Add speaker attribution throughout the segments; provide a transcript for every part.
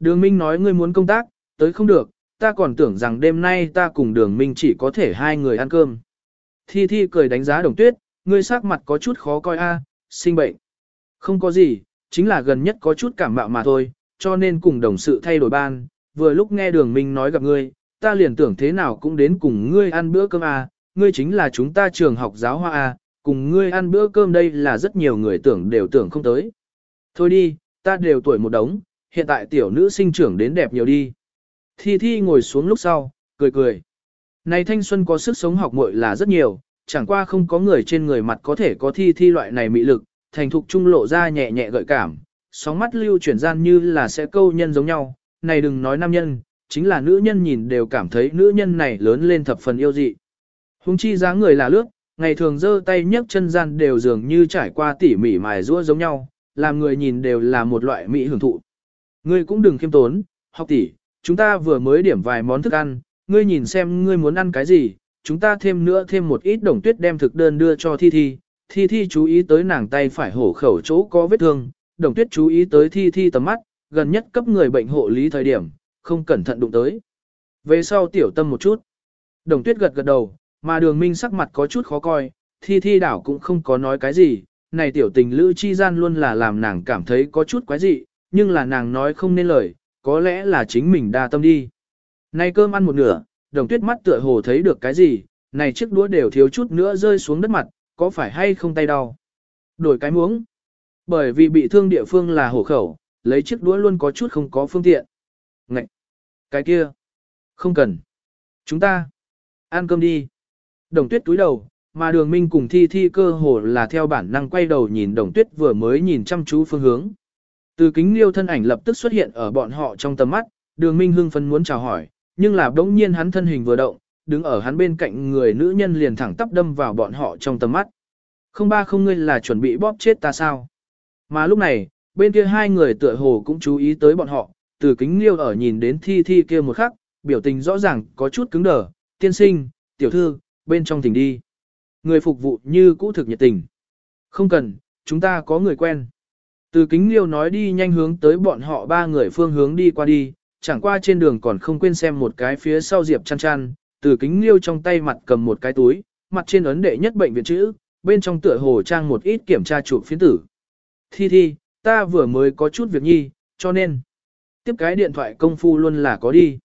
Speaker 1: Đường Minh nói ngươi muốn công tác, tới không được, ta còn tưởng rằng đêm nay ta cùng đường Minh chỉ có thể hai người ăn cơm. Thi Thi cười đánh giá đồng tuyết, ngươi sắc mặt có chút khó coi a, à, sinh bệnh. Không có gì, chính là gần nhất có chút cảm mạo mà thôi, cho nên cùng đồng sự thay đổi ban, vừa lúc nghe đường Minh nói gặp ngươi, ta liền tưởng thế nào cũng đến cùng ngươi ăn bữa cơm a, à, ngươi chính là chúng ta trường học giáo hoa a, à, cùng ngươi ăn bữa cơm đây là rất nhiều người tưởng đều tưởng không tới. Thôi đi, ta đều tuổi một đống, hiện tại tiểu nữ sinh trưởng đến đẹp nhiều đi. Thi Thi ngồi xuống lúc sau, cười cười. Này thanh xuân có sức sống học muội là rất nhiều, chẳng qua không có người trên người mặt có thể có Thi Thi loại này mị lực, thành thục trung lộ ra nhẹ nhẹ gợi cảm, sóng mắt lưu chuyển gian như là sẽ câu nhân giống nhau, này đừng nói nam nhân, chính là nữ nhân nhìn đều cảm thấy nữ nhân này lớn lên thập phần yêu dị. Hùng chi dáng người là lướt, ngày thường giơ tay nhấc chân gian đều dường như trải qua tỉ mỉ mài rũa giống nhau, làm người nhìn đều là một loại mỹ hưởng thụ. Ngươi cũng đừng khiêm tốn, học tỷ, chúng ta vừa mới điểm vài món thức ăn, ngươi nhìn xem ngươi muốn ăn cái gì, chúng ta thêm nữa thêm một ít đồng tuyết đem thực đơn đưa cho Thi Thi. Thi Thi chú ý tới nàng tay phải hổ khẩu chỗ có vết thương, đồng tuyết chú ý tới Thi Thi tầm mắt, gần nhất cấp người bệnh hộ lý thời điểm, không cẩn thận đụng tới. Về sau tiểu tâm một chút. Đồng tuyết gật gật đầu, mà đường minh sắc mặt có chút khó coi, Thi Thi đảo cũng không có nói cái gì, này tiểu tình lữ chi gian luôn là làm nàng cảm thấy có chút quái dị, nhưng là nàng nói không nên lời, có lẽ là chính mình đa tâm đi. Này cơm ăn một nửa, đồng tuyết mắt tựa hồ thấy được cái gì, này chiếc đũa đều thiếu chút nữa rơi xuống đất mặt, có phải hay không tay đau. Đổi cái muống. Bởi vì bị thương địa phương là hổ khẩu, lấy chiếc đũa luôn có chút không có phương tiện. Ngậy! Cái kia! Không cần! Chúng ta! Ăn cơm đi! Đồng tuyết túi đầu, mà đường minh cùng thi thi cơ hồ là theo bản năng quay đầu nhìn đồng tuyết vừa mới nhìn chăm chú phương hướng. Từ kính liêu thân ảnh lập tức xuất hiện ở bọn họ trong tầm mắt, đường minh hưng phấn muốn chào hỏi, nhưng là đống nhiên hắn thân hình vừa động, đứng ở hắn bên cạnh người nữ nhân liền thẳng tắp đâm vào bọn họ trong tầm mắt. Không ba không ngươi là chuẩn bị bóp chết ta sao? Mà lúc này, bên kia hai người tựa hồ cũng chú ý tới bọn họ, từ kính liêu ở nhìn đến thi thi kia một khắc, biểu tình rõ ràng có chút cứng đờ, tiên sinh, tiểu thư, bên trong tỉnh đi. Người phục vụ như cũ thực nhiệt tình. Không cần, chúng ta có người quen. Từ kính liêu nói đi nhanh hướng tới bọn họ ba người phương hướng đi qua đi, chẳng qua trên đường còn không quên xem một cái phía sau Diệp chăn chăn, từ kính liêu trong tay mặt cầm một cái túi, mặt trên ấn đệ nhất bệnh viện chữ, bên trong tựa hồ trang một ít kiểm tra chụp phiến tử. Thi thi, ta vừa mới có chút việc nhi, cho nên, tiếp cái điện thoại công phu luôn là có đi.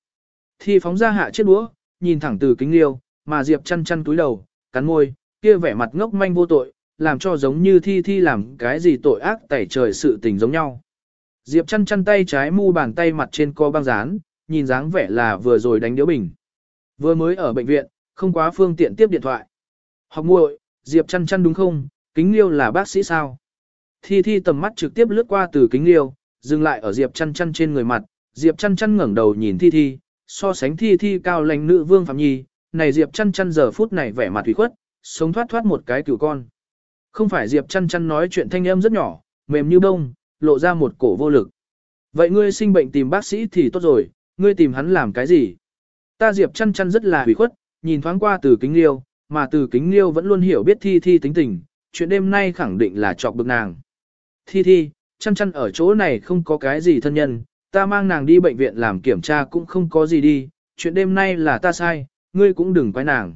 Speaker 1: Thi phóng ra hạ chiếc đũa, nhìn thẳng từ kính liêu, mà Diệp chăn chăn túi đầu, cắn môi, kia vẻ mặt ngốc manh vô tội, làm cho giống như thi thi làm cái gì tội ác tẩy trời sự tình giống nhau. Diệp chăn chăn tay trái mu bàn tay mặt trên co băng dán, nhìn dáng vẻ là vừa rồi đánh điếu bình. Vừa mới ở bệnh viện, không quá phương tiện tiếp điện thoại. Học muội, Diệp chăn chăn đúng không, kính liêu là bác sĩ sao? Thi thi tầm mắt trực tiếp lướt qua từ kính liêu, dừng lại ở Diệp chăn chăn trên người mặt, Diệp chăn chăn ngẩng đầu nhìn thi thi, so sánh thi thi cao lãnh nữ vương phạm nhi, này Diệp chăn chăn giờ phút này vẻ mặt thủy khuất, sống thoát thoát một cái cửu con. Không phải Diệp chăn chăn nói chuyện thanh âm rất nhỏ, mềm như bông, lộ ra một cổ vô lực. Vậy ngươi sinh bệnh tìm bác sĩ thì tốt rồi, ngươi tìm hắn làm cái gì? Ta Diệp chăn chăn rất là hủy khuất, nhìn thoáng qua từ kính liêu, mà từ kính liêu vẫn luôn hiểu biết thi thi tính tình, chuyện đêm nay khẳng định là chọc bực nàng. Thi thi, chăn chăn ở chỗ này không có cái gì thân nhân, ta mang nàng đi bệnh viện làm kiểm tra cũng không có gì đi, chuyện đêm nay là ta sai, ngươi cũng đừng quay nàng.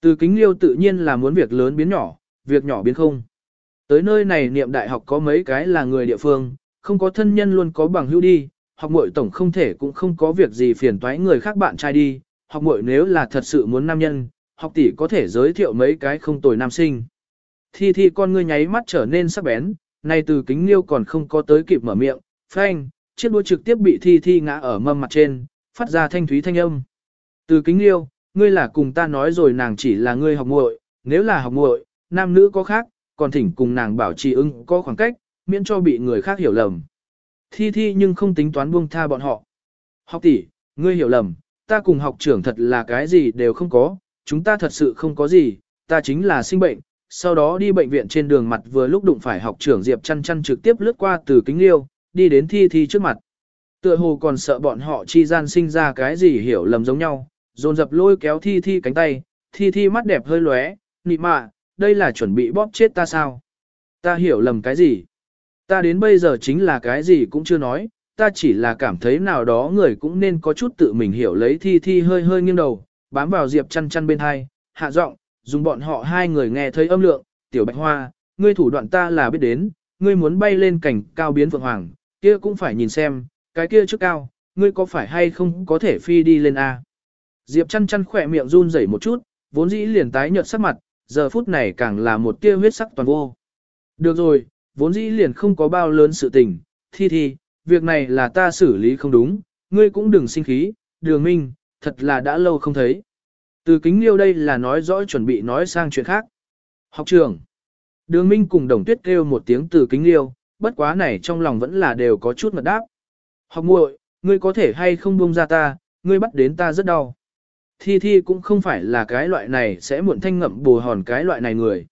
Speaker 1: Từ kính liêu tự nhiên là muốn việc lớn biến nhỏ, việc nhỏ biến không. Tới nơi này niệm đại học có mấy cái là người địa phương, không có thân nhân luôn có bằng hữu đi, học muội tổng không thể cũng không có việc gì phiền toái người khác bạn trai đi, học muội nếu là thật sự muốn nam nhân, học tỷ có thể giới thiệu mấy cái không tồi nam sinh. Thi thi con ngươi nháy mắt trở nên sắc bén, nay từ kính liêu còn không có tới kịp mở miệng, phanh, chiếc đua trực tiếp bị thi thi ngã ở mâm mặt trên, phát ra thanh thúy thanh âm. Từ kính liêu, ngươi là cùng ta nói rồi nàng chỉ là ngươi học muội, nếu là học muội, nam nữ có khác, còn thỉnh cùng nàng bảo trì ưng có khoảng cách, miễn cho bị người khác hiểu lầm. Thi thi nhưng không tính toán buông tha bọn họ. Học tỷ, ngươi hiểu lầm, ta cùng học trưởng thật là cái gì đều không có, chúng ta thật sự không có gì, ta chính là sinh bệnh, sau đó đi bệnh viện trên đường mặt vừa lúc đụng phải học trưởng Diệp chăn chăn trực tiếp lướt qua từ kính liêu, đi đến thi thi trước mặt. Tựa hồ còn sợ bọn họ chi gian sinh ra cái gì hiểu lầm giống nhau, dồn dập lôi kéo thi thi cánh tay, thi thi mắt đẹp hơi lóe, nị mạ, đây là chuẩn bị bóp chết ta sao? Ta hiểu lầm cái gì? Ta đến bây giờ chính là cái gì cũng chưa nói, ta chỉ là cảm thấy nào đó người cũng nên có chút tự mình hiểu lấy thi thi hơi hơi nghiêng đầu, bám vào Diệp chăn chăn bên hai, hạ giọng, dùng bọn họ hai người nghe thấy âm lượng, tiểu bạch hoa, ngươi thủ đoạn ta là biết đến, ngươi muốn bay lên cảnh cao biến vượng hoàng, kia cũng phải nhìn xem, cái kia trước cao, ngươi có phải hay không có thể phi đi lên A. Diệp chăn chăn khỏe miệng run rẩy một chút, vốn dĩ liền tái nhợt sắc mặt, giờ phút này càng là một tia huyết sắc toàn vô. Được rồi, vốn dĩ liền không có bao lớn sự tình, thi thi, việc này là ta xử lý không đúng, ngươi cũng đừng sinh khí, đường minh, thật là đã lâu không thấy. Từ kính liêu đây là nói rõ chuẩn bị nói sang chuyện khác. Học trường. Đường minh cùng đồng tuyết kêu một tiếng từ kính liêu, bất quá này trong lòng vẫn là đều có chút mật đáp. Học muội, ngươi có thể hay không buông ra ta, ngươi bắt đến ta rất đau. Thi Thi cũng không phải là cái loại này sẽ muộn thanh ngậm bù hòn cái loại này người.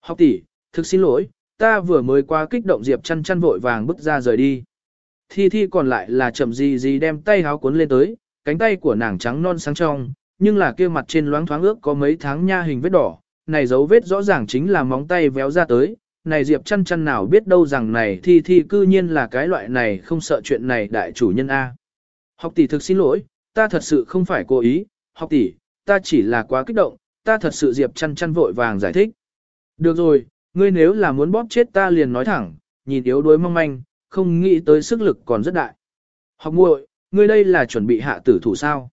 Speaker 1: Học tỷ, thực xin lỗi, ta vừa mới qua kích động Diệp chăn chăn vội vàng bước ra rời đi. Thi Thi còn lại là chậm gì gì đem tay háo cuốn lên tới, cánh tay của nàng trắng non sáng trong, nhưng là kia mặt trên loáng thoáng ước có mấy tháng nha hình vết đỏ, này dấu vết rõ ràng chính là móng tay véo ra tới. Này Diệp chăn chăn nào biết đâu rằng này Thi Thi cư nhiên là cái loại này không sợ chuyện này đại chủ nhân A. Học tỷ thực xin lỗi, ta thật sự không phải cố ý, học tỷ, ta chỉ là quá kích động, ta thật sự Diệp chăn chăn vội vàng giải thích. Được rồi, ngươi nếu là muốn bóp chết ta liền nói thẳng, nhìn yếu đuối mong manh, không nghĩ tới sức lực còn rất đại. Học muội, ngươi đây là chuẩn bị hạ tử thủ sao?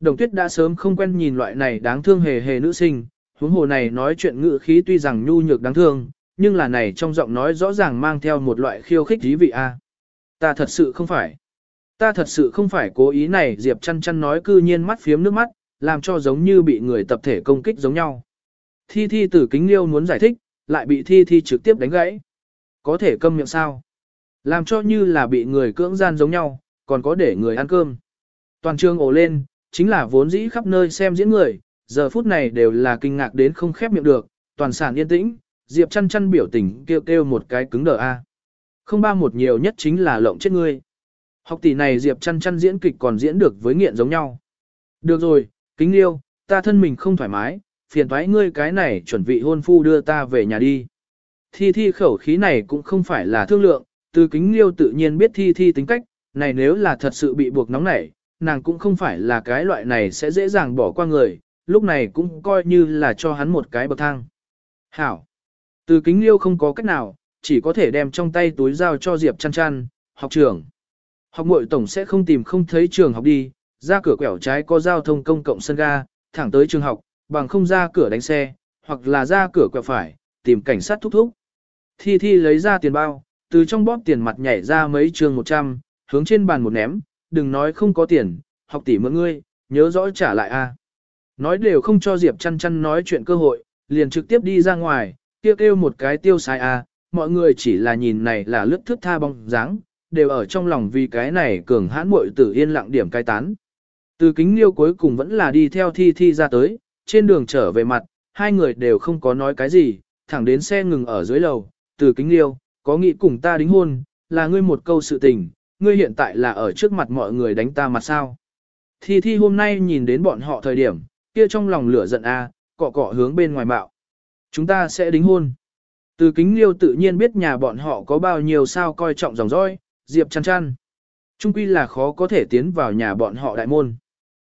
Speaker 1: Đồng tuyết đã sớm không quen nhìn loại này đáng thương hề hề nữ sinh, huống hồ này nói chuyện ngữ khí tuy rằng nhu nhược đáng thương, nhưng là này trong giọng nói rõ ràng mang theo một loại khiêu khích thí vị a. Ta thật sự không phải. Ta thật sự không phải cố ý này Diệp chăn chăn nói cư nhiên mắt phiếm nước mắt, làm cho giống như bị người tập thể công kích giống nhau. Thi Thi tử kính liêu muốn giải thích, lại bị Thi Thi trực tiếp đánh gãy. Có thể câm miệng sao? Làm cho như là bị người cưỡng gian giống nhau, còn có để người ăn cơm. Toàn trường ổ lên, chính là vốn dĩ khắp nơi xem diễn người, giờ phút này đều là kinh ngạc đến không khép miệng được, toàn sản yên tĩnh, Diệp chăn chăn biểu tình kêu kêu một cái cứng đờ a. Không ba một nhiều nhất chính là lộng chết ngươi. Học tỷ này Diệp chăn chăn diễn kịch còn diễn được với nghiện giống nhau. Được rồi, kính liêu, ta thân mình không thoải mái, phiền thoái ngươi cái này chuẩn bị hôn phu đưa ta về nhà đi. Thi thi khẩu khí này cũng không phải là thương lượng, từ kính liêu tự nhiên biết thi thi tính cách, này nếu là thật sự bị buộc nóng nảy, nàng cũng không phải là cái loại này sẽ dễ dàng bỏ qua người, lúc này cũng coi như là cho hắn một cái bậc thang. Hảo! Từ kính liêu không có cách nào, chỉ có thể đem trong tay túi giao cho Diệp chăn chăn, học trưởng. Học muội tổng sẽ không tìm không thấy trường học đi, ra cửa quẹo trái có giao thông công cộng sân ga, thẳng tới trường học, bằng không ra cửa đánh xe, hoặc là ra cửa quẹo phải, tìm cảnh sát thúc thúc. Thi Thi lấy ra tiền bao, từ trong bóp tiền mặt nhảy ra mấy trường 100, hướng trên bàn một ném, đừng nói không có tiền, học tỷ mượn ngươi, nhớ rõ trả lại a. Nói đều không cho Diệp chăn chăn nói chuyện cơ hội, liền trực tiếp đi ra ngoài, kêu kêu một cái tiêu sai a, mọi người chỉ là nhìn này là lướt thước tha bóng dáng, đều ở trong lòng vì cái này cường hãn muội tử yên lặng điểm cai tán. Từ kính liêu cuối cùng vẫn là đi theo thi thi ra tới, trên đường trở về mặt, hai người đều không có nói cái gì, thẳng đến xe ngừng ở dưới lầu, từ kính liêu, có nghĩ cùng ta đính hôn, là ngươi một câu sự tình, ngươi hiện tại là ở trước mặt mọi người đánh ta mặt sao. Thi thi hôm nay nhìn đến bọn họ thời điểm, kia trong lòng lửa giận a, cọ cọ hướng bên ngoài bạo. Chúng ta sẽ đính hôn. Từ kính liêu tự nhiên biết nhà bọn họ có bao nhiêu sao coi trọng dòng dõi, Diệp chăn chăn. Trung quy là khó có thể tiến vào nhà bọn họ đại môn.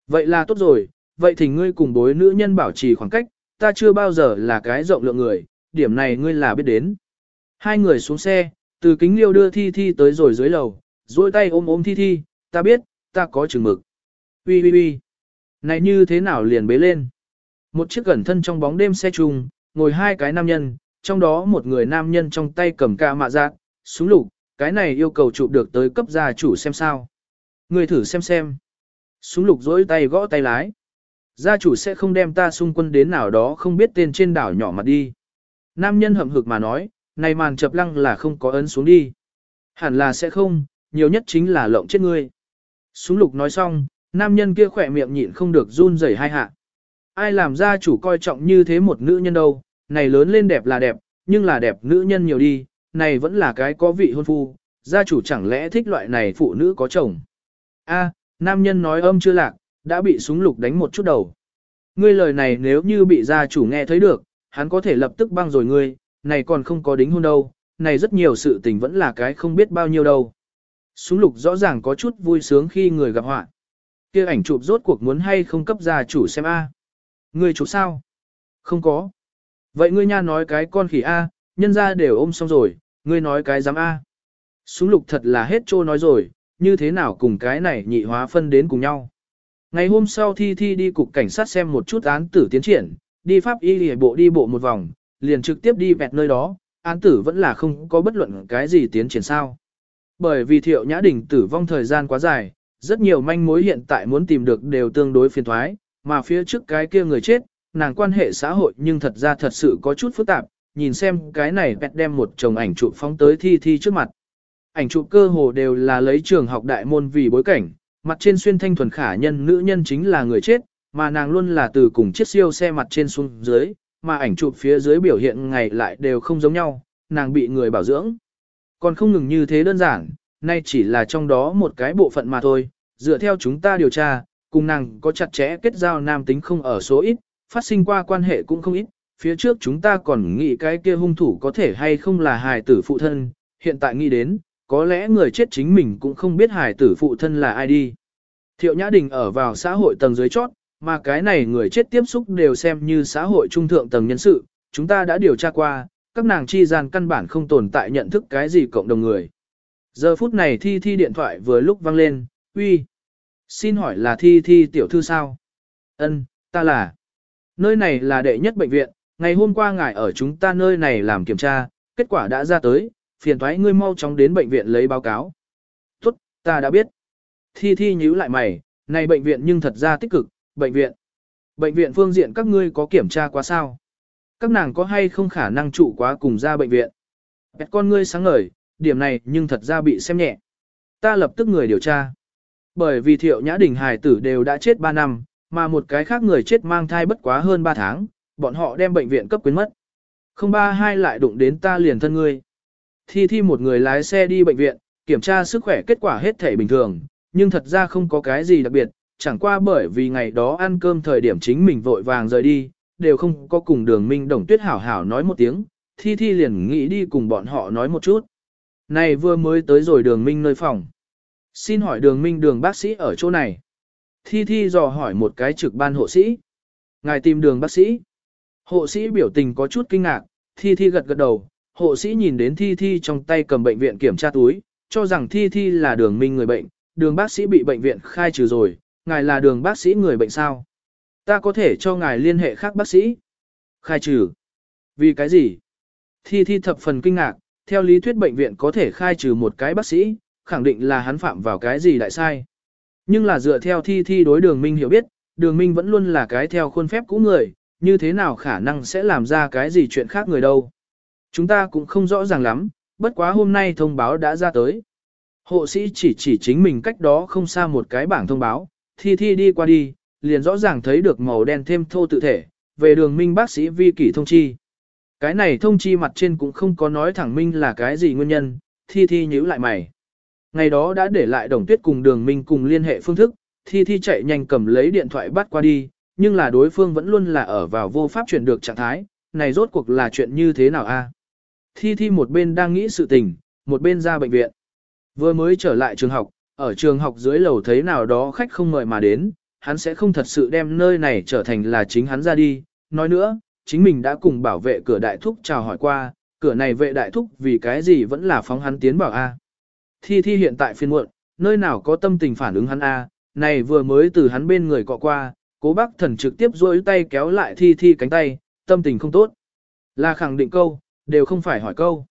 Speaker 1: Vậy là tốt rồi, vậy thì ngươi cùng bối nữ nhân bảo trì khoảng cách, ta chưa bao giờ là cái rộng lượng người, điểm này ngươi là biết đến. Hai người xuống xe, từ kính liêu đưa Thi Thi tới rồi dưới lầu, duỗi tay ôm ôm Thi Thi, ta biết, ta có chừng mực. Ui ui ui, này như thế nào liền bế lên. Một chiếc gần thân trong bóng đêm xe chung, ngồi hai cái nam nhân, trong đó một người nam nhân trong tay cầm ca mạ giác, súng lục, cái này yêu cầu chụp được tới cấp gia chủ xem sao. Người thử xem xem. Súng lục dối tay gõ tay lái. Gia chủ sẽ không đem ta xung quân đến nào đó không biết tên trên đảo nhỏ mặt đi. Nam nhân hậm hực mà nói, này màn chập lăng là không có ấn xuống đi. Hẳn là sẽ không, nhiều nhất chính là lộng chết ngươi. Súng lục nói xong, nam nhân kia khỏe miệng nhịn không được run rẩy hai hạ. Ai làm gia chủ coi trọng như thế một nữ nhân đâu, này lớn lên đẹp là đẹp, nhưng là đẹp nữ nhân nhiều đi, này vẫn là cái có vị hôn phu, gia chủ chẳng lẽ thích loại này phụ nữ có chồng. A, nam nhân nói âm chưa lạc, đã bị súng lục đánh một chút đầu. Ngươi lời này nếu như bị gia chủ nghe thấy được, hắn có thể lập tức băng rồi ngươi, này còn không có đính hôn đâu, này rất nhiều sự tình vẫn là cái không biết bao nhiêu đâu. Súng lục rõ ràng có chút vui sướng khi người gặp họa. kia ảnh chụp rốt cuộc muốn hay không cấp gia chủ xem a à. Chụp sao? Không có. Vậy ngươi nha nói cái con khỉ A, nhân ra đều ôm xong rồi, ngươi nói cái dám A. Súng lục thật là hết trô nói rồi, như thế nào cùng cái này nhị hóa phân đến cùng nhau. Ngày hôm sau Thi Thi đi cục cảnh sát xem một chút án tử tiến triển, đi pháp y lìa bộ đi bộ một vòng, liền trực tiếp đi vẹt nơi đó, án tử vẫn là không có bất luận cái gì tiến triển sao. Bởi vì thiệu nhã đình tử vong thời gian quá dài, rất nhiều manh mối hiện tại muốn tìm được đều tương đối phiền thoái, mà phía trước cái kia người chết, nàng quan hệ xã hội nhưng thật ra thật sự có chút phức tạp, nhìn xem cái này bẹt đem một chồng ảnh chụp phóng tới thi thi trước mặt. Ảnh chụp cơ hồ đều là lấy trường học đại môn vì bối cảnh, mặt trên xuyên thanh thuần khả nhân nữ nhân chính là người chết, mà nàng luôn là từ cùng chiếc siêu xe mặt trên xuống dưới, mà ảnh chụp phía dưới biểu hiện ngày lại đều không giống nhau, nàng bị người bảo dưỡng. Còn không ngừng như thế đơn giản, nay chỉ là trong đó một cái bộ phận mà thôi, dựa theo chúng ta điều tra, cùng nàng có chặt chẽ kết giao nam tính không ở số ít, phát sinh qua quan hệ cũng không ít, phía trước chúng ta còn nghĩ cái kia hung thủ có thể hay không là hài tử phụ thân, hiện tại nghĩ đến, có lẽ người chết chính mình cũng không biết hài tử phụ thân là ai đi. Thiệu Nhã Đình ở vào xã hội tầng dưới chót, mà cái này người chết tiếp xúc đều xem như xã hội trung thượng tầng nhân sự, chúng ta đã điều tra qua, các nàng chi gian căn bản không tồn tại nhận thức cái gì cộng đồng người. Giờ phút này Thi Thi điện thoại vừa lúc vang lên, uy, xin hỏi là Thi Thi tiểu thư sao? Ân, ta là. Nơi này là đệ nhất bệnh viện, ngày hôm qua ngài ở chúng ta nơi này làm kiểm tra, kết quả đã ra tới, phiền thoái ngươi mau chóng đến bệnh viện lấy báo cáo. Tốt, ta đã biết. Thi Thi nhíu lại mày, này bệnh viện nhưng thật ra tích cực, bệnh viện. Bệnh viện phương diện các ngươi có kiểm tra quá sao? Các nàng có hay không khả năng trụ quá cùng ra bệnh viện? Bẹt con ngươi sáng ngời, điểm này nhưng thật ra bị xem nhẹ. Ta lập tức người điều tra. Bởi vì thiệu nhã đình hài tử đều đã chết 3 năm, mà một cái khác người chết mang thai bất quá hơn 3 tháng, bọn họ đem bệnh viện cấp quyến mất. Không ba hai lại đụng đến ta liền thân ngươi. Thi thi một người lái xe đi bệnh viện, kiểm tra sức khỏe kết quả hết thể bình thường, nhưng thật ra không có cái gì đặc biệt, chẳng qua bởi vì ngày đó ăn cơm thời điểm chính mình vội vàng rời đi, đều không có cùng đường minh đồng tuyết hảo hảo nói một tiếng, thi thi liền nghĩ đi cùng bọn họ nói một chút. Này vừa mới tới rồi đường minh nơi phòng. Xin hỏi đường minh đường bác sĩ ở chỗ này. Thi Thi dò hỏi một cái trực ban hộ sĩ. Ngài tìm đường bác sĩ. Hộ sĩ biểu tình có chút kinh ngạc, Thi Thi gật gật đầu. Hộ sĩ nhìn đến Thi Thi trong tay cầm bệnh viện kiểm tra túi, cho rằng Thi Thi là đường minh người bệnh, đường bác sĩ bị bệnh viện khai trừ rồi, ngài là đường bác sĩ người bệnh sao? Ta có thể cho ngài liên hệ khác bác sĩ. Khai trừ. Vì cái gì? Thi Thi thập phần kinh ngạc, theo lý thuyết bệnh viện có thể khai trừ một cái bác sĩ, khẳng định là hắn phạm vào cái gì đại sai. Nhưng là dựa theo thi thi đối đường minh hiểu biết, đường minh vẫn luôn là cái theo khuôn phép cũ người, như thế nào khả năng sẽ làm ra cái gì chuyện khác người đâu. Chúng ta cũng không rõ ràng lắm, bất quá hôm nay thông báo đã ra tới. Hộ sĩ chỉ chỉ chính mình cách đó không xa một cái bảng thông báo, thi thi đi qua đi, liền rõ ràng thấy được màu đen thêm thô tự thể, về đường minh bác sĩ vi kỷ thông chi. Cái này thông chi mặt trên cũng không có nói thẳng minh là cái gì nguyên nhân, thi thi nhíu lại mày. Ngày đó đã để lại đồng tuyết cùng đường minh cùng liên hệ phương thức, thi thi chạy nhanh cầm lấy điện thoại bắt qua đi, nhưng là đối phương vẫn luôn là ở vào vô pháp chuyển được trạng thái, này rốt cuộc là chuyện như thế nào a? Thi thi một bên đang nghĩ sự tình, một bên ra bệnh viện. Vừa mới trở lại trường học, ở trường học dưới lầu thấy nào đó khách không mời mà đến, hắn sẽ không thật sự đem nơi này trở thành là chính hắn ra đi. Nói nữa, chính mình đã cùng bảo vệ cửa đại thúc chào hỏi qua, cửa này vệ đại thúc vì cái gì vẫn là phóng hắn tiến bảo A. Thi Thi hiện tại phiên muộn, nơi nào có tâm tình phản ứng hắn a, này vừa mới từ hắn bên người cọ qua, cố bác thần trực tiếp duỗi tay kéo lại Thi Thi cánh tay, tâm tình không tốt. Là khẳng định câu, đều không phải hỏi câu.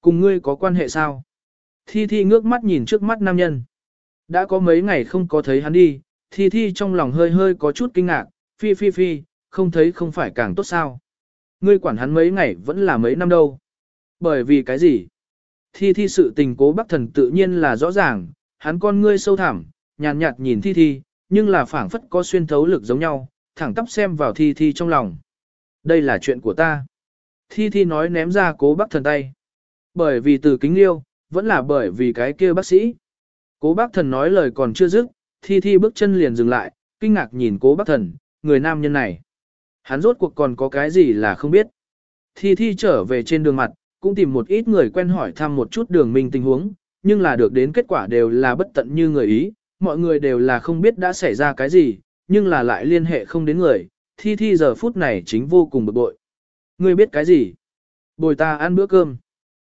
Speaker 1: Cùng ngươi có quan hệ sao? Thi Thi ngước mắt nhìn trước mắt nam nhân. Đã có mấy ngày không có thấy hắn đi, Thi Thi trong lòng hơi hơi có chút kinh ngạc, phi phi phi, không thấy không phải càng tốt sao. Ngươi quản hắn mấy ngày vẫn là mấy năm đâu. Bởi vì cái gì? Thi thi sự tình cố bác thần tự nhiên là rõ ràng, hắn con ngươi sâu thẳm, nhàn nhạt, nhìn thi thi, nhưng là phảng phất có xuyên thấu lực giống nhau, thẳng tắp xem vào thi thi trong lòng. Đây là chuyện của ta. Thi thi nói ném ra cố bác thần tay. Bởi vì từ kính liêu, vẫn là bởi vì cái kia bác sĩ. Cố bác thần nói lời còn chưa dứt, thi thi bước chân liền dừng lại, kinh ngạc nhìn cố bác thần, người nam nhân này. Hắn rốt cuộc còn có cái gì là không biết. Thi thi trở về trên đường mặt, cũng tìm một ít người quen hỏi thăm một chút đường minh tình huống, nhưng là được đến kết quả đều là bất tận như người ý, mọi người đều là không biết đã xảy ra cái gì, nhưng là lại liên hệ không đến người, thi thi giờ phút này chính vô cùng bực bội. Ngươi biết cái gì? Bồi ta ăn bữa cơm.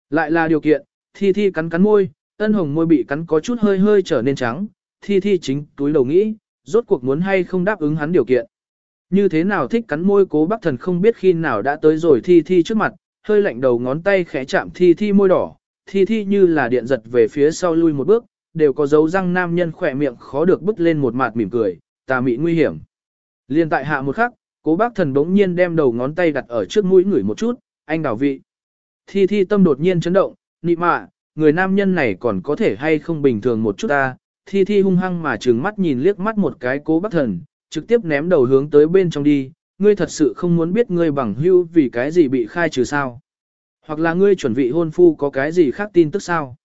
Speaker 1: Lại là điều kiện, thi thi cắn cắn môi, ân hồng môi bị cắn có chút hơi hơi trở nên trắng, thi thi chính túi đầu nghĩ, rốt cuộc muốn hay không đáp ứng hắn điều kiện. Như thế nào thích cắn môi cố bác thần không biết khi nào đã tới rồi thi thi trước mặt, hơi lạnh đầu ngón tay khẽ chạm thi thi môi đỏ, thi thi như là điện giật về phía sau lui một bước, đều có dấu răng nam nhân khỏe miệng khó được bứt lên một mặt mỉm cười, tà mị nguy hiểm. Liên tại hạ một khắc, cố bác thần bỗng nhiên đem đầu ngón tay đặt ở trước mũi ngửi một chút, anh đào vị. Thi thi tâm đột nhiên chấn động, nị mạ, người nam nhân này còn có thể hay không bình thường một chút ta, thi thi hung hăng mà trừng mắt nhìn liếc mắt một cái cố bác thần, trực tiếp ném đầu hướng tới bên trong đi, ngươi thật sự không muốn biết ngươi bằng hưu vì cái gì bị khai trừ sao. Hoặc là ngươi chuẩn bị hôn phu có cái gì khác tin tức sao.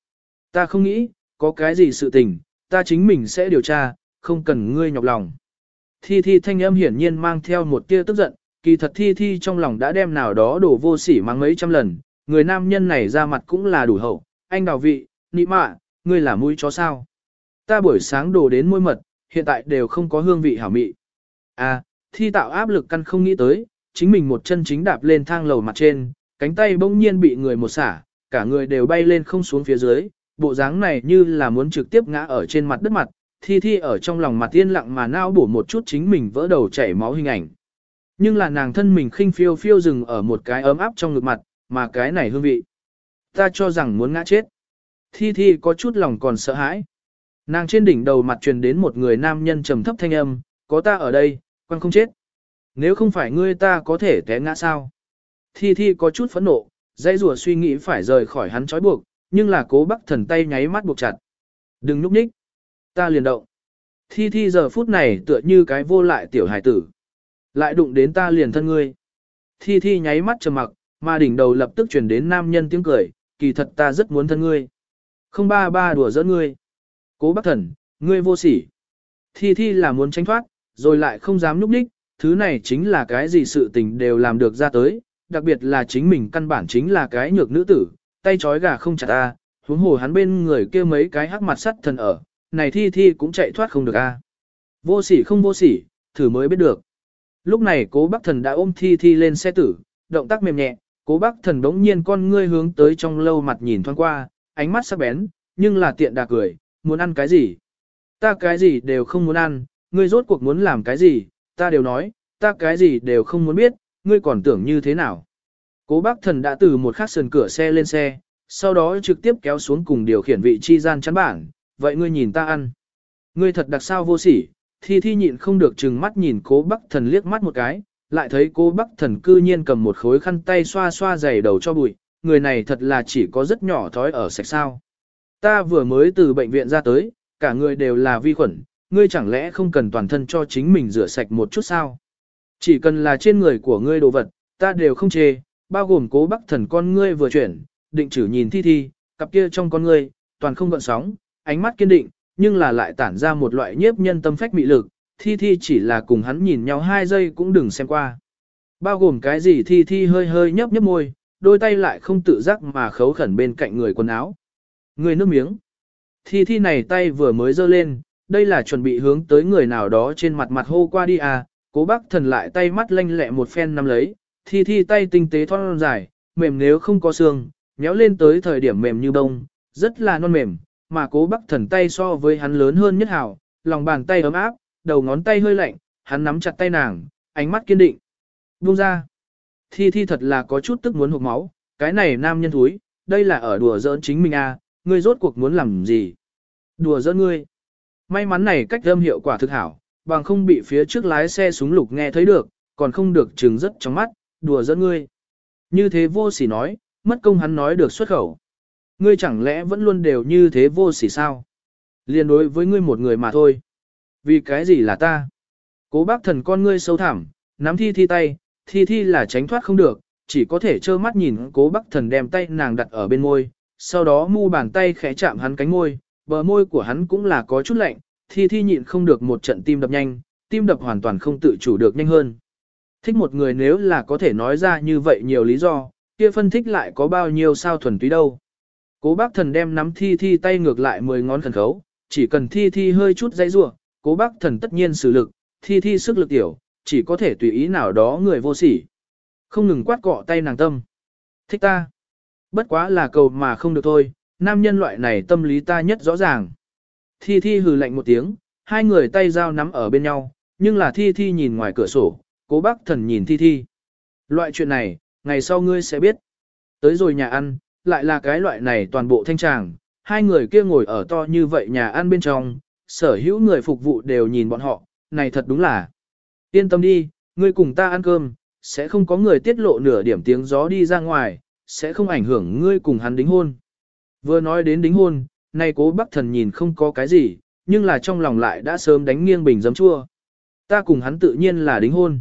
Speaker 1: Ta không nghĩ, có cái gì sự tình, ta chính mình sẽ điều tra, không cần ngươi nhọc lòng. Thi thi thanh âm hiển nhiên mang theo một tia tức giận, kỳ thật thi thi trong lòng đã đem nào đó đổ vô sỉ mang mấy trăm lần, người nam nhân này ra mặt cũng là đủ hậu, anh đào vị, nị mạ, ngươi là mũi chó sao. Ta buổi sáng đổ đến môi mật, hiện tại đều không có hương vị hảo mị. À, thi tạo áp lực căn không nghĩ tới, chính mình một chân chính đạp lên thang lầu mặt trên, cánh tay bỗng nhiên bị người một xả, cả người đều bay lên không xuống phía dưới, bộ dáng này như là muốn trực tiếp ngã ở trên mặt đất mặt, thi thi ở trong lòng mặt yên lặng mà nao bổ một chút chính mình vỡ đầu chảy máu hình ảnh. Nhưng là nàng thân mình khinh phiêu phiêu dừng ở một cái ấm áp trong ngực mặt, mà cái này hương vị. Ta cho rằng muốn ngã chết. Thi thi có chút lòng còn sợ hãi. Nàng trên đỉnh đầu mặt truyền đến một người nam nhân trầm thấp thanh âm, có ta ở đây, quan không chết. Nếu không phải ngươi ta có thể té ngã sao? Thi Thi có chút phẫn nộ, dây rùa suy nghĩ phải rời khỏi hắn trói buộc, nhưng là cố bắc thần tay nháy mắt buộc chặt. Đừng núp nhích. Ta liền động. Thi Thi giờ phút này tựa như cái vô lại tiểu hải tử. Lại đụng đến ta liền thân ngươi. Thi Thi nháy mắt trầm mặc, mà đỉnh đầu lập tức chuyển đến nam nhân tiếng cười, kỳ thật ta rất muốn thân ngươi. Không ba ba đùa giỡn ngươi. Cố Bắc thần, ngươi vô sỉ. Thi Thi là muốn tránh thoát, rồi lại không dám núp đích, thứ này chính là cái gì sự tình đều làm được ra tới, đặc biệt là chính mình căn bản chính là cái nhược nữ tử, tay trói gà không chặt ta, huống hồ hắn bên người kia mấy cái hắc mặt sắt thần ở, này thi thi cũng chạy thoát không được a. Vô sỉ không vô sỉ, thử mới biết được. Lúc này cố bác thần đã ôm thi thi lên xe tử, động tác mềm nhẹ, cố bác thần đống nhiên con ngươi hướng tới trong lâu mặt nhìn thoáng qua, ánh mắt sắc bén, nhưng là tiện đà cười, muốn ăn cái gì? Ta cái gì đều không muốn ăn, ngươi rốt cuộc muốn làm cái gì, ta đều nói, ta cái gì đều không muốn biết, ngươi còn tưởng như thế nào. Cố bác thần đã từ một khắc sườn cửa xe lên xe, sau đó trực tiếp kéo xuống cùng điều khiển vị chi gian chắn bảng, vậy ngươi nhìn ta ăn. Ngươi thật đặc sao vô sỉ, thi thi nhịn không được chừng mắt nhìn cố bác thần liếc mắt một cái, lại thấy cố bác thần cư nhiên cầm một khối khăn tay xoa xoa dày đầu cho bụi, người này thật là chỉ có rất nhỏ thói ở sạch sao. Ta vừa mới từ bệnh viện ra tới, cả người đều là vi khuẩn, ngươi chẳng lẽ không cần toàn thân cho chính mình rửa sạch một chút sao? Chỉ cần là trên người của ngươi đồ vật, ta đều không chê, bao gồm cố bắc thần con ngươi vừa chuyển, định chử nhìn thi thi, cặp kia trong con ngươi, toàn không gợn sóng, ánh mắt kiên định, nhưng là lại tản ra một loại nhiếp nhân tâm phách mị lực, thi thi chỉ là cùng hắn nhìn nhau hai giây cũng đừng xem qua. Bao gồm cái gì thi thi hơi hơi nhấp nhấp môi, đôi tay lại không tự giác mà khấu khẩn bên cạnh người quần áo. Người nước miếng. Thi thi này tay vừa mới dơ lên, đây là chuẩn bị hướng tới người nào đó trên mặt mặt hô qua đi à, cố bác thần lại tay mắt lanh lẹ một phen nắm lấy, thi thi tay tinh tế thon dài, mềm nếu không có xương, nhéo lên tới thời điểm mềm như bông, rất là non mềm, mà cố bắc thần tay so với hắn lớn hơn nhất hảo, lòng bàn tay ấm áp, đầu ngón tay hơi lạnh, hắn nắm chặt tay nàng, ánh mắt kiên định. Buông ra. Thi thi thật là có chút tức muốn hụt máu, cái này nam nhân thúi, đây là ở đùa giỡn chính mình à, ngươi rốt cuộc muốn làm gì? Đùa giỡn ngươi. May mắn này cách âm hiệu quả thực hảo, bằng không bị phía trước lái xe súng lục nghe thấy được, còn không được trừng rất trong mắt, đùa dẫn ngươi. Như thế vô sỉ nói, mất công hắn nói được xuất khẩu. Ngươi chẳng lẽ vẫn luôn đều như thế vô sỉ sao? Liên đối với ngươi một người mà thôi. Vì cái gì là ta? Cố bác thần con ngươi sâu thẳm, nắm thi thi tay, thi thi là tránh thoát không được, chỉ có thể trơ mắt nhìn cố bác thần đem tay nàng đặt ở bên môi, sau đó mu bàn tay khẽ chạm hắn cánh môi, bờ môi của hắn cũng là có chút lạnh, thi thi nhịn không được một trận tim đập nhanh, tim đập hoàn toàn không tự chủ được nhanh hơn. Thích một người nếu là có thể nói ra như vậy nhiều lý do, kia phân thích lại có bao nhiêu sao thuần túy đâu. Cố bác thần đem nắm thi thi tay ngược lại 10 ngón thần khấu, chỉ cần thi thi hơi chút dãy rua, cố bác thần tất nhiên sử lực, thi thi sức lực tiểu, chỉ có thể tùy ý nào đó người vô sỉ. Không ngừng quát cọ tay nàng tâm. Thích ta. Bất quá là cầu mà không được thôi, nam nhân loại này tâm lý ta nhất rõ ràng. Thi thi hừ lạnh một tiếng, hai người tay dao nắm ở bên nhau, nhưng là thi thi nhìn ngoài cửa sổ, cố bác thần nhìn thi thi. Loại chuyện này, ngày sau ngươi sẽ biết. Tới rồi nhà ăn, lại là cái loại này toàn bộ thanh tràng, hai người kia ngồi ở to như vậy nhà ăn bên trong, sở hữu người phục vụ đều nhìn bọn họ, này thật đúng là. Yên tâm đi, ngươi cùng ta ăn cơm, sẽ không có người tiết lộ nửa điểm tiếng gió đi ra ngoài, sẽ không ảnh hưởng ngươi cùng hắn đính hôn. Vừa nói đến đính hôn, nay cố bác thần nhìn không có cái gì, nhưng là trong lòng lại đã sớm đánh nghiêng bình giấm chua. Ta cùng hắn tự nhiên là đính hôn.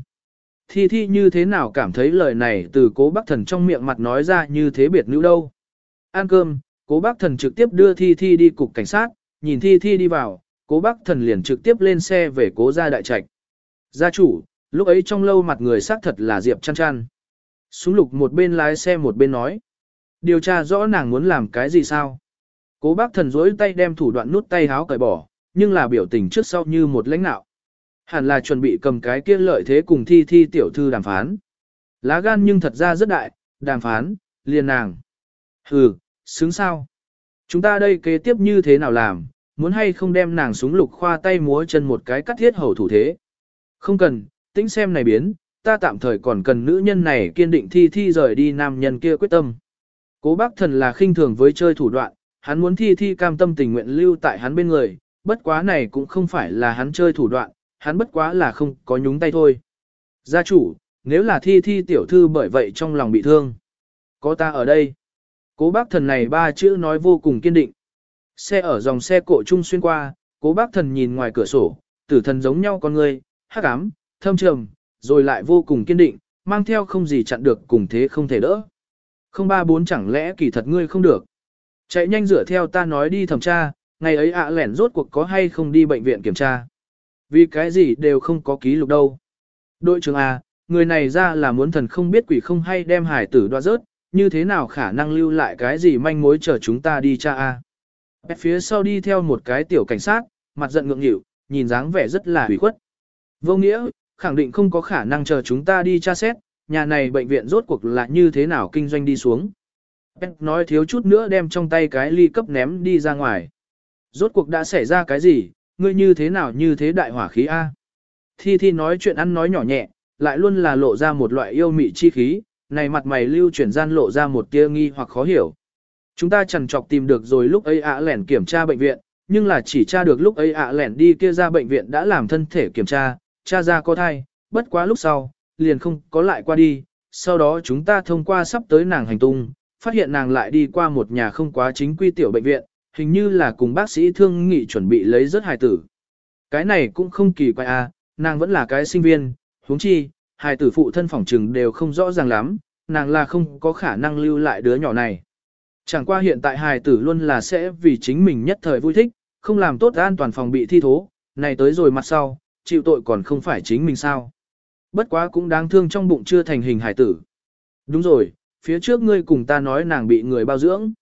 Speaker 1: Thi thi như thế nào cảm thấy lời này từ cố bác thần trong miệng mặt nói ra như thế biệt nữ đâu. Ăn cơm, cố bác thần trực tiếp đưa thi thi đi cục cảnh sát, nhìn thi thi đi vào, cố bác thần liền trực tiếp lên xe về cố gia đại trạch. Gia chủ, lúc ấy trong lâu mặt người xác thật là Diệp chăn chăn. Súng lục một bên lái xe một bên nói. Điều tra rõ nàng muốn làm cái gì sao? Cố bác thần rỗi tay đem thủ đoạn nút tay háo cởi bỏ, nhưng là biểu tình trước sau như một lãnh nạo. Hẳn là chuẩn bị cầm cái kia lợi thế cùng thi thi tiểu thư đàm phán. Lá gan nhưng thật ra rất đại, đàm phán, liền nàng. Hừ, xứng sao? Chúng ta đây kế tiếp như thế nào làm, muốn hay không đem nàng súng lục khoa tay múa chân một cái cắt thiết hầu thủ thế. Không cần, tính xem này biến, ta tạm thời còn cần nữ nhân này kiên định thi thi rời đi nam nhân kia quyết tâm. Cố bác thần là khinh thường với chơi thủ đoạn, hắn muốn thi thi cam tâm tình nguyện lưu tại hắn bên người, bất quá này cũng không phải là hắn chơi thủ đoạn, hắn bất quá là không có nhúng tay thôi. Gia chủ, nếu là thi thi tiểu thư bởi vậy trong lòng bị thương. Có ta ở đây. Cố bác thần này ba chữ nói vô cùng kiên định. Xe ở dòng xe cộ trung xuyên qua, cố bác thần nhìn ngoài cửa sổ, tử thần giống nhau con người, hắc ám, thâm trầm, rồi lại vô cùng kiên định, mang theo không gì chặn được cùng thế không thể đỡ. Không ba bốn chẳng lẽ kỳ thật ngươi không được. Chạy nhanh rửa theo ta nói đi thẩm tra, ngày ấy ạ lẻn rốt cuộc có hay không đi bệnh viện kiểm tra. Vì cái gì đều không có ký lục đâu. Đội trưởng A, người này ra là muốn thần không biết quỷ không hay đem hải tử đoạt rớt, như thế nào khả năng lưu lại cái gì manh mối chờ chúng ta đi cha A. Bẹt phía sau đi theo một cái tiểu cảnh sát, mặt giận ngượng nghịu, nhìn dáng vẻ rất là hủy khuất. Vô nghĩa, khẳng định không có khả năng chờ chúng ta đi tra xét, nhà này bệnh viện rốt cuộc là như thế nào kinh doanh đi xuống. Bẹt nói thiếu chút nữa đem trong tay cái ly cấp ném đi ra ngoài. Rốt cuộc đã xảy ra cái gì, ngươi như thế nào như thế đại hỏa khí A. Thi Thi nói chuyện ăn nói nhỏ nhẹ, lại luôn là lộ ra một loại yêu mị chi khí, này mặt mày lưu chuyển gian lộ ra một tia nghi hoặc khó hiểu. Chúng ta chẳng chọc tìm được rồi lúc ấy ạ lẻn kiểm tra bệnh viện, nhưng là chỉ tra được lúc ấy ạ lẻn đi kia ra bệnh viện đã làm thân thể kiểm tra, tra ra có thai, bất quá lúc sau, liền không có lại qua đi, sau đó chúng ta thông qua sắp tới nàng hành tung, phát hiện nàng lại đi qua một nhà không quá chính quy tiểu bệnh viện, hình như là cùng bác sĩ thương nghị chuẩn bị lấy rất hài tử. Cái này cũng không kỳ quái à, nàng vẫn là cái sinh viên, huống chi, hài tử phụ thân phỏng trừng đều không rõ ràng lắm, nàng là không có khả năng lưu lại đứa nhỏ này. Chẳng qua hiện tại hài tử luôn là sẽ vì chính mình nhất thời vui thích, không làm tốt an toàn phòng bị thi thố, này tới rồi mặt sau, chịu tội còn không phải chính mình sao. Bất quá cũng đáng thương trong bụng chưa thành hình hài tử. Đúng rồi, phía trước ngươi cùng ta nói nàng bị người bao dưỡng.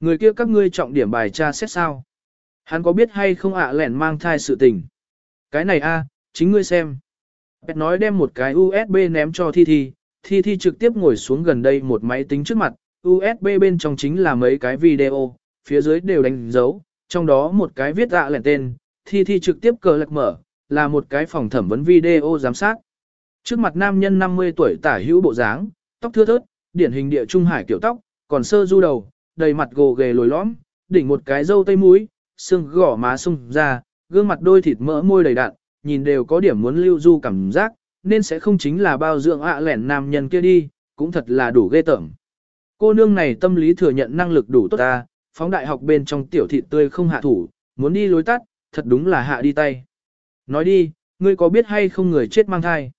Speaker 1: Người kia các ngươi trọng điểm bài tra xét sao? Hắn có biết hay không ạ à lẻn mang thai sự tình? Cái này a, chính ngươi xem. Bẹt nói đem một cái USB ném cho Thi Thi, Thi Thi trực tiếp ngồi xuống gần đây một máy tính trước mặt, USB bên trong chính là mấy cái video, phía dưới đều đánh dấu, trong đó một cái viết ạ lẻn tên, Thi Thi trực tiếp cờ lạc mở, là một cái phòng thẩm vấn video giám sát. Trước mặt nam nhân 50 tuổi tả hữu bộ dáng, tóc thưa thớt, điển hình địa trung hải kiểu tóc, còn sơ du đầu, đầy mặt gồ ghề lồi lõm, đỉnh một cái râu tây mũi, xương gỏ má sung ra, gương mặt đôi thịt mỡ môi đầy đặn, nhìn đều có điểm muốn lưu du cảm giác, nên sẽ không chính là bao dưỡng ạ lẻn nam nhân kia đi, cũng thật là đủ ghê tởm. Cô nương này tâm lý thừa nhận năng lực đủ tốt ta, phóng đại học bên trong tiểu thịt tươi không hạ thủ, muốn đi lối tắt, thật đúng là hạ đi tay. Nói đi, ngươi có biết hay không người chết mang thai?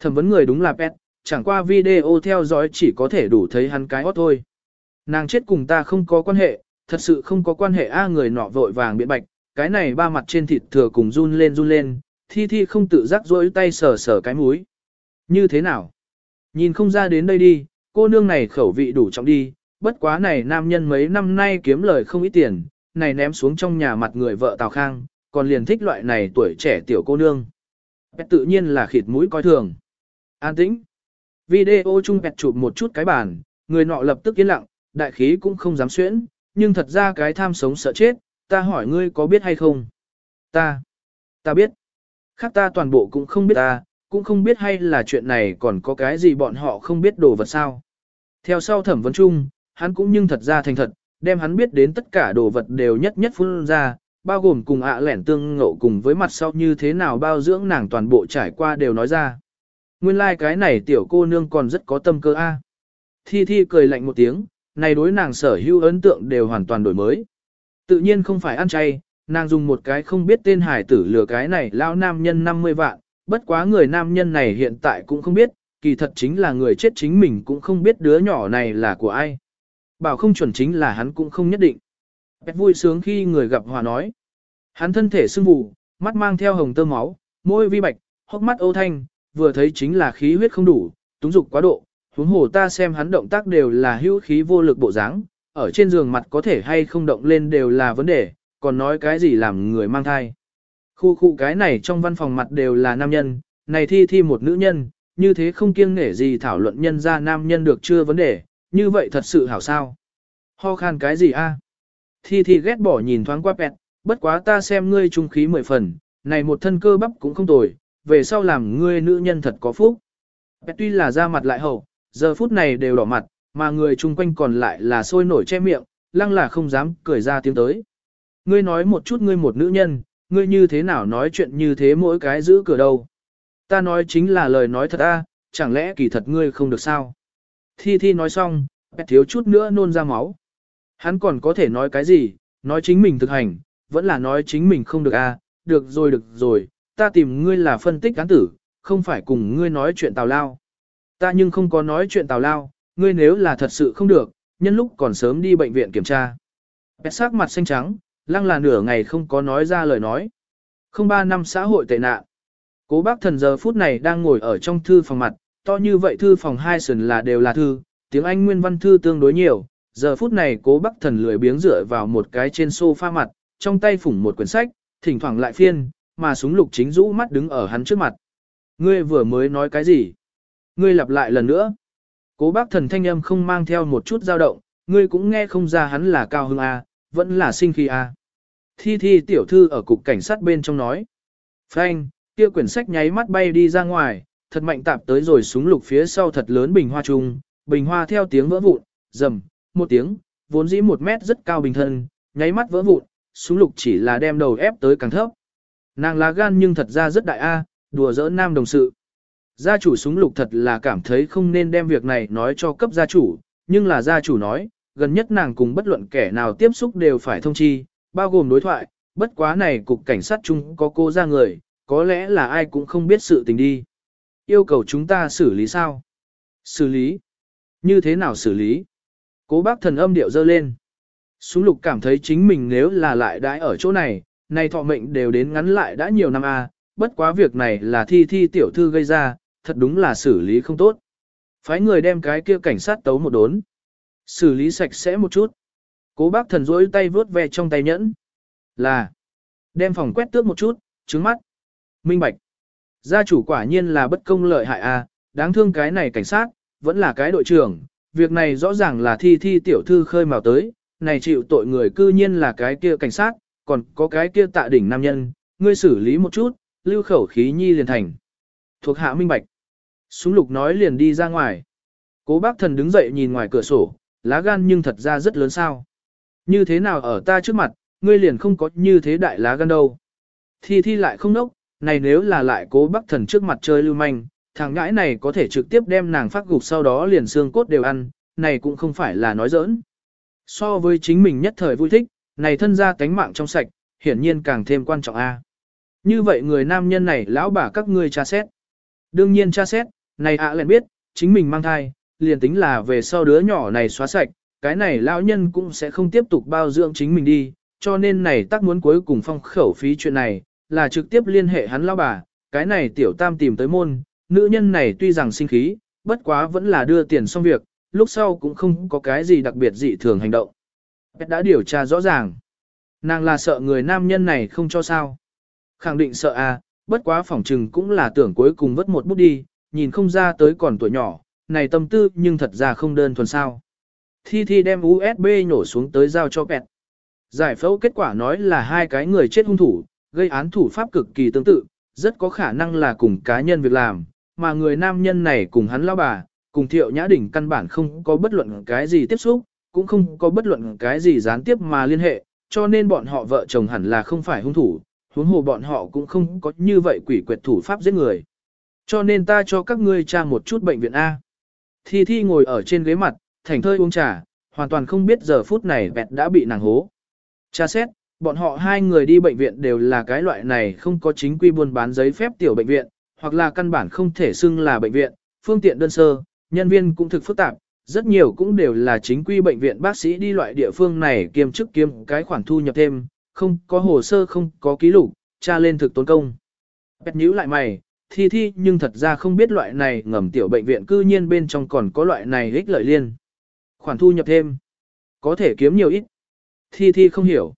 Speaker 1: Thẩm vấn người đúng là pet, chẳng qua video theo dõi chỉ có thể đủ thấy hắn cái hót thôi. Nàng chết cùng ta không có quan hệ, thật sự không có quan hệ a người nọ vội vàng biện bạch, cái này ba mặt trên thịt thừa cùng run lên run lên, thi thi không tự giác rỗi tay sờ sờ cái múi. Như thế nào? Nhìn không ra đến đây đi, cô nương này khẩu vị đủ trọng đi, bất quá này nam nhân mấy năm nay kiếm lời không ít tiền, này ném xuống trong nhà mặt người vợ Tào Khang, còn liền thích loại này tuổi trẻ tiểu cô nương. Pet tự nhiên là khịt mũi coi thường. An tĩnh. Video chung Pet chụp một chút cái bàn, người nọ lập tức yên lặng, đại khí cũng không dám xuyễn, nhưng thật ra cái tham sống sợ chết, ta hỏi ngươi có biết hay không? Ta. Ta biết. Khác ta toàn bộ cũng không biết ta, cũng không biết hay là chuyện này còn có cái gì bọn họ không biết đồ vật sao. Theo sau thẩm vấn chung, hắn cũng nhưng thật ra thành thật, đem hắn biết đến tất cả đồ vật đều nhất nhất phun ra, bao gồm cùng ạ à lẻn tương ngộ cùng với mặt sau như thế nào bao dưỡng nàng toàn bộ trải qua đều nói ra. Nguyên lai like cái này tiểu cô nương còn rất có tâm cơ a. Thi Thi cười lạnh một tiếng, này đối nàng sở hữu ấn tượng đều hoàn toàn đổi mới. Tự nhiên không phải ăn chay, nàng dùng một cái không biết tên hải tử lừa cái này lao nam nhân 50 vạn, bất quá người nam nhân này hiện tại cũng không biết, kỳ thật chính là người chết chính mình cũng không biết đứa nhỏ này là của ai. Bảo không chuẩn chính là hắn cũng không nhất định. bẹt vui sướng khi người gặp hòa nói. Hắn thân thể sưng vù, mắt mang theo hồng tơ máu, môi vi bạch, hốc mắt ô thanh, vừa thấy chính là khí huyết không đủ, túng dục quá độ. Huống hồ ta xem hắn động tác đều là hữu khí vô lực bộ dáng, ở trên giường mặt có thể hay không động lên đều là vấn đề, còn nói cái gì làm người mang thai. Khu khu cái này trong văn phòng mặt đều là nam nhân, này thi thi một nữ nhân, như thế không kiêng nể gì thảo luận nhân ra nam nhân được chưa vấn đề, như vậy thật sự hảo sao. Ho khan cái gì a? À? Thi thi ghét bỏ nhìn thoáng qua pẹt, bất quá ta xem ngươi trung khí mười phần, này một thân cơ bắp cũng không tồi, về sau làm ngươi nữ nhân thật có phúc. Pẹt tuy là ra mặt lại hậu, giờ phút này đều đỏ mặt, mà người chung quanh còn lại là sôi nổi che miệng, lăng là không dám cười ra tiếng tới. Ngươi nói một chút ngươi một nữ nhân, ngươi như thế nào nói chuyện như thế mỗi cái giữ cửa đâu. Ta nói chính là lời nói thật a, chẳng lẽ kỳ thật ngươi không được sao? Thi Thi nói xong, bẹt thiếu chút nữa nôn ra máu. Hắn còn có thể nói cái gì, nói chính mình thực hành, vẫn là nói chính mình không được a, được rồi được rồi, ta tìm ngươi là phân tích cán tử, không phải cùng ngươi nói chuyện tào lao. Ta nhưng không có nói chuyện tào lao, ngươi nếu là thật sự không được, nhân lúc còn sớm đi bệnh viện kiểm tra. Bẹt sắc mặt xanh trắng, lăng là nửa ngày không có nói ra lời nói. Không ba năm xã hội tệ nạn. Cố bác thần giờ phút này đang ngồi ở trong thư phòng mặt, to như vậy thư phòng hai sườn là đều là thư, tiếng Anh nguyên văn thư tương đối nhiều. Giờ phút này cố bác thần lười biếng dựa vào một cái trên sofa mặt, trong tay phủng một quyển sách, thỉnh thoảng lại phiên, mà súng lục chính rũ mắt đứng ở hắn trước mặt. Ngươi vừa mới nói cái gì? Ngươi lặp lại lần nữa. Cố bác thần thanh âm không mang theo một chút dao động, ngươi cũng nghe không ra hắn là cao hưng A, vẫn là sinh khi A. Thi thi tiểu thư ở cục cảnh sát bên trong nói. Frank, kia quyển sách nháy mắt bay đi ra ngoài, thật mạnh tạp tới rồi súng lục phía sau thật lớn bình hoa trung, bình hoa theo tiếng vỡ vụn, rầm, một tiếng, vốn dĩ một mét rất cao bình thân, nháy mắt vỡ vụn, súng lục chỉ là đem đầu ép tới càng thấp. Nàng lá gan nhưng thật ra rất đại a, đùa giỡn nam đồng sự. Gia chủ súng lục thật là cảm thấy không nên đem việc này nói cho cấp gia chủ, nhưng là gia chủ nói, gần nhất nàng cùng bất luận kẻ nào tiếp xúc đều phải thông chi, bao gồm đối thoại, bất quá này cục cảnh sát chung có cô ra người, có lẽ là ai cũng không biết sự tình đi. Yêu cầu chúng ta xử lý sao? Xử lý? Như thế nào xử lý? Cố bác thần âm điệu dơ lên. Súng lục cảm thấy chính mình nếu là lại đãi ở chỗ này, nay thọ mệnh đều đến ngắn lại đã nhiều năm a à, bất quá việc này là thi thi tiểu thư gây ra, thật đúng là xử lý không tốt. Phái người đem cái kia cảnh sát tấu một đốn. Xử lý sạch sẽ một chút. Cố bác thần rỗi tay vướt ve trong tay nhẫn. Là. Đem phòng quét tước một chút, trứng mắt. Minh bạch. Gia chủ quả nhiên là bất công lợi hại à, đáng thương cái này cảnh sát, vẫn là cái đội trưởng. Việc này rõ ràng là thi thi tiểu thư khơi mào tới, này chịu tội người cư nhiên là cái kia cảnh sát, còn có cái kia tạ đỉnh nam nhân, ngươi xử lý một chút, lưu khẩu khí nhi liền thành. Thuộc hạ minh bạch. Súng lục nói liền đi ra ngoài. Cố bác thần đứng dậy nhìn ngoài cửa sổ, lá gan nhưng thật ra rất lớn sao. Như thế nào ở ta trước mặt, ngươi liền không có như thế đại lá gan đâu. Thi thi lại không nốc, này nếu là lại cố bác thần trước mặt chơi lưu manh, thằng ngãi này có thể trực tiếp đem nàng phát gục sau đó liền xương cốt đều ăn, này cũng không phải là nói giỡn. So với chính mình nhất thời vui thích, này thân ra cánh mạng trong sạch, hiển nhiên càng thêm quan trọng a. Như vậy người nam nhân này lão bà các ngươi tra xét. Đương nhiên tra xét, này ạ à liền biết, chính mình mang thai, liền tính là về sau đứa nhỏ này xóa sạch, cái này lão nhân cũng sẽ không tiếp tục bao dưỡng chính mình đi, cho nên này tác muốn cuối cùng phong khẩu phí chuyện này, là trực tiếp liên hệ hắn lão bà, cái này tiểu tam tìm tới môn, nữ nhân này tuy rằng sinh khí, bất quá vẫn là đưa tiền xong việc, lúc sau cũng không có cái gì đặc biệt dị thường hành động. Pet đã điều tra rõ ràng. Nàng là sợ người nam nhân này không cho sao. Khẳng định sợ à, bất quá phỏng trừng cũng là tưởng cuối cùng vất một bút đi, nhìn không ra tới còn tuổi nhỏ, này tâm tư nhưng thật ra không đơn thuần sao. Thi Thi đem USB nhổ xuống tới giao cho Pẹt. Giải phẫu kết quả nói là hai cái người chết hung thủ, gây án thủ pháp cực kỳ tương tự, rất có khả năng là cùng cá nhân việc làm, mà người nam nhân này cùng hắn lão bà, cùng Thiệu Nhã Đỉnh căn bản không có bất luận cái gì tiếp xúc, cũng không có bất luận cái gì gián tiếp mà liên hệ, cho nên bọn họ vợ chồng hẳn là không phải hung thủ, huống hồ bọn họ cũng không có như vậy quỷ quyệt thủ pháp giết người. Cho nên ta cho các ngươi tra một chút bệnh viện A. Thi Thi ngồi ở trên ghế mặt, thành thơi uống trà, hoàn toàn không biết giờ phút này bẹt đã bị nàng hố. Cha xét, bọn họ hai người đi bệnh viện đều là cái loại này không có chính quy buôn bán giấy phép tiểu bệnh viện, hoặc là căn bản không thể xưng là bệnh viện, phương tiện đơn sơ, nhân viên cũng thực phức tạp, rất nhiều cũng đều là chính quy bệnh viện bác sĩ đi loại địa phương này kiêm chức kiêm cái khoản thu nhập thêm, không có hồ sơ không có ký lục, tra lên thực tốn công. Bẹt nhíu lại mày, thi thi nhưng thật ra không biết loại này ngầm tiểu bệnh viện cư nhiên bên trong còn có loại này ích lợi liên. Khoản thu nhập thêm, có thể kiếm nhiều ít. Thi thi không hiểu.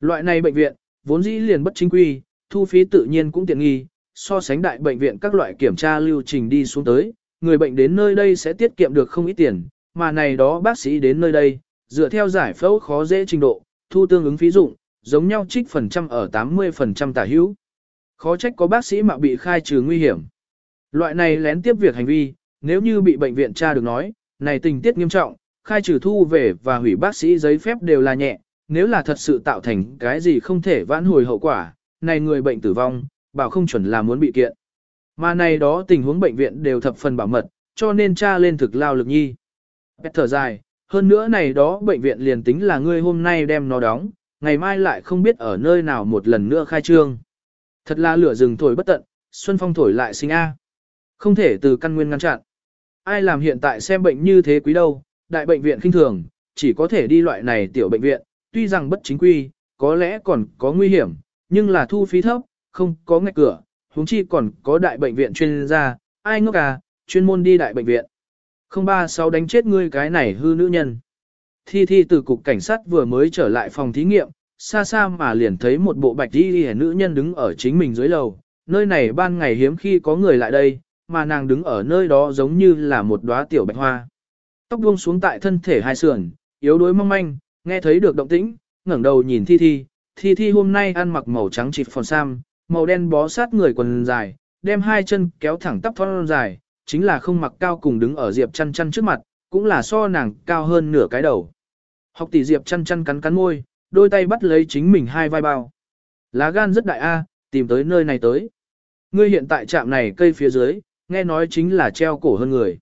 Speaker 1: Loại này bệnh viện, vốn dĩ liền bất chính quy, thu phí tự nhiên cũng tiện nghi, so sánh đại bệnh viện các loại kiểm tra lưu trình đi xuống tới, người bệnh đến nơi đây sẽ tiết kiệm được không ít tiền, mà này đó bác sĩ đến nơi đây, dựa theo giải phẫu khó dễ trình độ, thu tương ứng phí dụng, giống nhau trích phần trăm ở 80% tả hữu. Khó trách có bác sĩ mà bị khai trừ nguy hiểm. Loại này lén tiếp việc hành vi, nếu như bị bệnh viện tra được nói, này tình tiết nghiêm trọng, khai trừ thu về và hủy bác sĩ giấy phép đều là nhẹ, nếu là thật sự tạo thành cái gì không thể vãn hồi hậu quả, này người bệnh tử vong, bảo không chuẩn là muốn bị kiện. Mà này đó tình huống bệnh viện đều thập phần bảo mật, cho nên tra lên thực lao lực nhi. Bét thở dài, hơn nữa này đó bệnh viện liền tính là ngươi hôm nay đem nó đóng, ngày mai lại không biết ở nơi nào một lần nữa khai trương. Thật là lửa rừng thổi bất tận, xuân phong thổi lại sinh A. Không thể từ căn nguyên ngăn chặn. Ai làm hiện tại xem bệnh như thế quý đâu, đại bệnh viện khinh thường, chỉ có thể đi loại này tiểu bệnh viện, tuy rằng bất chính quy, có lẽ còn có nguy hiểm, nhưng là thu phí thấp, không có ngạch cửa, huống chi còn có đại bệnh viện chuyên gia, ai ngốc à, chuyên môn đi đại bệnh viện. Không ba sáu đánh chết ngươi cái này hư nữ nhân. Thi Thi từ cục cảnh sát vừa mới trở lại phòng thí nghiệm, xa xa mà liền thấy một bộ bạch đi hẻ nữ nhân đứng ở chính mình dưới lầu, nơi này ban ngày hiếm khi có người lại đây, mà nàng đứng ở nơi đó giống như là một đóa tiểu bạch hoa. Tóc buông xuống tại thân thể hai sườn, yếu đuối mong manh, nghe thấy được động tĩnh, ngẩng đầu nhìn Thi Thi, Thi Thi hôm nay ăn mặc màu trắng chịt phòn sam, màu đen bó sát người quần dài, đem hai chân kéo thẳng tắp thon dài, chính là không mặc cao cùng đứng ở Diệp chăn chăn trước mặt, cũng là so nàng cao hơn nửa cái đầu. Học tỷ Diệp chăn chăn cắn cắn môi, đôi tay bắt lấy chính mình hai vai bao. Lá gan rất đại a, tìm tới nơi này tới. Ngươi hiện tại trạm này cây phía dưới, nghe nói chính là treo cổ hơn người.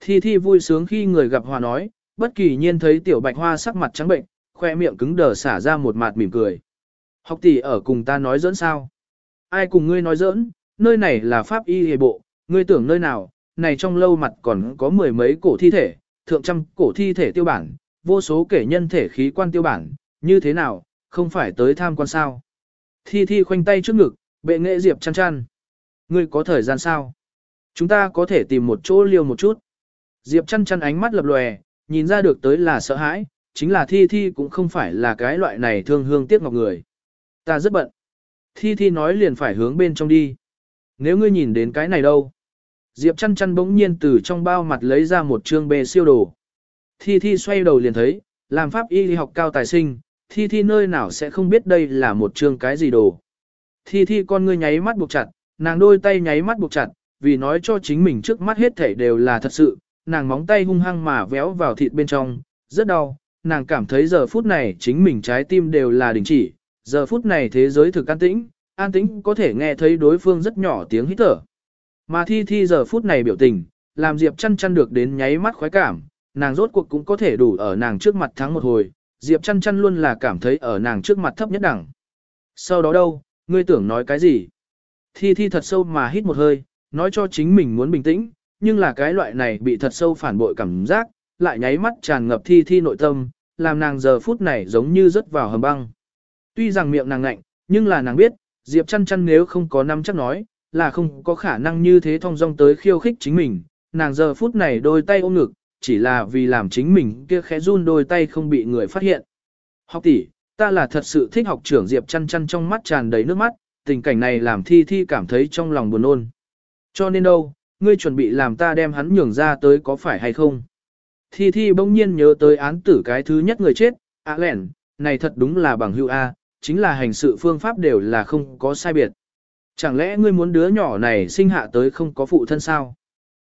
Speaker 1: Thi Thi vui sướng khi người gặp hòa nói, bất kỳ nhiên thấy tiểu bạch hoa sắc mặt trắng bệnh, khoe miệng cứng đờ xả ra một mạt mỉm cười. Học tỷ ở cùng ta nói dẫn sao? Ai cùng ngươi nói giỡn, nơi này là pháp y hề bộ, ngươi tưởng nơi nào, này trong lâu mặt còn có mười mấy cổ thi thể, thượng trăm cổ thi thể tiêu bản, vô số kể nhân thể khí quan tiêu bản, như thế nào, không phải tới tham quan sao. Thi thi khoanh tay trước ngực, bệ nghệ diệp chăn chăn. Ngươi có thời gian sao? Chúng ta có thể tìm một chỗ liêu một chút. Diệp chăn chăn ánh mắt lập lòe, nhìn ra được tới là sợ hãi, chính là thi thi cũng không phải là cái loại này thương hương tiếc ngọc người. Ta rất bận. Thi Thi nói liền phải hướng bên trong đi. Nếu ngươi nhìn đến cái này đâu? Diệp chăn chăn bỗng nhiên từ trong bao mặt lấy ra một trương bê siêu đồ. Thi Thi xoay đầu liền thấy, làm pháp y học cao tài sinh, Thi Thi nơi nào sẽ không biết đây là một chương cái gì đồ. Thi Thi con ngươi nháy mắt buộc chặt, nàng đôi tay nháy mắt buộc chặt, vì nói cho chính mình trước mắt hết thảy đều là thật sự, nàng móng tay hung hăng mà véo vào thịt bên trong, rất đau, nàng cảm thấy giờ phút này chính mình trái tim đều là đình chỉ, giờ phút này thế giới thực an tĩnh, an tĩnh có thể nghe thấy đối phương rất nhỏ tiếng hít thở. Mà thi thi giờ phút này biểu tình, làm Diệp chăn chăn được đến nháy mắt khoái cảm, nàng rốt cuộc cũng có thể đủ ở nàng trước mặt thắng một hồi, Diệp chăn chăn luôn là cảm thấy ở nàng trước mặt thấp nhất đẳng. Sau đó đâu, ngươi tưởng nói cái gì? Thi thi thật sâu mà hít một hơi, nói cho chính mình muốn bình tĩnh, nhưng là cái loại này bị thật sâu phản bội cảm giác, lại nháy mắt tràn ngập thi thi nội tâm, làm nàng giờ phút này giống như rớt vào hầm băng. Tuy rằng miệng nàng ngạnh, nhưng là nàng biết, Diệp chăn chăn nếu không có năm chắc nói, là không có khả năng như thế thong dong tới khiêu khích chính mình, nàng giờ phút này đôi tay ôm ngực, chỉ là vì làm chính mình kia khẽ run đôi tay không bị người phát hiện. Học tỷ, ta là thật sự thích học trưởng Diệp chăn chăn trong mắt tràn đầy nước mắt, tình cảnh này làm thi thi cảm thấy trong lòng buồn ôn. Cho nên đâu, ngươi chuẩn bị làm ta đem hắn nhường ra tới có phải hay không? Thi thi bỗng nhiên nhớ tới án tử cái thứ nhất người chết, à lẻn, này thật đúng là bằng hữu A, chính là hành sự phương pháp đều là không có sai biệt. Chẳng lẽ ngươi muốn đứa nhỏ này sinh hạ tới không có phụ thân sao?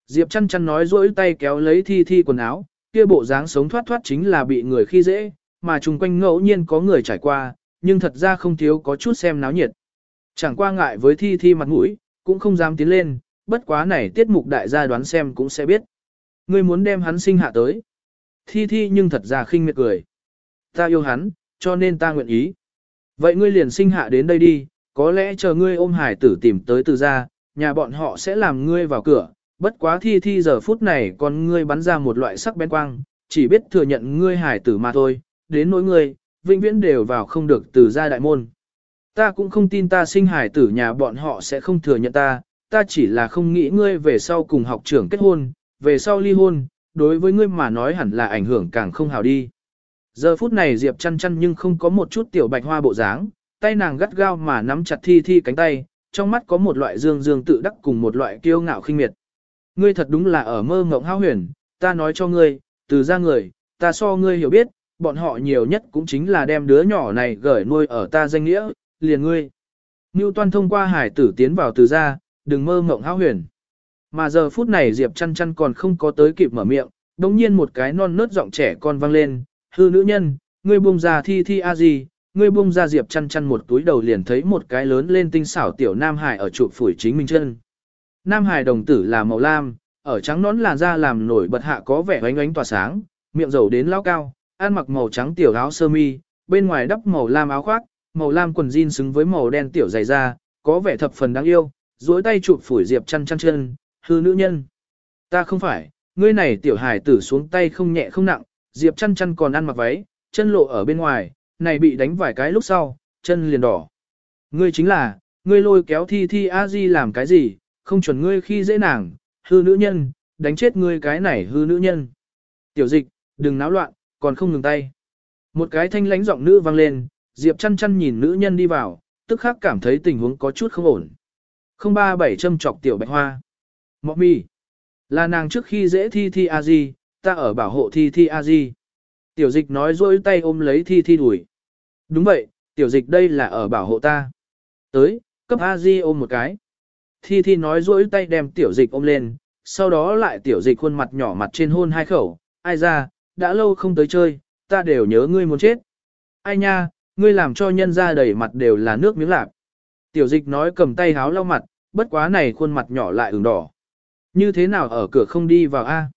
Speaker 1: Diệp chăn chăn nói rỗi tay kéo lấy thi thi quần áo, kia bộ dáng sống thoát thoát chính là bị người khi dễ, mà chung quanh ngẫu nhiên có người trải qua, nhưng thật ra không thiếu có chút xem náo nhiệt. Chẳng qua ngại với thi thi mặt mũi, cũng không dám tiến lên, bất quá này tiết mục đại gia đoán xem cũng sẽ biết. Ngươi muốn đem hắn sinh hạ tới. Thi thi nhưng thật ra khinh miệt cười. Ta yêu hắn, cho nên ta nguyện ý. Vậy ngươi liền sinh hạ đến đây đi, có lẽ chờ ngươi ôm hải tử tìm tới từ ra, nhà bọn họ sẽ làm ngươi vào cửa, bất quá thi thi giờ phút này con ngươi bắn ra một loại sắc bén quang, chỉ biết thừa nhận ngươi hải tử mà thôi, đến nỗi ngươi, vĩnh viễn đều vào không được từ gia đại môn. Ta cũng không tin ta sinh hải tử nhà bọn họ sẽ không thừa nhận ta, ta chỉ là không nghĩ ngươi về sau cùng học trưởng kết hôn, về sau ly hôn, đối với ngươi mà nói hẳn là ảnh hưởng càng không hào đi. Giờ phút này Diệp chăn chăn nhưng không có một chút tiểu bạch hoa bộ dáng, tay nàng gắt gao mà nắm chặt thi thi cánh tay, trong mắt có một loại dương dương tự đắc cùng một loại kiêu ngạo khinh miệt. Ngươi thật đúng là ở mơ ngộng hao huyền, ta nói cho ngươi, từ ra người, ta so ngươi hiểu biết, bọn họ nhiều nhất cũng chính là đem đứa nhỏ này gửi nuôi ở ta danh nghĩa, liền ngươi. Ngưu toan thông qua hải tử tiến vào từ ra, đừng mơ ngộng hao huyền. Mà giờ phút này Diệp chăn chăn còn không có tới kịp mở miệng, đồng nhiên một cái non nớt giọng trẻ con vang lên, hư nữ nhân, ngươi buông ra thi thi a gì, ngươi buông ra Diệp chăn chăn một túi đầu liền thấy một cái lớn lên tinh xảo tiểu Nam Hải ở trụ phủi chính mình chân. Nam Hải đồng tử là màu lam, ở trắng nón làn da làm nổi bật hạ có vẻ ánh ánh tỏa sáng, miệng dầu đến lao cao, ăn mặc màu trắng tiểu áo sơ mi, bên ngoài đắp màu lam áo khoác, màu lam quần jean xứng với màu đen tiểu dày da, có vẻ thập phần đáng yêu, duỗi tay chụp phủi Diệp chăn chăn chân, hư nữ nhân. Ta không phải, ngươi này tiểu hài tử xuống tay không nhẹ không nặng, Diệp chăn chăn còn ăn mặc váy, chân lộ ở bên ngoài, này bị đánh vài cái lúc sau, chân liền đỏ. Ngươi chính là, ngươi lôi kéo thi thi a di làm cái gì, không chuẩn ngươi khi dễ nàng, hư nữ nhân, đánh chết ngươi cái này hư nữ nhân. Tiểu dịch, đừng náo loạn, còn không ngừng tay. Một cái thanh lãnh giọng nữ vang lên, Diệp chăn chăn nhìn nữ nhân đi vào, tức khắc cảm thấy tình huống có chút không ổn. Không ba bảy châm chọc tiểu bạch hoa. Mọ mi. Là nàng trước khi dễ thi thi a di, ta ở bảo hộ thi thi a di. Tiểu dịch nói dối tay ôm lấy thi thi đuổi. Đúng vậy, tiểu dịch đây là ở bảo hộ ta. Tới, cấp a di ôm một cái. Thi thi nói rỗi tay đem tiểu dịch ôm lên, sau đó lại tiểu dịch khuôn mặt nhỏ mặt trên hôn hai khẩu. Ai ra, đã lâu không tới chơi, ta đều nhớ ngươi muốn chết. Ai nha, ngươi làm cho nhân ra đầy mặt đều là nước miếng lạc. Tiểu dịch nói cầm tay háo lau mặt, bất quá này khuôn mặt nhỏ lại ửng đỏ. Như thế nào ở cửa không đi vào A?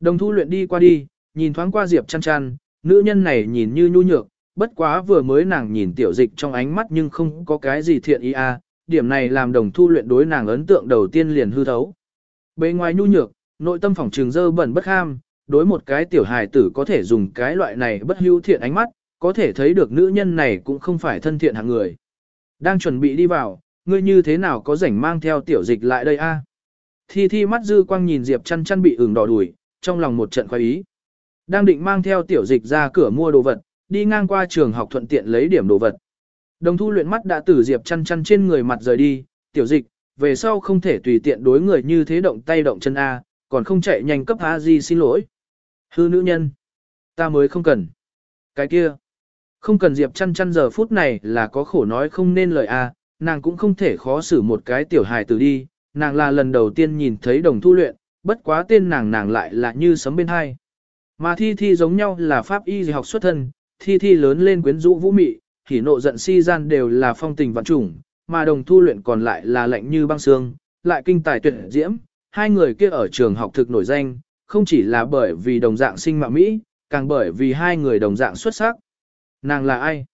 Speaker 1: Đồng thu luyện đi qua đi, nhìn thoáng qua Diệp chăn chăn, nữ nhân này nhìn như nhu nhược, bất quá vừa mới nàng nhìn tiểu dịch trong ánh mắt nhưng không có cái gì thiện ý A, điểm này làm đồng thu luyện đối nàng ấn tượng đầu tiên liền hư thấu. Bề ngoài nhu nhược, nội tâm phòng trường dơ bẩn bất ham, đối một cái tiểu hài tử có thể dùng cái loại này bất hữu thiện ánh mắt, có thể thấy được nữ nhân này cũng không phải thân thiện hạng người. Đang chuẩn bị đi vào, ngươi như thế nào có rảnh mang theo tiểu dịch lại đây a? Thi thi mắt dư quang nhìn Diệp chăn chăn bị ửng đỏ đùi, trong lòng một trận khoái ý. Đang định mang theo tiểu dịch ra cửa mua đồ vật, đi ngang qua trường học thuận tiện lấy điểm đồ vật. Đồng thu luyện mắt đã từ Diệp chăn chăn trên người mặt rời đi, tiểu dịch, về sau không thể tùy tiện đối người như thế động tay động chân A, còn không chạy nhanh cấp A Di xin lỗi. Hư nữ nhân, ta mới không cần. Cái kia, không cần Diệp chăn chăn giờ phút này là có khổ nói không nên lời A, nàng cũng không thể khó xử một cái tiểu hài tử đi, nàng là lần đầu tiên nhìn thấy đồng thu luyện, bất quá tên nàng nàng lại là như sấm bên hai. Mà thi thi giống nhau là pháp y học xuất thân, thi thi lớn lên quyến rũ vũ mị, hỉ nộ giận si gian đều là phong tình vạn trùng, mà đồng thu luyện còn lại là lạnh như băng xương, lại kinh tài tuyệt diễm, hai người kia ở trường học thực nổi danh, không chỉ là bởi vì đồng dạng sinh mạng Mỹ, càng bởi vì hai người đồng dạng xuất sắc. Nàng là ai?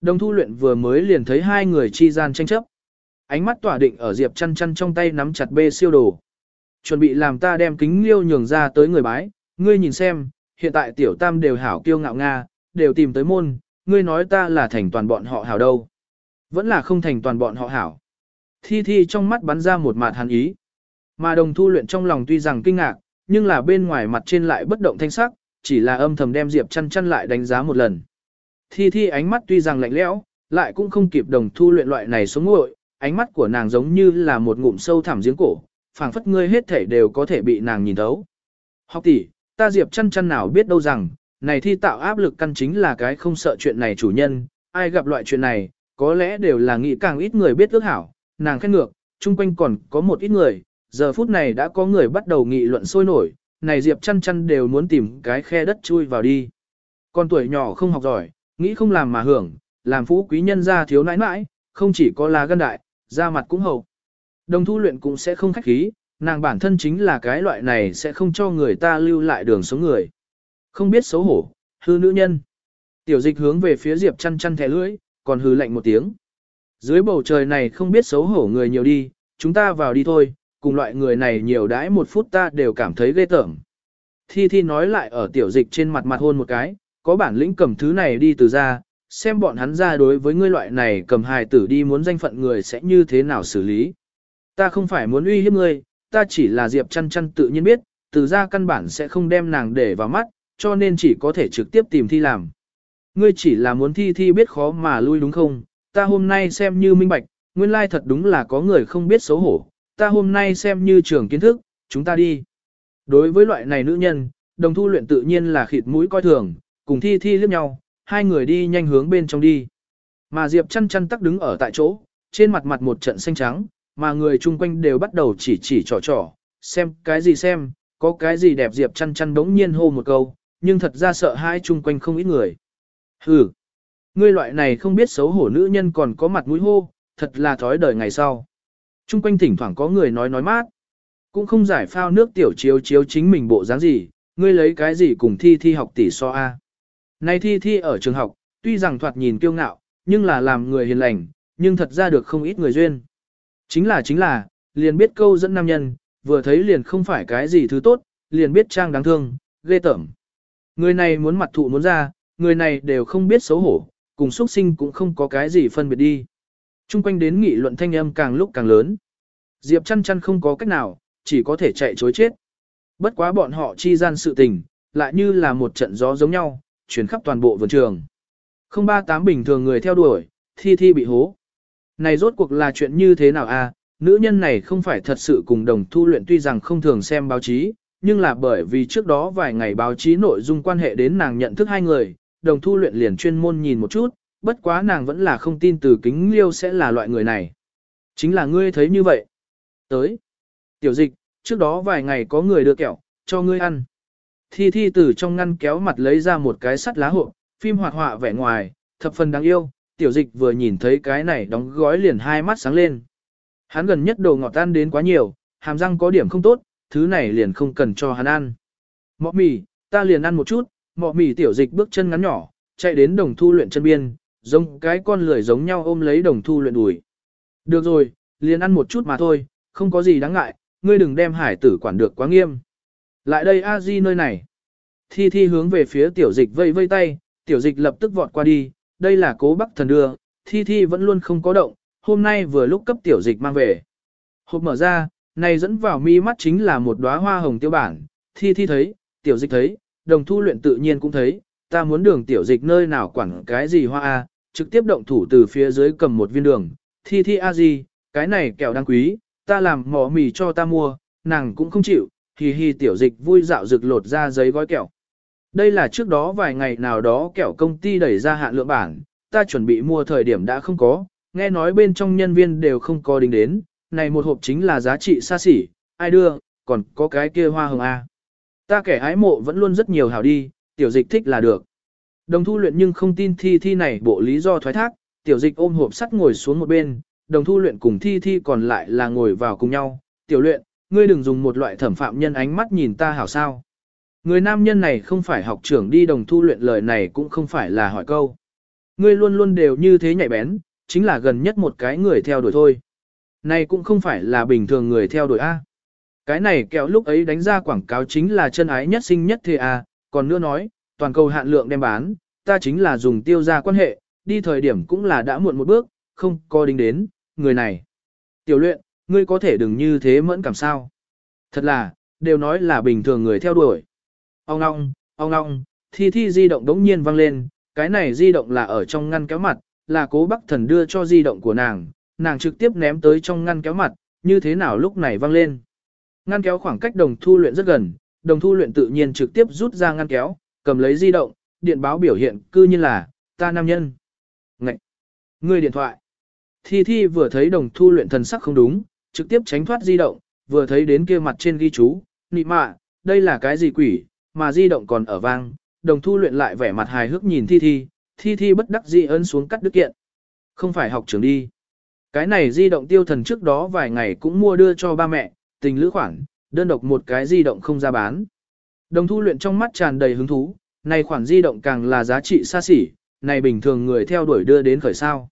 Speaker 1: Đồng thu luyện vừa mới liền thấy hai người chi gian tranh chấp. Ánh mắt tỏa định ở Diệp chăn chăn trong tay nắm chặt bê siêu đồ. Chuẩn bị làm ta đem kính liêu nhường ra tới người bái, ngươi nhìn xem, hiện tại tiểu tam đều hảo kiêu ngạo Nga, đều tìm tới môn, ngươi nói ta là thành toàn bọn họ hảo đâu. Vẫn là không thành toàn bọn họ hảo. Thi thi trong mắt bắn ra một mạt hàn ý. Mà đồng thu luyện trong lòng tuy rằng kinh ngạc, nhưng là bên ngoài mặt trên lại bất động thanh sắc, chỉ là âm thầm đem Diệp chăn chăn lại đánh giá một lần. Thi Thi ánh mắt tuy rằng lạnh lẽo, lại cũng không kịp đồng thu luyện loại này xuống ngội, ánh mắt của nàng giống như là một ngụm sâu thẳm giếng cổ, phảng phất ngươi hết thể đều có thể bị nàng nhìn thấu. Học tỷ, ta Diệp chăn chăn nào biết đâu rằng, này thi tạo áp lực căn chính là cái không sợ chuyện này chủ nhân, ai gặp loại chuyện này, có lẽ đều là nghĩ càng ít người biết ước hảo, nàng khét ngược, chung quanh còn có một ít người, giờ phút này đã có người bắt đầu nghị luận sôi nổi, này Diệp chăn chăn đều muốn tìm cái khe đất chui vào đi. Con tuổi nhỏ không học giỏi, nghĩ không làm mà hưởng, làm phú quý nhân gia thiếu nãi nãi, không chỉ có là gân đại, da mặt cũng hậu. Đồng thu luyện cũng sẽ không khách khí, nàng bản thân chính là cái loại này sẽ không cho người ta lưu lại đường sống người. Không biết xấu hổ, hư nữ nhân. Tiểu dịch hướng về phía Diệp chăn chăn thẻ lưỡi, còn hư lạnh một tiếng. Dưới bầu trời này không biết xấu hổ người nhiều đi, chúng ta vào đi thôi, cùng loại người này nhiều đãi một phút ta đều cảm thấy ghê tởm. Thi Thi nói lại ở tiểu dịch trên mặt mặt hôn một cái, có bản lĩnh cầm thứ này đi từ ra, xem bọn hắn ra đối với ngươi loại này cầm hài tử đi muốn danh phận người sẽ như thế nào xử lý. Ta không phải muốn uy hiếp ngươi, ta chỉ là Diệp chăn chăn tự nhiên biết, từ ra căn bản sẽ không đem nàng để vào mắt, cho nên chỉ có thể trực tiếp tìm thi làm. Ngươi chỉ là muốn thi thi biết khó mà lui đúng không, ta hôm nay xem như minh bạch, nguyên lai thật đúng là có người không biết xấu hổ, ta hôm nay xem như trường kiến thức, chúng ta đi. Đối với loại này nữ nhân, đồng thu luyện tự nhiên là khịt mũi coi thường, cùng thi thi liếc nhau, hai người đi nhanh hướng bên trong đi. Mà Diệp chăn chăn tắc đứng ở tại chỗ, trên mặt mặt một trận xanh trắng, mà người chung quanh đều bắt đầu chỉ chỉ trò trò, xem cái gì xem, có cái gì đẹp Diệp chăn chăn đống nhiên hô một câu, nhưng thật ra sợ hai chung quanh không ít người. Hừ, ngươi loại này không biết xấu hổ nữ nhân còn có mặt mũi hô, thật là thói đời ngày sau. Trung quanh thỉnh thoảng có người nói nói mát. Cũng không giải phao nước tiểu chiếu chiếu chính mình bộ dáng gì, ngươi lấy cái gì cùng thi thi học tỷ so A. Này thi thi ở trường học, tuy rằng thoạt nhìn kiêu ngạo, nhưng là làm người hiền lành, nhưng thật ra được không ít người duyên. Chính là chính là, liền biết câu dẫn nam nhân, vừa thấy liền không phải cái gì thứ tốt, liền biết trang đáng thương, ghê tởm. Người này muốn mặt thụ muốn ra, người này đều không biết xấu hổ, cùng xuất sinh cũng không có cái gì phân biệt đi. Trung quanh đến nghị luận thanh âm càng lúc càng lớn. Diệp chăn chăn không có cách nào, chỉ có thể chạy chối chết. Bất quá bọn họ chi gian sự tình, lại như là một trận gió giống nhau, chuyển khắp toàn bộ vườn trường. Không ba tám bình thường người theo đuổi, thi thi bị hố. Này rốt cuộc là chuyện như thế nào a? À? nữ nhân này không phải thật sự cùng đồng thu luyện tuy rằng không thường xem báo chí, nhưng là bởi vì trước đó vài ngày báo chí nội dung quan hệ đến nàng nhận thức hai người, đồng thu luyện liền chuyên môn nhìn một chút, bất quá nàng vẫn là không tin từ kính liêu sẽ là loại người này. Chính là ngươi thấy như vậy. Tới. Tiểu dịch, trước đó vài ngày có người đưa kẹo, cho ngươi ăn. Thi thi từ trong ngăn kéo mặt lấy ra một cái sắt lá hộp, phim hoạt họa vẻ ngoài, thập phần đáng yêu, tiểu dịch vừa nhìn thấy cái này đóng gói liền hai mắt sáng lên. Hắn gần nhất đồ ngọt tan đến quá nhiều, hàm răng có điểm không tốt, thứ này liền không cần cho hắn ăn. Mọ mì, ta liền ăn một chút, mọ mì tiểu dịch bước chân ngắn nhỏ, chạy đến đồng thu luyện chân biên, giống cái con lười giống nhau ôm lấy đồng thu luyện đùi. Được rồi, liền ăn một chút mà thôi, không có gì đáng ngại, ngươi đừng đem hải tử quản được quá nghiêm. Lại đây a di nơi này. Thi thi hướng về phía tiểu dịch vây vây tay, tiểu dịch lập tức vọt qua đi, đây là cố bắc thần đưa, thi thi vẫn luôn không có động, hôm nay vừa lúc cấp tiểu dịch mang về. Hộp mở ra, này dẫn vào mi mắt chính là một đóa hoa hồng tiêu bản, thi thi thấy, tiểu dịch thấy, đồng thu luyện tự nhiên cũng thấy, ta muốn đường tiểu dịch nơi nào quản cái gì hoa a, trực tiếp động thủ từ phía dưới cầm một viên đường, thi thi a gì, cái này kẹo đáng quý, ta làm mỏ mì cho ta mua, nàng cũng không chịu, hì hì tiểu dịch vui dạo rực lột ra giấy gói kẹo. Đây là trước đó vài ngày nào đó kẹo công ty đẩy ra hạn lượng bản, ta chuẩn bị mua thời điểm đã không có, nghe nói bên trong nhân viên đều không có đính đến, này một hộp chính là giá trị xa xỉ, ai đưa, còn có cái kia hoa hồng A. Ta kẻ ái mộ vẫn luôn rất nhiều hảo đi, tiểu dịch thích là được. Đồng thu luyện nhưng không tin thi thi này bộ lý do thoái thác, tiểu dịch ôm hộp sắt ngồi xuống một bên, đồng thu luyện cùng thi thi còn lại là ngồi vào cùng nhau. Tiểu luyện, ngươi đừng dùng một loại thẩm phạm nhân ánh mắt nhìn ta hảo sao. Người nam nhân này không phải học trưởng đi đồng thu luyện lời này cũng không phải là hỏi câu. Ngươi luôn luôn đều như thế nhạy bén, chính là gần nhất một cái người theo đuổi thôi. Này cũng không phải là bình thường người theo đuổi A. Cái này kẹo lúc ấy đánh ra quảng cáo chính là chân ái nhất sinh nhất thế A, còn nữa nói, toàn cầu hạn lượng đem bán, ta chính là dùng tiêu ra quan hệ, đi thời điểm cũng là đã muộn một bước, không có đính đến, người này. Tiểu luyện, ngươi có thể đừng như thế mẫn cảm sao. Thật là, đều nói là bình thường người theo đuổi. Ông ngong, ông ngong, thi thi di động đống nhiên vang lên, cái này di động là ở trong ngăn kéo mặt, là cố bắc thần đưa cho di động của nàng, nàng trực tiếp ném tới trong ngăn kéo mặt, như thế nào lúc này văng lên. Ngăn kéo khoảng cách đồng thu luyện rất gần, đồng thu luyện tự nhiên trực tiếp rút ra ngăn kéo, cầm lấy di động, điện báo biểu hiện cư nhiên là, ta nam nhân. Ngậy! Người điện thoại. Thi Thi vừa thấy đồng thu luyện thần sắc không đúng, trực tiếp tránh thoát di động, vừa thấy đến kia mặt trên ghi chú, nị mạ, đây là cái gì quỷ, mà di động còn ở vang, đồng thu luyện lại vẻ mặt hài hước nhìn Thi Thi, Thi Thi bất đắc dĩ ấn xuống cắt đứt kiện. Không phải học trường đi. Cái này di động tiêu thần trước đó vài ngày cũng mua đưa cho ba mẹ, tình lữ khoản, đơn độc một cái di động không ra bán. Đồng thu luyện trong mắt tràn đầy hứng thú, này khoản di động càng là giá trị xa xỉ, này bình thường người theo đuổi đưa đến khởi sao.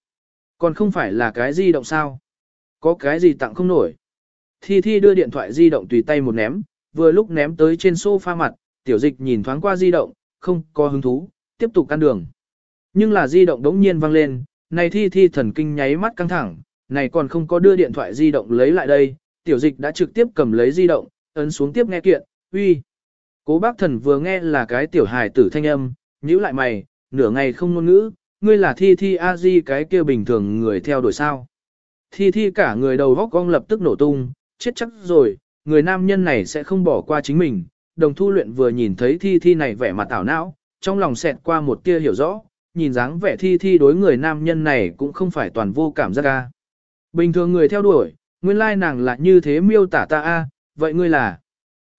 Speaker 1: Còn không phải là cái di động sao? Có cái gì tặng không nổi? Thi Thi đưa điện thoại di động tùy tay một ném, vừa lúc ném tới trên sofa mặt, tiểu dịch nhìn thoáng qua di động, không có hứng thú, tiếp tục căn đường. Nhưng là di động đống nhiên vang lên, này Thi Thi thần kinh nháy mắt căng thẳng, này còn không có đưa điện thoại di động lấy lại đây, tiểu dịch đã trực tiếp cầm lấy di động, ấn xuống tiếp nghe kiện, uy. Cố bác thần vừa nghe là cái tiểu hài tử thanh âm, nhữ lại mày, nửa ngày không ngôn ngữ, ngươi là thi thi a di cái kia bình thường người theo đuổi sao. Thi thi cả người đầu góc cong lập tức nổ tung, chết chắc rồi, người nam nhân này sẽ không bỏ qua chính mình. Đồng thu luyện vừa nhìn thấy thi thi này vẻ mặt tảo não, trong lòng xẹt qua một tia hiểu rõ, nhìn dáng vẻ thi thi đối người nam nhân này cũng không phải toàn vô cảm giác ca. Bình thường người theo đuổi, nguyên lai nàng là như thế miêu tả ta a, vậy ngươi là?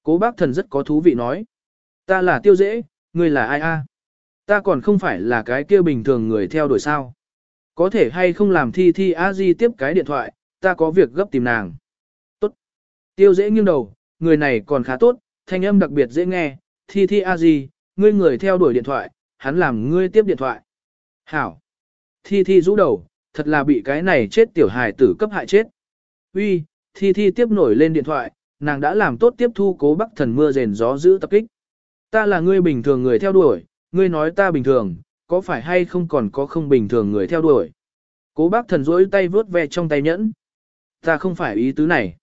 Speaker 1: Cố bác thần rất có thú vị nói. Ta là tiêu dễ, ngươi là ai a? Ta còn không phải là cái kia bình thường người theo đuổi sao. Có thể hay không làm thi thi a di tiếp cái điện thoại, ta có việc gấp tìm nàng. Tốt. Tiêu dễ nghiêng đầu, người này còn khá tốt, thanh âm đặc biệt dễ nghe, thi thi a di, ngươi người theo đuổi điện thoại, hắn làm ngươi tiếp điện thoại. Hảo. Thi thi rũ đầu, thật là bị cái này chết tiểu hài tử cấp hại chết. Uy, thi thi tiếp nổi lên điện thoại, nàng đã làm tốt tiếp thu cố bắc thần mưa rền gió giữ tập kích. Ta là ngươi bình thường người theo đuổi, ngươi nói ta bình thường, có phải hay không còn có không bình thường người theo đuổi. Cố bác thần rỗi tay vướt ve trong tay nhẫn. Ta không phải ý tứ này.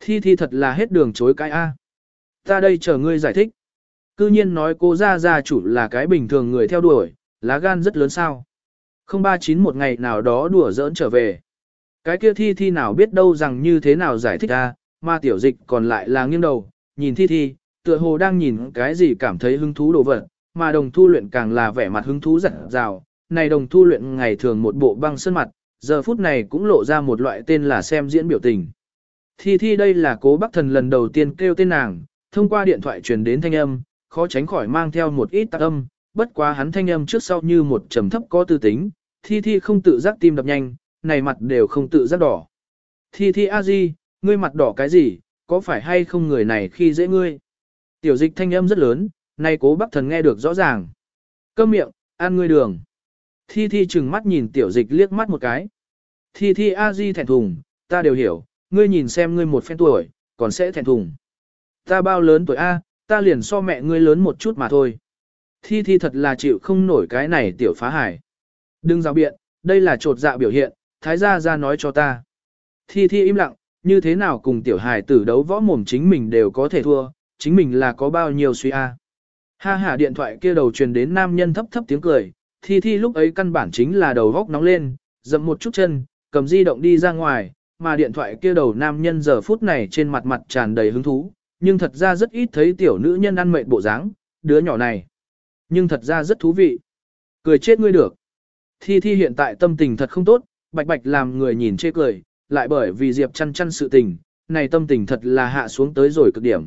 Speaker 1: Thi thi thật là hết đường chối cái A. Ta đây chờ ngươi giải thích. Cư nhiên nói cô ra gia chủ là cái bình thường người theo đuổi, lá gan rất lớn sao. Không ba chín một ngày nào đó đùa giỡn trở về. Cái kia thi thi nào biết đâu rằng như thế nào giải thích ra, mà tiểu dịch còn lại là nghiêng đầu, nhìn thi thi, tựa hồ đang nhìn cái gì cảm thấy hứng thú đồ vật, mà đồng thu luyện càng là vẻ mặt hứng thú rặn rào. Này đồng thu luyện ngày thường một bộ băng sơn mặt, giờ phút này cũng lộ ra một loại tên là xem diễn biểu tình. Thi thi đây là cố bác thần lần đầu tiên kêu tên nàng, thông qua điện thoại truyền đến thanh âm, khó tránh khỏi mang theo một ít tạc âm, bất quá hắn thanh âm trước sau như một trầm thấp có tư tính, thi thi không tự giác tim đập nhanh, này mặt đều không tự giác đỏ. Thi thi a di, ngươi mặt đỏ cái gì, có phải hay không người này khi dễ ngươi? Tiểu dịch thanh âm rất lớn, nay cố bác thần nghe được rõ ràng. Câm miệng, ăn ngươi đường. Thi thi chừng mắt nhìn tiểu dịch liếc mắt một cái. Thi thi a di thẹn thùng, ta đều hiểu, ngươi nhìn xem ngươi một phen tuổi, còn sẽ thẹn thùng. Ta bao lớn tuổi A, ta liền so mẹ ngươi lớn một chút mà thôi. Thi thi thật là chịu không nổi cái này tiểu phá hải. Đừng rào biện, đây là trột dạ biểu hiện, thái gia ra nói cho ta. Thi thi im lặng, như thế nào cùng tiểu hài tử đấu võ mồm chính mình đều có thể thua, chính mình là có bao nhiêu suy a. Ha ha điện thoại kia đầu truyền đến nam nhân thấp thấp tiếng cười, thi thi lúc ấy căn bản chính là đầu góc nóng lên, dậm một chút chân, cầm di động đi ra ngoài, mà điện thoại kia đầu nam nhân giờ phút này trên mặt mặt tràn đầy hứng thú, nhưng thật ra rất ít thấy tiểu nữ nhân ăn mệt bộ dáng, đứa nhỏ này. Nhưng thật ra rất thú vị. Cười chết ngươi được. Thi thi hiện tại tâm tình thật không tốt, bạch bạch làm người nhìn chê cười, lại bởi vì Diệp chăn chăn sự tình, này tâm tình thật là hạ xuống tới rồi cực điểm.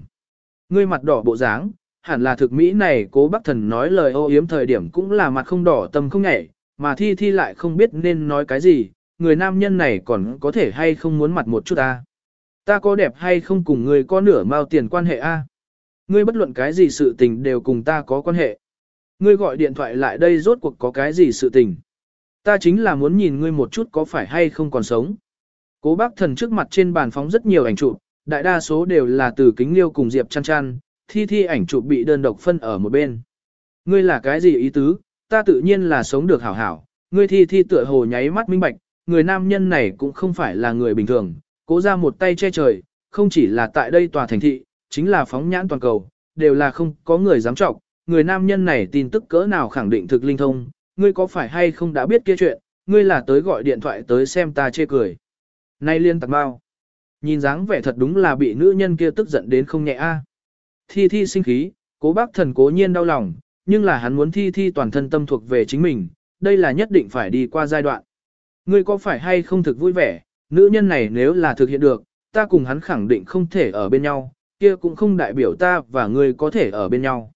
Speaker 1: Ngươi mặt đỏ bộ dáng, hẳn là thực mỹ này cố bác thần nói lời ô yếm thời điểm cũng là mặt không đỏ tâm không nhảy, mà thi thi lại không biết nên nói cái gì, người nam nhân này còn có thể hay không muốn mặt một chút ta. Ta có đẹp hay không cùng ngươi có nửa mao tiền quan hệ a? Ngươi bất luận cái gì sự tình đều cùng ta có quan hệ. Ngươi gọi điện thoại lại đây rốt cuộc có cái gì sự tình. Ta chính là muốn nhìn ngươi một chút có phải hay không còn sống. Cố bác thần trước mặt trên bàn phóng rất nhiều ảnh chụp, đại đa số đều là từ kính liêu cùng Diệp chăn chăn, thi thi ảnh chụp bị đơn độc phân ở một bên. Ngươi là cái gì ý tứ, ta tự nhiên là sống được hảo hảo, ngươi thi thi tựa hồ nháy mắt minh bạch, người nam nhân này cũng không phải là người bình thường, cố ra một tay che trời, không chỉ là tại đây tòa thành thị, chính là phóng nhãn toàn cầu, đều là không có người dám trọng, người nam nhân này tin tức cỡ nào khẳng định thực linh thông, ngươi có phải hay không đã biết kia chuyện, ngươi là tới gọi điện thoại tới xem ta chê cười. Nay liên tạc bao. Nhìn dáng vẻ thật đúng là bị nữ nhân kia tức giận đến không nhẹ a. Thi thi sinh khí, cố bác thần cố nhiên đau lòng, nhưng là hắn muốn thi thi toàn thân tâm thuộc về chính mình, đây là nhất định phải đi qua giai đoạn. Ngươi có phải hay không thực vui vẻ, nữ nhân này nếu là thực hiện được, ta cùng hắn khẳng định không thể ở bên nhau, kia cũng không đại biểu ta và ngươi có thể ở bên nhau.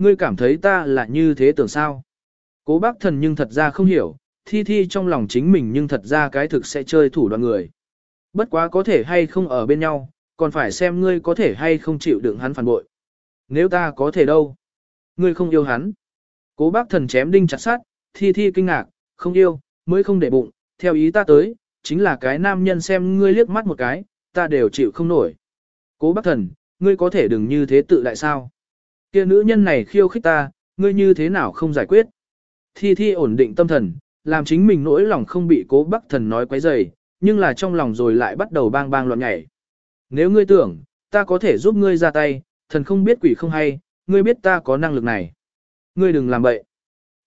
Speaker 1: Ngươi cảm thấy ta là như thế tưởng sao? Cố bác thần nhưng thật ra không hiểu, thi thi trong lòng chính mình nhưng thật ra cái thực sẽ chơi thủ đoạn người. Bất quá có thể hay không ở bên nhau, còn phải xem ngươi có thể hay không chịu đựng hắn phản bội. Nếu ta có thể đâu? Ngươi không yêu hắn. Cố bác thần chém đinh chặt sát, thi thi kinh ngạc, không yêu, mới không để bụng, theo ý ta tới, chính là cái nam nhân xem ngươi liếc mắt một cái, ta đều chịu không nổi. Cố bác thần, ngươi có thể đừng như thế tự lại sao? Kia nữ nhân này khiêu khích ta, ngươi như thế nào không giải quyết? Thi thi ổn định tâm thần, làm chính mình nỗi lòng không bị cố bác thần nói quấy rầy, nhưng là trong lòng rồi lại bắt đầu bang bang loạn nhảy. Nếu ngươi tưởng, ta có thể giúp ngươi ra tay, thần không biết quỷ không hay, ngươi biết ta có năng lực này. Ngươi đừng làm bậy.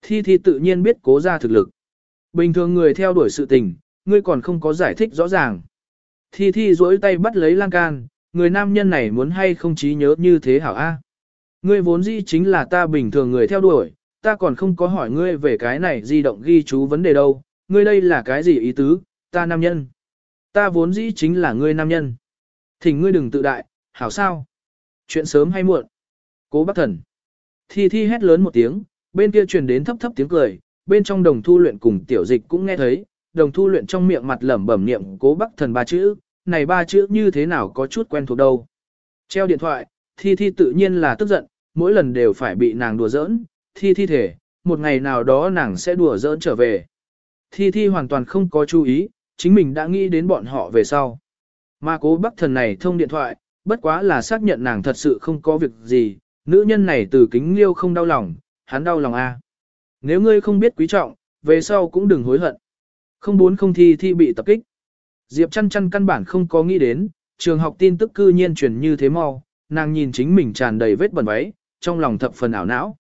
Speaker 1: Thi thi tự nhiên biết cố ra thực lực. Bình thường người theo đuổi sự tình, ngươi còn không có giải thích rõ ràng. Thi thi duỗi tay bắt lấy lan can, người nam nhân này muốn hay không trí nhớ như thế hảo A. Ngươi vốn dĩ chính là ta bình thường người theo đuổi, ta còn không có hỏi ngươi về cái này di động ghi chú vấn đề đâu, ngươi đây là cái gì ý tứ, ta nam nhân. Ta vốn dĩ chính là ngươi nam nhân. Thỉnh ngươi đừng tự đại, hảo sao? Chuyện sớm hay muộn? Cố bác thần. Thi thi hét lớn một tiếng, bên kia truyền đến thấp thấp tiếng cười, bên trong đồng thu luyện cùng tiểu dịch cũng nghe thấy, đồng thu luyện trong miệng mặt lẩm bẩm niệm cố bác thần ba chữ, này ba chữ như thế nào có chút quen thuộc đâu. Treo điện thoại, thi thi tự nhiên là tức giận, mỗi lần đều phải bị nàng đùa giỡn, thi thi thể, một ngày nào đó nàng sẽ đùa giỡn trở về. Thi thi hoàn toàn không có chú ý, chính mình đã nghĩ đến bọn họ về sau. Mà cố bác thần này thông điện thoại, bất quá là xác nhận nàng thật sự không có việc gì, nữ nhân này từ kính liêu không đau lòng, hắn đau lòng a. Nếu ngươi không biết quý trọng, về sau cũng đừng hối hận. Không muốn không thi thi bị tập kích. Diệp chăn chăn căn bản không có nghĩ đến, trường học tin tức cư nhiên truyền như thế mau, nàng nhìn chính mình tràn đầy vết bẩn váy, trong lòng thập phần ảo não.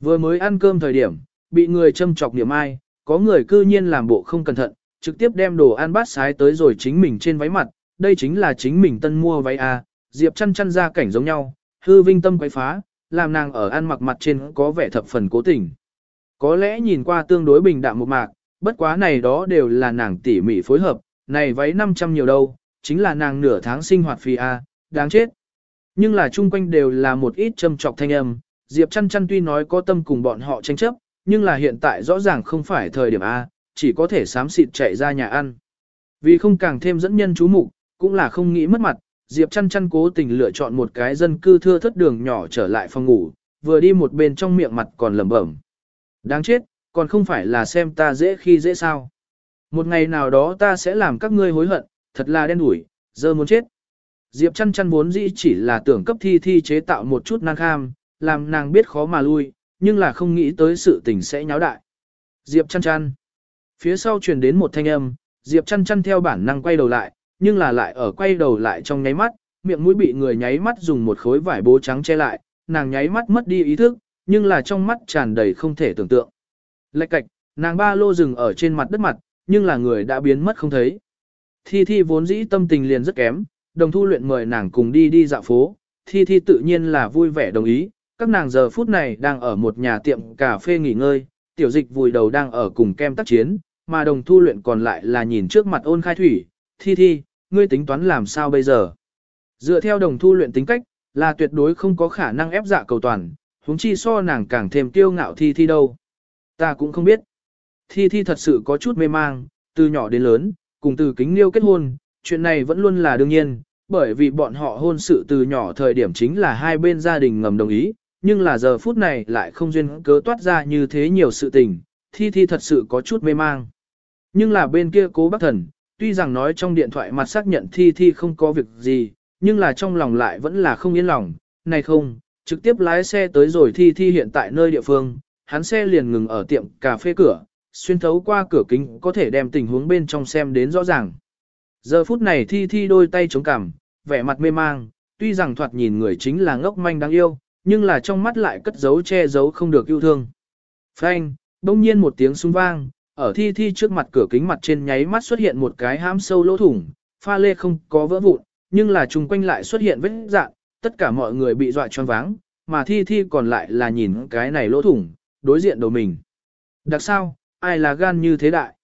Speaker 1: Vừa mới ăn cơm thời điểm, bị người châm chọc niệm ai, có người cư nhiên làm bộ không cẩn thận, trực tiếp đem đồ ăn bát sái tới rồi chính mình trên váy mặt, đây chính là chính mình tân mua váy a, Diệp chăn chăn ra cảnh giống nhau, hư vinh tâm quấy phá, làm nàng ở ăn mặc mặt trên có vẻ thập phần cố tình. Có lẽ nhìn qua tương đối bình đạm một mạc, bất quá này đó đều là nàng tỉ mỉ phối hợp, này váy 500 nhiều đâu, chính là nàng nửa tháng sinh hoạt phi a, à, đáng chết. Nhưng là chung quanh đều là một ít châm trọc thanh âm, Diệp chăn chăn tuy nói có tâm cùng bọn họ tranh chấp, nhưng là hiện tại rõ ràng không phải thời điểm A, chỉ có thể sám xịt chạy ra nhà ăn. Vì không càng thêm dẫn nhân chú mục, cũng là không nghĩ mất mặt, Diệp chăn chăn cố tình lựa chọn một cái dân cư thưa thất đường nhỏ trở lại phòng ngủ, vừa đi một bên trong miệng mặt còn lẩm bẩm. Đáng chết, còn không phải là xem ta dễ khi dễ sao. Một ngày nào đó ta sẽ làm các ngươi hối hận, thật là đen đủi, giờ muốn chết. Diệp chăn chăn vốn dĩ chỉ là tưởng cấp thi thi chế tạo một chút năng kham, làm nàng biết khó mà lui, nhưng là không nghĩ tới sự tình sẽ nháo đại. Diệp chăn chăn. Phía sau truyền đến một thanh âm, Diệp chăn chăn theo bản năng quay đầu lại, nhưng là lại ở quay đầu lại trong nháy mắt, miệng mũi bị người nháy mắt dùng một khối vải bố trắng che lại, nàng nháy mắt mất đi ý thức, nhưng là trong mắt tràn đầy không thể tưởng tượng. Lạch cạch, nàng ba lô rừng ở trên mặt đất mặt, nhưng là người đã biến mất không thấy. Thi Thi vốn dĩ tâm tình liền rất kém, đồng thu luyện mời nàng cùng đi đi dạo phố, Thi Thi tự nhiên là vui vẻ đồng ý, các nàng giờ phút này đang ở một nhà tiệm cà phê nghỉ ngơi, tiểu dịch vùi đầu đang ở cùng kem tác chiến, mà đồng thu luyện còn lại là nhìn trước mặt ôn khai thủy, Thi Thi, ngươi tính toán làm sao bây giờ? Dựa theo đồng thu luyện tính cách, là tuyệt đối không có khả năng ép dạ cầu toàn, huống chi so nàng càng thêm kiêu ngạo Thi Thi đâu. Ta cũng không biết. Thi Thi thật sự có chút mê mang, từ nhỏ đến lớn, cùng từ kính liêu kết hôn, chuyện này vẫn luôn là đương nhiên, bởi vì bọn họ hôn sự từ nhỏ thời điểm chính là hai bên gia đình ngầm đồng ý, nhưng là giờ phút này lại không duyên cớ toát ra như thế nhiều sự tình, Thi Thi thật sự có chút mê mang. Nhưng là bên kia cố bác thần, tuy rằng nói trong điện thoại mặt xác nhận Thi Thi không có việc gì, nhưng là trong lòng lại vẫn là không yên lòng, này không, trực tiếp lái xe tới rồi Thi Thi hiện tại nơi địa phương, hắn xe liền ngừng ở tiệm cà phê cửa, xuyên thấu qua cửa kính có thể đem tình huống bên trong xem đến rõ ràng. Giờ phút này Thi Thi đôi tay chống cằm, vẻ mặt mê mang, tuy rằng thoạt nhìn người chính là ngốc manh đáng yêu, nhưng là trong mắt lại cất giấu che giấu không được yêu thương. Phanh, đông nhiên một tiếng súng vang, ở thi thi trước mặt cửa kính mặt trên nháy mắt xuất hiện một cái hãm sâu lỗ thủng, pha lê không có vỡ vụn, nhưng là chung quanh lại xuất hiện vết dạng, tất cả mọi người bị dọa choáng váng, mà thi thi còn lại là nhìn cái này lỗ thủng, đối diện đầu mình. Đặc sao, ai là gan như thế đại?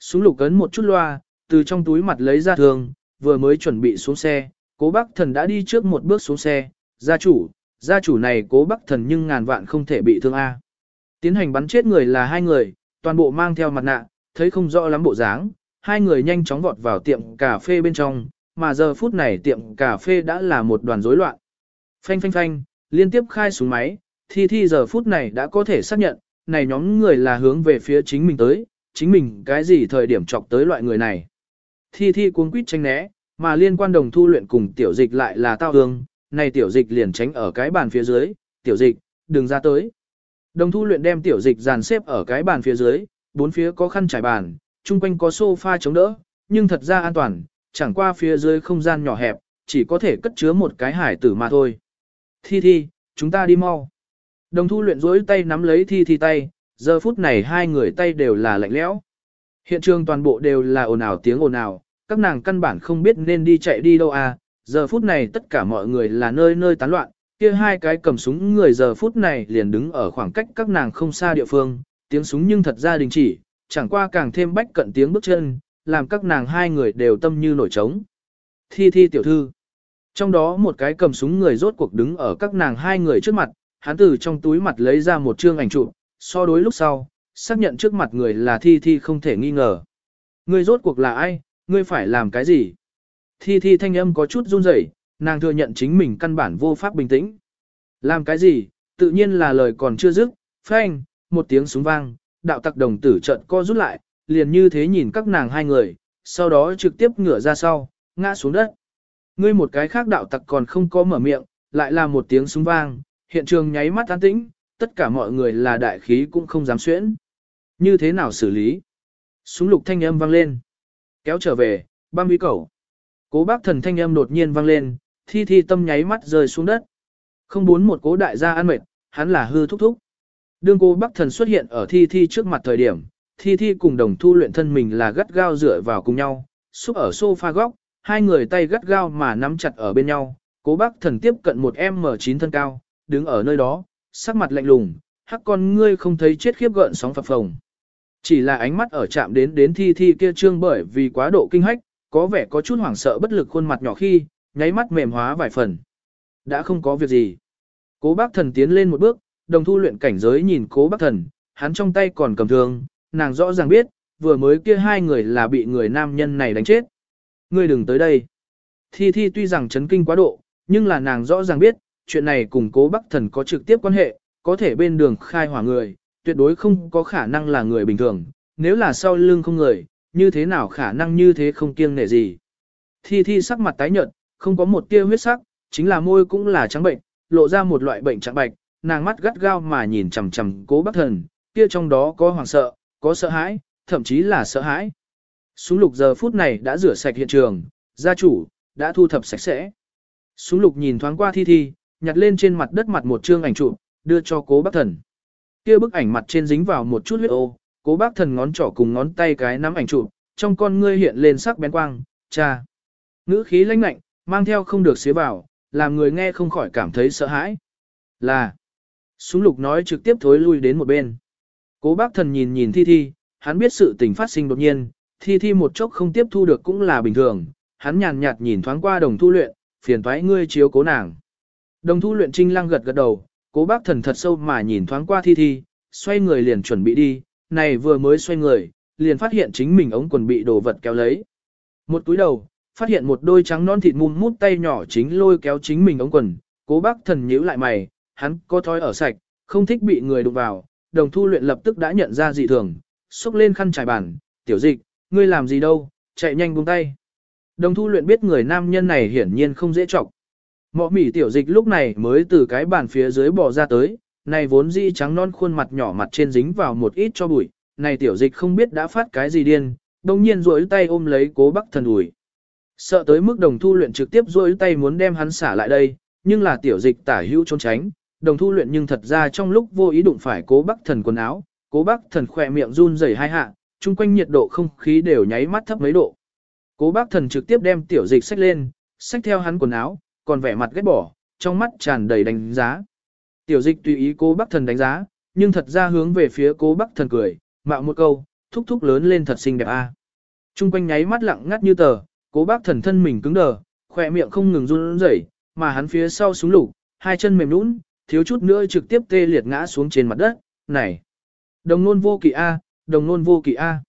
Speaker 1: Súng lục cấn một chút loa, từ trong túi mặt lấy ra thường, vừa mới chuẩn bị xuống xe, cố bác thần đã đi trước một bước xuống xe, gia chủ, gia chủ này cố bác thần nhưng ngàn vạn không thể bị thương A. Tiến hành bắn chết người là hai người, toàn bộ mang theo mặt nạ, thấy không rõ lắm bộ dáng, hai người nhanh chóng vọt vào tiệm cà phê bên trong, mà giờ phút này tiệm cà phê đã là một đoàn rối loạn. Phanh phanh phanh, liên tiếp khai súng máy, thi thi giờ phút này đã có thể xác nhận, này nhóm người là hướng về phía chính mình tới, chính mình cái gì thời điểm chọc tới loại người này. Thi thi cuống quýt tranh né, mà liên quan đồng thu luyện cùng tiểu dịch lại là tao hương, này tiểu dịch liền tránh ở cái bàn phía dưới, tiểu dịch, đừng ra tới. Đồng thu luyện đem tiểu dịch dàn xếp ở cái bàn phía dưới, bốn phía có khăn trải bàn, chung quanh có sofa chống đỡ, nhưng thật ra an toàn, chẳng qua phía dưới không gian nhỏ hẹp, chỉ có thể cất chứa một cái hải tử mà thôi. Thi thi, chúng ta đi mau. Đồng thu luyện rối tay nắm lấy thi thi tay, giờ phút này hai người tay đều là lạnh lẽo. Hiện trường toàn bộ đều là ồn ào tiếng ồn ào, các nàng căn bản không biết nên đi chạy đi đâu à, giờ phút này tất cả mọi người là nơi nơi tán loạn, kia hai cái cầm súng người giờ phút này liền đứng ở khoảng cách các nàng không xa địa phương, tiếng súng nhưng thật ra đình chỉ, chẳng qua càng thêm bách cận tiếng bước chân, làm các nàng hai người đều tâm như nổi trống. Thi thi tiểu thư. Trong đó một cái cầm súng người rốt cuộc đứng ở các nàng hai người trước mặt, hắn từ trong túi mặt lấy ra một chương ảnh chụp, so đối lúc sau, xác nhận trước mặt người là thi thi không thể nghi ngờ. Ngươi rốt cuộc là ai, ngươi phải làm cái gì? Thi thi thanh âm có chút run rẩy, nàng thừa nhận chính mình căn bản vô pháp bình tĩnh. Làm cái gì, tự nhiên là lời còn chưa dứt, phanh, một tiếng súng vang, đạo tặc đồng tử trận co rút lại, liền như thế nhìn các nàng hai người, sau đó trực tiếp ngửa ra sau, ngã xuống đất. Ngươi một cái khác đạo tặc còn không có mở miệng, lại là một tiếng súng vang, hiện trường nháy mắt an tĩnh, tất cả mọi người là đại khí cũng không dám xuyễn. Như thế nào xử lý? Súng lục thanh âm vang lên. Kéo trở về, băm uy cầu. Cố bác thần thanh âm đột nhiên vang lên, thi thi tâm nháy mắt rơi xuống đất. Không muốn một cố đại gia ăn mệt, hắn là hư thúc thúc. Đương cố bác thần xuất hiện ở thi thi trước mặt thời điểm, thi thi cùng đồng thu luyện thân mình là gắt gao dựa vào cùng nhau, xúc ở sofa góc, hai người tay gắt gao mà nắm chặt ở bên nhau. Cố bác thần tiếp cận một M9 thân cao, đứng ở nơi đó, sắc mặt lạnh lùng, hắc con ngươi không thấy chết khiếp gợn sóng phập phồng. Chỉ là ánh mắt ở chạm đến đến thi thi kia trương bởi vì quá độ kinh hách, có vẻ có chút hoảng sợ bất lực khuôn mặt nhỏ khi, nháy mắt mềm hóa vài phần. Đã không có việc gì. Cố bác thần tiến lên một bước, đồng thu luyện cảnh giới nhìn cố bác thần, hắn trong tay còn cầm thương, nàng rõ ràng biết, vừa mới kia hai người là bị người nam nhân này đánh chết. Ngươi đừng tới đây. Thi thi tuy rằng chấn kinh quá độ, nhưng là nàng rõ ràng biết, chuyện này cùng cố bác thần có trực tiếp quan hệ, có thể bên đường khai hỏa người, tuyệt đối không có khả năng là người bình thường, nếu là sau lưng không người, như thế nào khả năng như thế không kiêng nể gì. Thi thi sắc mặt tái nhợt, không có một tia huyết sắc, chính là môi cũng là trắng bệnh, lộ ra một loại bệnh trạng bạch, nàng mắt gắt gao mà nhìn chằm chằm cố bác thần, kia trong đó có hoảng sợ, có sợ hãi, thậm chí là sợ hãi. Súng lục giờ phút này đã rửa sạch hiện trường, gia chủ, đã thu thập sạch sẽ. Súng lục nhìn thoáng qua thi thi, nhặt lên trên mặt đất mặt một chương ảnh chụp, đưa cho cố bác thần. Kia bức ảnh mặt trên dính vào một chút huyết ô, cố bác thần ngón trỏ cùng ngón tay cái nắm ảnh chụp, trong con ngươi hiện lên sắc bén quang, cha. Ngữ khí lãnh lạnh, mang theo không được xế vào, làm người nghe không khỏi cảm thấy sợ hãi. Là, súng lục nói trực tiếp thối lui đến một bên. Cố bác thần nhìn nhìn thi thi, hắn biết sự tình phát sinh đột nhiên, thi thi một chốc không tiếp thu được cũng là bình thường, hắn nhàn nhạt nhìn thoáng qua đồng thu luyện, phiền thoái ngươi chiếu cố nàng. Đồng thu luyện trinh lăng gật gật đầu, cố bác thần thật sâu mà nhìn thoáng qua thi thi, xoay người liền chuẩn bị đi, này vừa mới xoay người, liền phát hiện chính mình ống quần bị đồ vật kéo lấy. Một túi đầu, phát hiện một đôi trắng non thịt mùm mút tay nhỏ chính lôi kéo chính mình ống quần, cố bác thần nhíu lại mày, hắn có thói ở sạch, không thích bị người đụng vào, đồng thu luyện lập tức đã nhận ra dị thường, xúc lên khăn trải bàn, tiểu dịch, ngươi làm gì đâu, chạy nhanh buông tay. Đồng thu luyện biết người nam nhân này hiển nhiên không dễ trọng. Mọ mỉ tiểu dịch lúc này mới từ cái bàn phía dưới bò ra tới, này vốn dĩ trắng non khuôn mặt nhỏ mặt trên dính vào một ít cho bụi, này tiểu dịch không biết đã phát cái gì điên, đồng nhiên duỗi tay ôm lấy cố bác thần ủi. Sợ tới mức đồng thu luyện trực tiếp duỗi tay muốn đem hắn xả lại đây, nhưng là tiểu dịch tả hữu trốn tránh, đồng thu luyện nhưng thật ra trong lúc vô ý đụng phải cố bắc thần quần áo, cố bắc thần khỏe miệng run rẩy hai hạ, chung quanh nhiệt độ không khí đều nháy mắt thấp mấy độ. Cố bác thần trực tiếp đem tiểu dịch xách lên, xách theo hắn quần áo, còn vẻ mặt ghét bỏ, trong mắt tràn đầy đánh giá. Tiểu dịch tùy ý cố bác thần đánh giá, nhưng thật ra hướng về phía cố bác thần cười, mạo một câu, thúc thúc lớn lên thật xinh đẹp a. Trung quanh nháy mắt lặng ngắt như tờ, cố bác thần thân mình cứng đờ, khỏe miệng không ngừng run rẩy, mà hắn phía sau súng lục, hai chân mềm nũng, thiếu chút nữa trực tiếp tê liệt ngã xuống trên mặt đất, này. Đồng nôn vô kỵ A, đồng nôn vô kỵ A.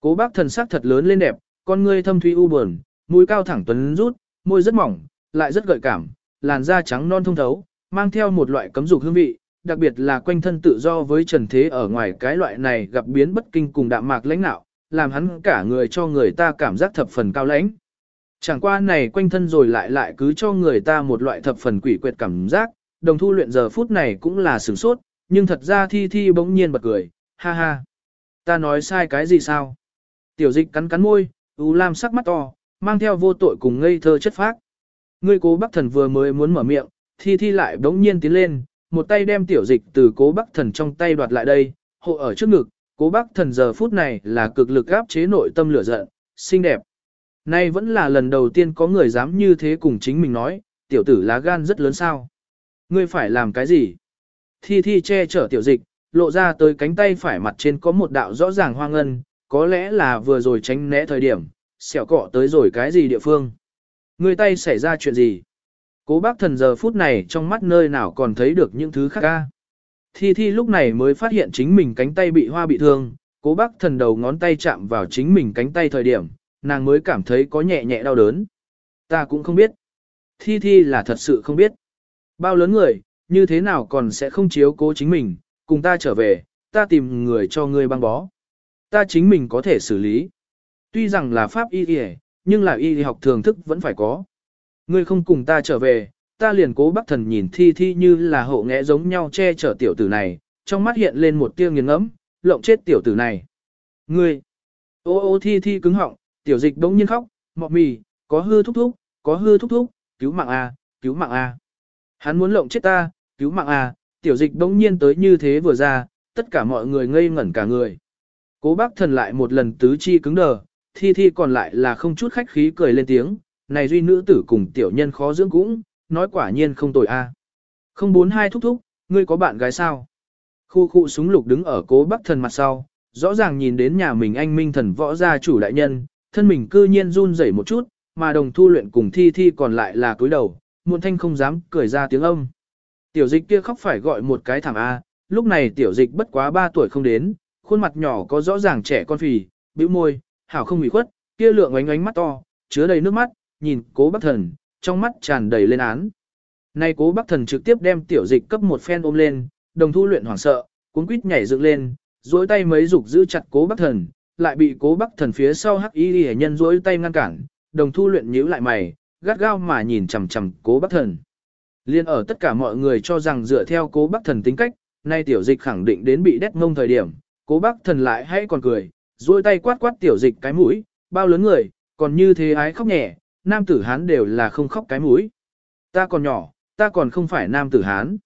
Speaker 1: Cố bác thần sắc thật lớn lên đẹp, con ngươi thâm thúy u buồn, mũi cao thẳng tuấn rút, môi rất mỏng, lại rất gợi cảm, làn da trắng non thông thấu, mang theo một loại cấm dục hương vị, đặc biệt là quanh thân tự do với trần thế ở ngoài cái loại này gặp biến bất kinh cùng đạm mạc lãnh nạo, làm hắn cả người cho người ta cảm giác thập phần cao lãnh. Chẳng qua này quanh thân rồi lại lại cứ cho người ta một loại thập phần quỷ quyệt cảm giác, đồng thu luyện giờ phút này cũng là sửng sốt, nhưng thật ra thi thi bỗng nhiên bật cười, ha ha. Ta nói sai cái gì sao? Tiểu dịch cắn cắn môi, U Lam sắc mắt to, mang theo vô tội cùng ngây thơ chất phác. Ngươi cố bác thần vừa mới muốn mở miệng, thi thi lại bỗng nhiên tiến lên, một tay đem tiểu dịch từ cố bác thần trong tay đoạt lại đây, hộ ở trước ngực, cố bác thần giờ phút này là cực lực áp chế nội tâm lửa giận, xinh đẹp. Nay vẫn là lần đầu tiên có người dám như thế cùng chính mình nói, tiểu tử lá gan rất lớn sao. Ngươi phải làm cái gì? Thi thi che chở tiểu dịch, lộ ra tới cánh tay phải mặt trên có một đạo rõ ràng hoang ngân, có lẽ là vừa rồi tránh né thời điểm, xẻo cọ tới rồi cái gì địa phương. Người tay xảy ra chuyện gì? Cố bác thần giờ phút này trong mắt nơi nào còn thấy được những thứ khác ca. Thi Thi lúc này mới phát hiện chính mình cánh tay bị hoa bị thương, cố bác thần đầu ngón tay chạm vào chính mình cánh tay thời điểm, nàng mới cảm thấy có nhẹ nhẹ đau đớn. Ta cũng không biết. Thi Thi là thật sự không biết. Bao lớn người, như thế nào còn sẽ không chiếu cố chính mình, cùng ta trở về, ta tìm người cho ngươi băng bó. Ta chính mình có thể xử lý. Tuy rằng là pháp y kìa, nhưng là y học thường thức vẫn phải có. Ngươi không cùng ta trở về, ta liền cố bác thần nhìn thi thi như là hộ nghẽ giống nhau che chở tiểu tử này, trong mắt hiện lên một tia nghiền ngẫm, lộng chết tiểu tử này. Ngươi, ô ô thi thi cứng họng, tiểu dịch đống nhiên khóc, mọc mì, có hư thúc thúc, có hư thúc thúc, cứu mạng a, cứu mạng a. Hắn muốn lộng chết ta, cứu mạng a, tiểu dịch đống nhiên tới như thế vừa ra, tất cả mọi người ngây ngẩn cả người. Cố bác thần lại một lần tứ chi cứng đờ, thi thi còn lại là không chút khách khí cười lên tiếng, này duy nữ tử cùng tiểu nhân khó dưỡng cũng, nói quả nhiên không tồi a. Không bốn hai thúc thúc, ngươi có bạn gái sao? Khu khu súng lục đứng ở cố bắc thần mặt sau, rõ ràng nhìn đến nhà mình anh minh thần võ gia chủ đại nhân, thân mình cư nhiên run rẩy một chút, mà đồng thu luyện cùng thi thi còn lại là cúi đầu, muôn thanh không dám cười ra tiếng âm. Tiểu dịch kia khóc phải gọi một cái thảm A, lúc này tiểu dịch bất quá 3 tuổi không đến, khuôn mặt nhỏ có rõ ràng trẻ con phì, bĩu môi, hảo không ủy khuất, kia lượng ánh ánh mắt to, chứa đầy nước mắt, nhìn cố bác thần, trong mắt tràn đầy lên án. Nay cố bác thần trực tiếp đem tiểu dịch cấp một phen ôm lên, đồng thu luyện hoảng sợ, cuốn quýt nhảy dựng lên, duỗi tay mấy dục giữ chặt cố bác thần, lại bị cố bác thần phía sau hắc y hệ nhân duỗi tay ngăn cản, đồng thu luyện nhíu lại mày, gắt gao mà nhìn chằm chằm cố bác thần. Liên ở tất cả mọi người cho rằng dựa theo cố bác thần tính cách, nay tiểu dịch khẳng định đến bị đét ngông thời điểm, cố bác thần lại hay còn cười, duỗi tay quát quát tiểu dịch cái mũi, bao lớn người, còn như thế ái khóc nhẹ, nam tử hán đều là không khóc cái mũi. Ta còn nhỏ, ta còn không phải nam tử hán.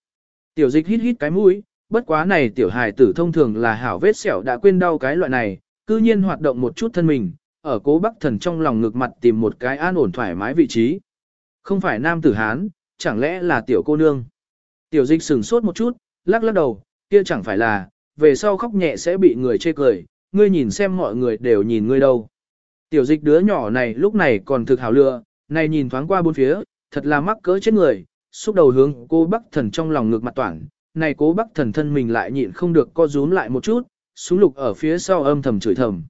Speaker 1: Tiểu dịch hít hít cái mũi, bất quá này tiểu hài tử thông thường là hảo vết sẹo đã quên đau cái loại này, cư nhiên hoạt động một chút thân mình, ở cố bắc thần trong lòng ngực mặt tìm một cái an ổn thoải mái vị trí. Không phải nam tử hán, chẳng lẽ là tiểu cô nương. Tiểu dịch sừng sốt một chút, lắc lắc đầu, kia chẳng phải là, về sau khóc nhẹ sẽ bị người chê cười, ngươi nhìn xem mọi người đều nhìn ngươi đâu. Tiểu dịch đứa nhỏ này lúc này còn thực hảo lựa, này nhìn thoáng qua bốn phía, thật là mắc cỡ chết người, xúc đầu hướng cô bắc thần trong lòng ngược mặt toản, này cố bắc thần thân mình lại nhịn không được co rúm lại một chút, xuống lục ở phía sau âm thầm chửi thầm.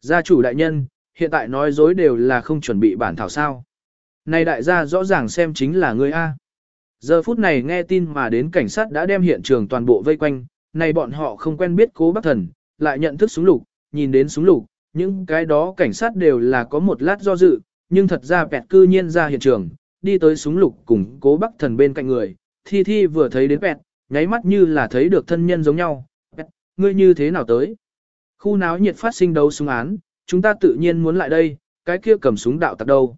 Speaker 1: Gia chủ đại nhân, hiện tại nói dối đều là không chuẩn bị bản thảo sao. Này đại gia rõ ràng xem chính là ngươi A. Giờ phút này nghe tin mà đến cảnh sát đã đem hiện trường toàn bộ vây quanh, này bọn họ không quen biết cố bác thần, lại nhận thức súng lục, nhìn đến súng lục, những cái đó cảnh sát đều là có một lát do dự, nhưng thật ra bẹt cư nhiên ra hiện trường, đi tới súng lục cùng cố bắc thần bên cạnh người, thi thi vừa thấy đến bẹt, nháy mắt như là thấy được thân nhân giống nhau, bẹt, ngươi như thế nào tới? Khu náo nhiệt phát sinh đấu súng án, chúng ta tự nhiên muốn lại đây, cái kia cầm súng đạo tặc đâu?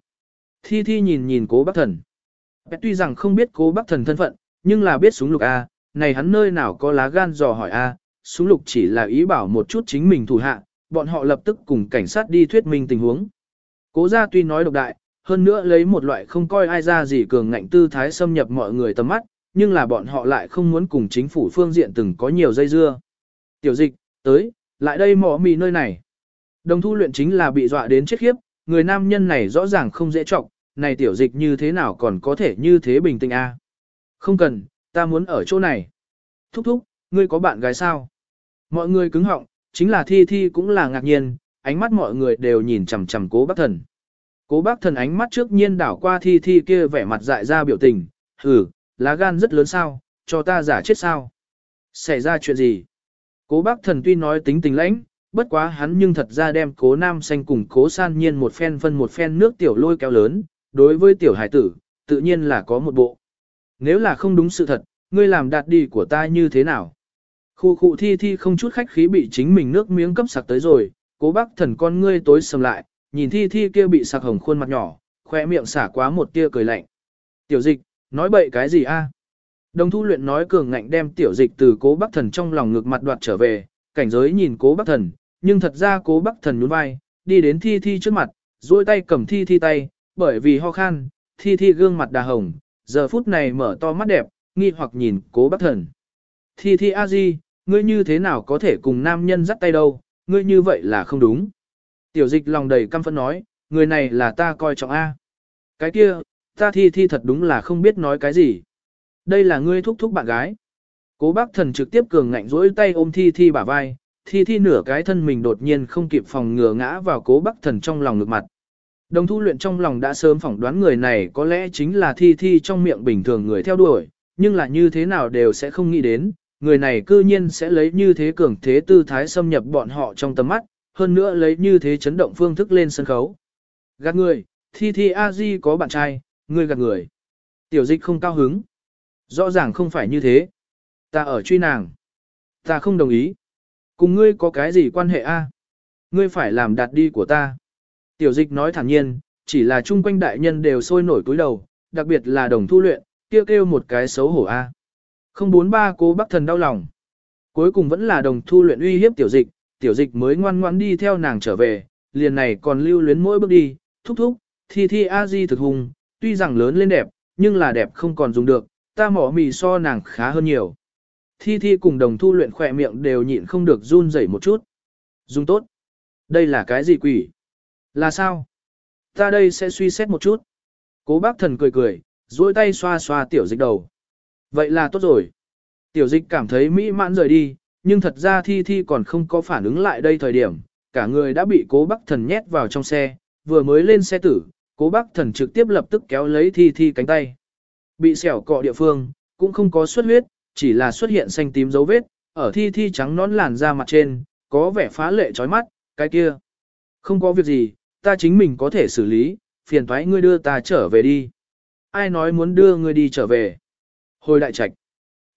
Speaker 1: Thi Thi nhìn nhìn cố bắc thần. Bét tuy rằng không biết cố bắc thần thân phận, nhưng là biết súng lục A, này hắn nơi nào có lá gan dò hỏi A, súng lục chỉ là ý bảo một chút chính mình thủ hạ, bọn họ lập tức cùng cảnh sát đi thuyết minh tình huống. Cố gia tuy nói độc đại, hơn nữa lấy một loại không coi ai ra gì cường ngạnh tư thái xâm nhập mọi người tầm mắt, nhưng là bọn họ lại không muốn cùng chính phủ phương diện từng có nhiều dây dưa. Tiểu dịch, tới, lại đây mỏ mì nơi này. Đồng thu luyện chính là bị dọa đến chết khiếp, người nam nhân này rõ ràng không dễ trọng, này tiểu dịch như thế nào còn có thể như thế bình tĩnh a? Không cần, ta muốn ở chỗ này. Thúc thúc, ngươi có bạn gái sao? Mọi người cứng họng, chính là thi thi cũng là ngạc nhiên, ánh mắt mọi người đều nhìn chằm chằm cố bác thần. Cố bác thần ánh mắt trước nhiên đảo qua thi thi kia vẻ mặt dại ra biểu tình, hừ, lá gan rất lớn sao, cho ta giả chết sao? Xảy ra chuyện gì? Cố bác thần tuy nói tính tình lãnh, bất quá hắn nhưng thật ra đem cố nam xanh cùng cố san nhiên một phen phân một phen nước tiểu lôi kéo lớn, đối với tiểu hải tử, tự nhiên là có một bộ. Nếu là không đúng sự thật, ngươi làm đạt đi của ta như thế nào? Khu khu thi thi không chút khách khí bị chính mình nước miếng cấp sặc tới rồi, cố bác thần con ngươi tối sầm lại, nhìn thi thi kia bị sặc hồng khuôn mặt nhỏ, khoe miệng xả quá một tia cười lạnh. Tiểu dịch, nói bậy cái gì a? Đồng thu luyện nói cường ngạnh đem tiểu dịch từ cố bác thần trong lòng ngực mặt đoạt trở về, cảnh giới nhìn cố bác thần, nhưng thật ra cố bác thần nhún vai, đi đến thi thi trước mặt, duỗi tay cầm thi thi tay, bởi vì ho khan, thi thi gương mặt đà hồng, giờ phút này mở to mắt đẹp, nghi hoặc nhìn cố bác thần. Thi thi a di, ngươi như thế nào có thể cùng nam nhân dắt tay đâu, ngươi như vậy là không đúng. Tiểu dịch lòng đầy căm phẫn nói, người này là ta coi trọng A. Cái kia, ta thi thi thật đúng là không biết nói cái gì. Đây là ngươi thúc thúc bạn gái. Cố bác thần trực tiếp cường ngạnh rỗi tay ôm thi thi bả vai, thi thi nửa cái thân mình đột nhiên không kịp phòng ngừa ngã vào cố bác thần trong lòng ngược mặt. Đồng thu luyện trong lòng đã sớm phỏng đoán người này có lẽ chính là thi thi trong miệng bình thường người theo đuổi, nhưng là như thế nào đều sẽ không nghĩ đến, người này cư nhiên sẽ lấy như thế cường thế tư thái xâm nhập bọn họ trong tầm mắt, hơn nữa lấy như thế chấn động phương thức lên sân khấu. Gạt người, thi thi a di có bạn trai, ngươi gạt người. Tiểu dịch không cao hứng. Rõ ràng không phải như thế. Ta ở truy nàng. Ta không đồng ý. Cùng ngươi có cái gì quan hệ a? Ngươi phải làm đạt đi của ta. Tiểu dịch nói thẳng nhiên, chỉ là chung quanh đại nhân đều sôi nổi cúi đầu, đặc biệt là đồng thu luyện, kia kêu, kêu một cái xấu hổ a. 043 cố bác thần đau lòng. Cuối cùng vẫn là đồng thu luyện uy hiếp tiểu dịch, tiểu dịch mới ngoan ngoãn đi theo nàng trở về, liền này còn lưu luyến mỗi bước đi, thúc thúc, thi thi a di thực hùng, tuy rằng lớn lên đẹp, nhưng là đẹp không còn dùng được, ta mỏ mì so nàng khá hơn nhiều. Thi thi cùng đồng thu luyện khỏe miệng đều nhịn không được run rẩy một chút. Dùng tốt. Đây là cái gì quỷ? Là sao? Ta đây sẽ suy xét một chút. Cố bác thần cười cười, duỗi tay xoa xoa tiểu dịch đầu. Vậy là tốt rồi. Tiểu dịch cảm thấy mỹ mãn rời đi, nhưng thật ra thi thi còn không có phản ứng lại đây thời điểm. Cả người đã bị cố bác thần nhét vào trong xe, vừa mới lên xe tử, cố bác thần trực tiếp lập tức kéo lấy thi thi cánh tay. Bị xẻo cọ địa phương, cũng không có xuất huyết, chỉ là xuất hiện xanh tím dấu vết, ở thi thi trắng nón làn da mặt trên, có vẻ phá lệ chói mắt, cái kia. Không có việc gì, ta chính mình có thể xử lý, phiền thoái ngươi đưa ta trở về đi. Ai nói muốn đưa ngươi đi trở về? Hồi đại trạch.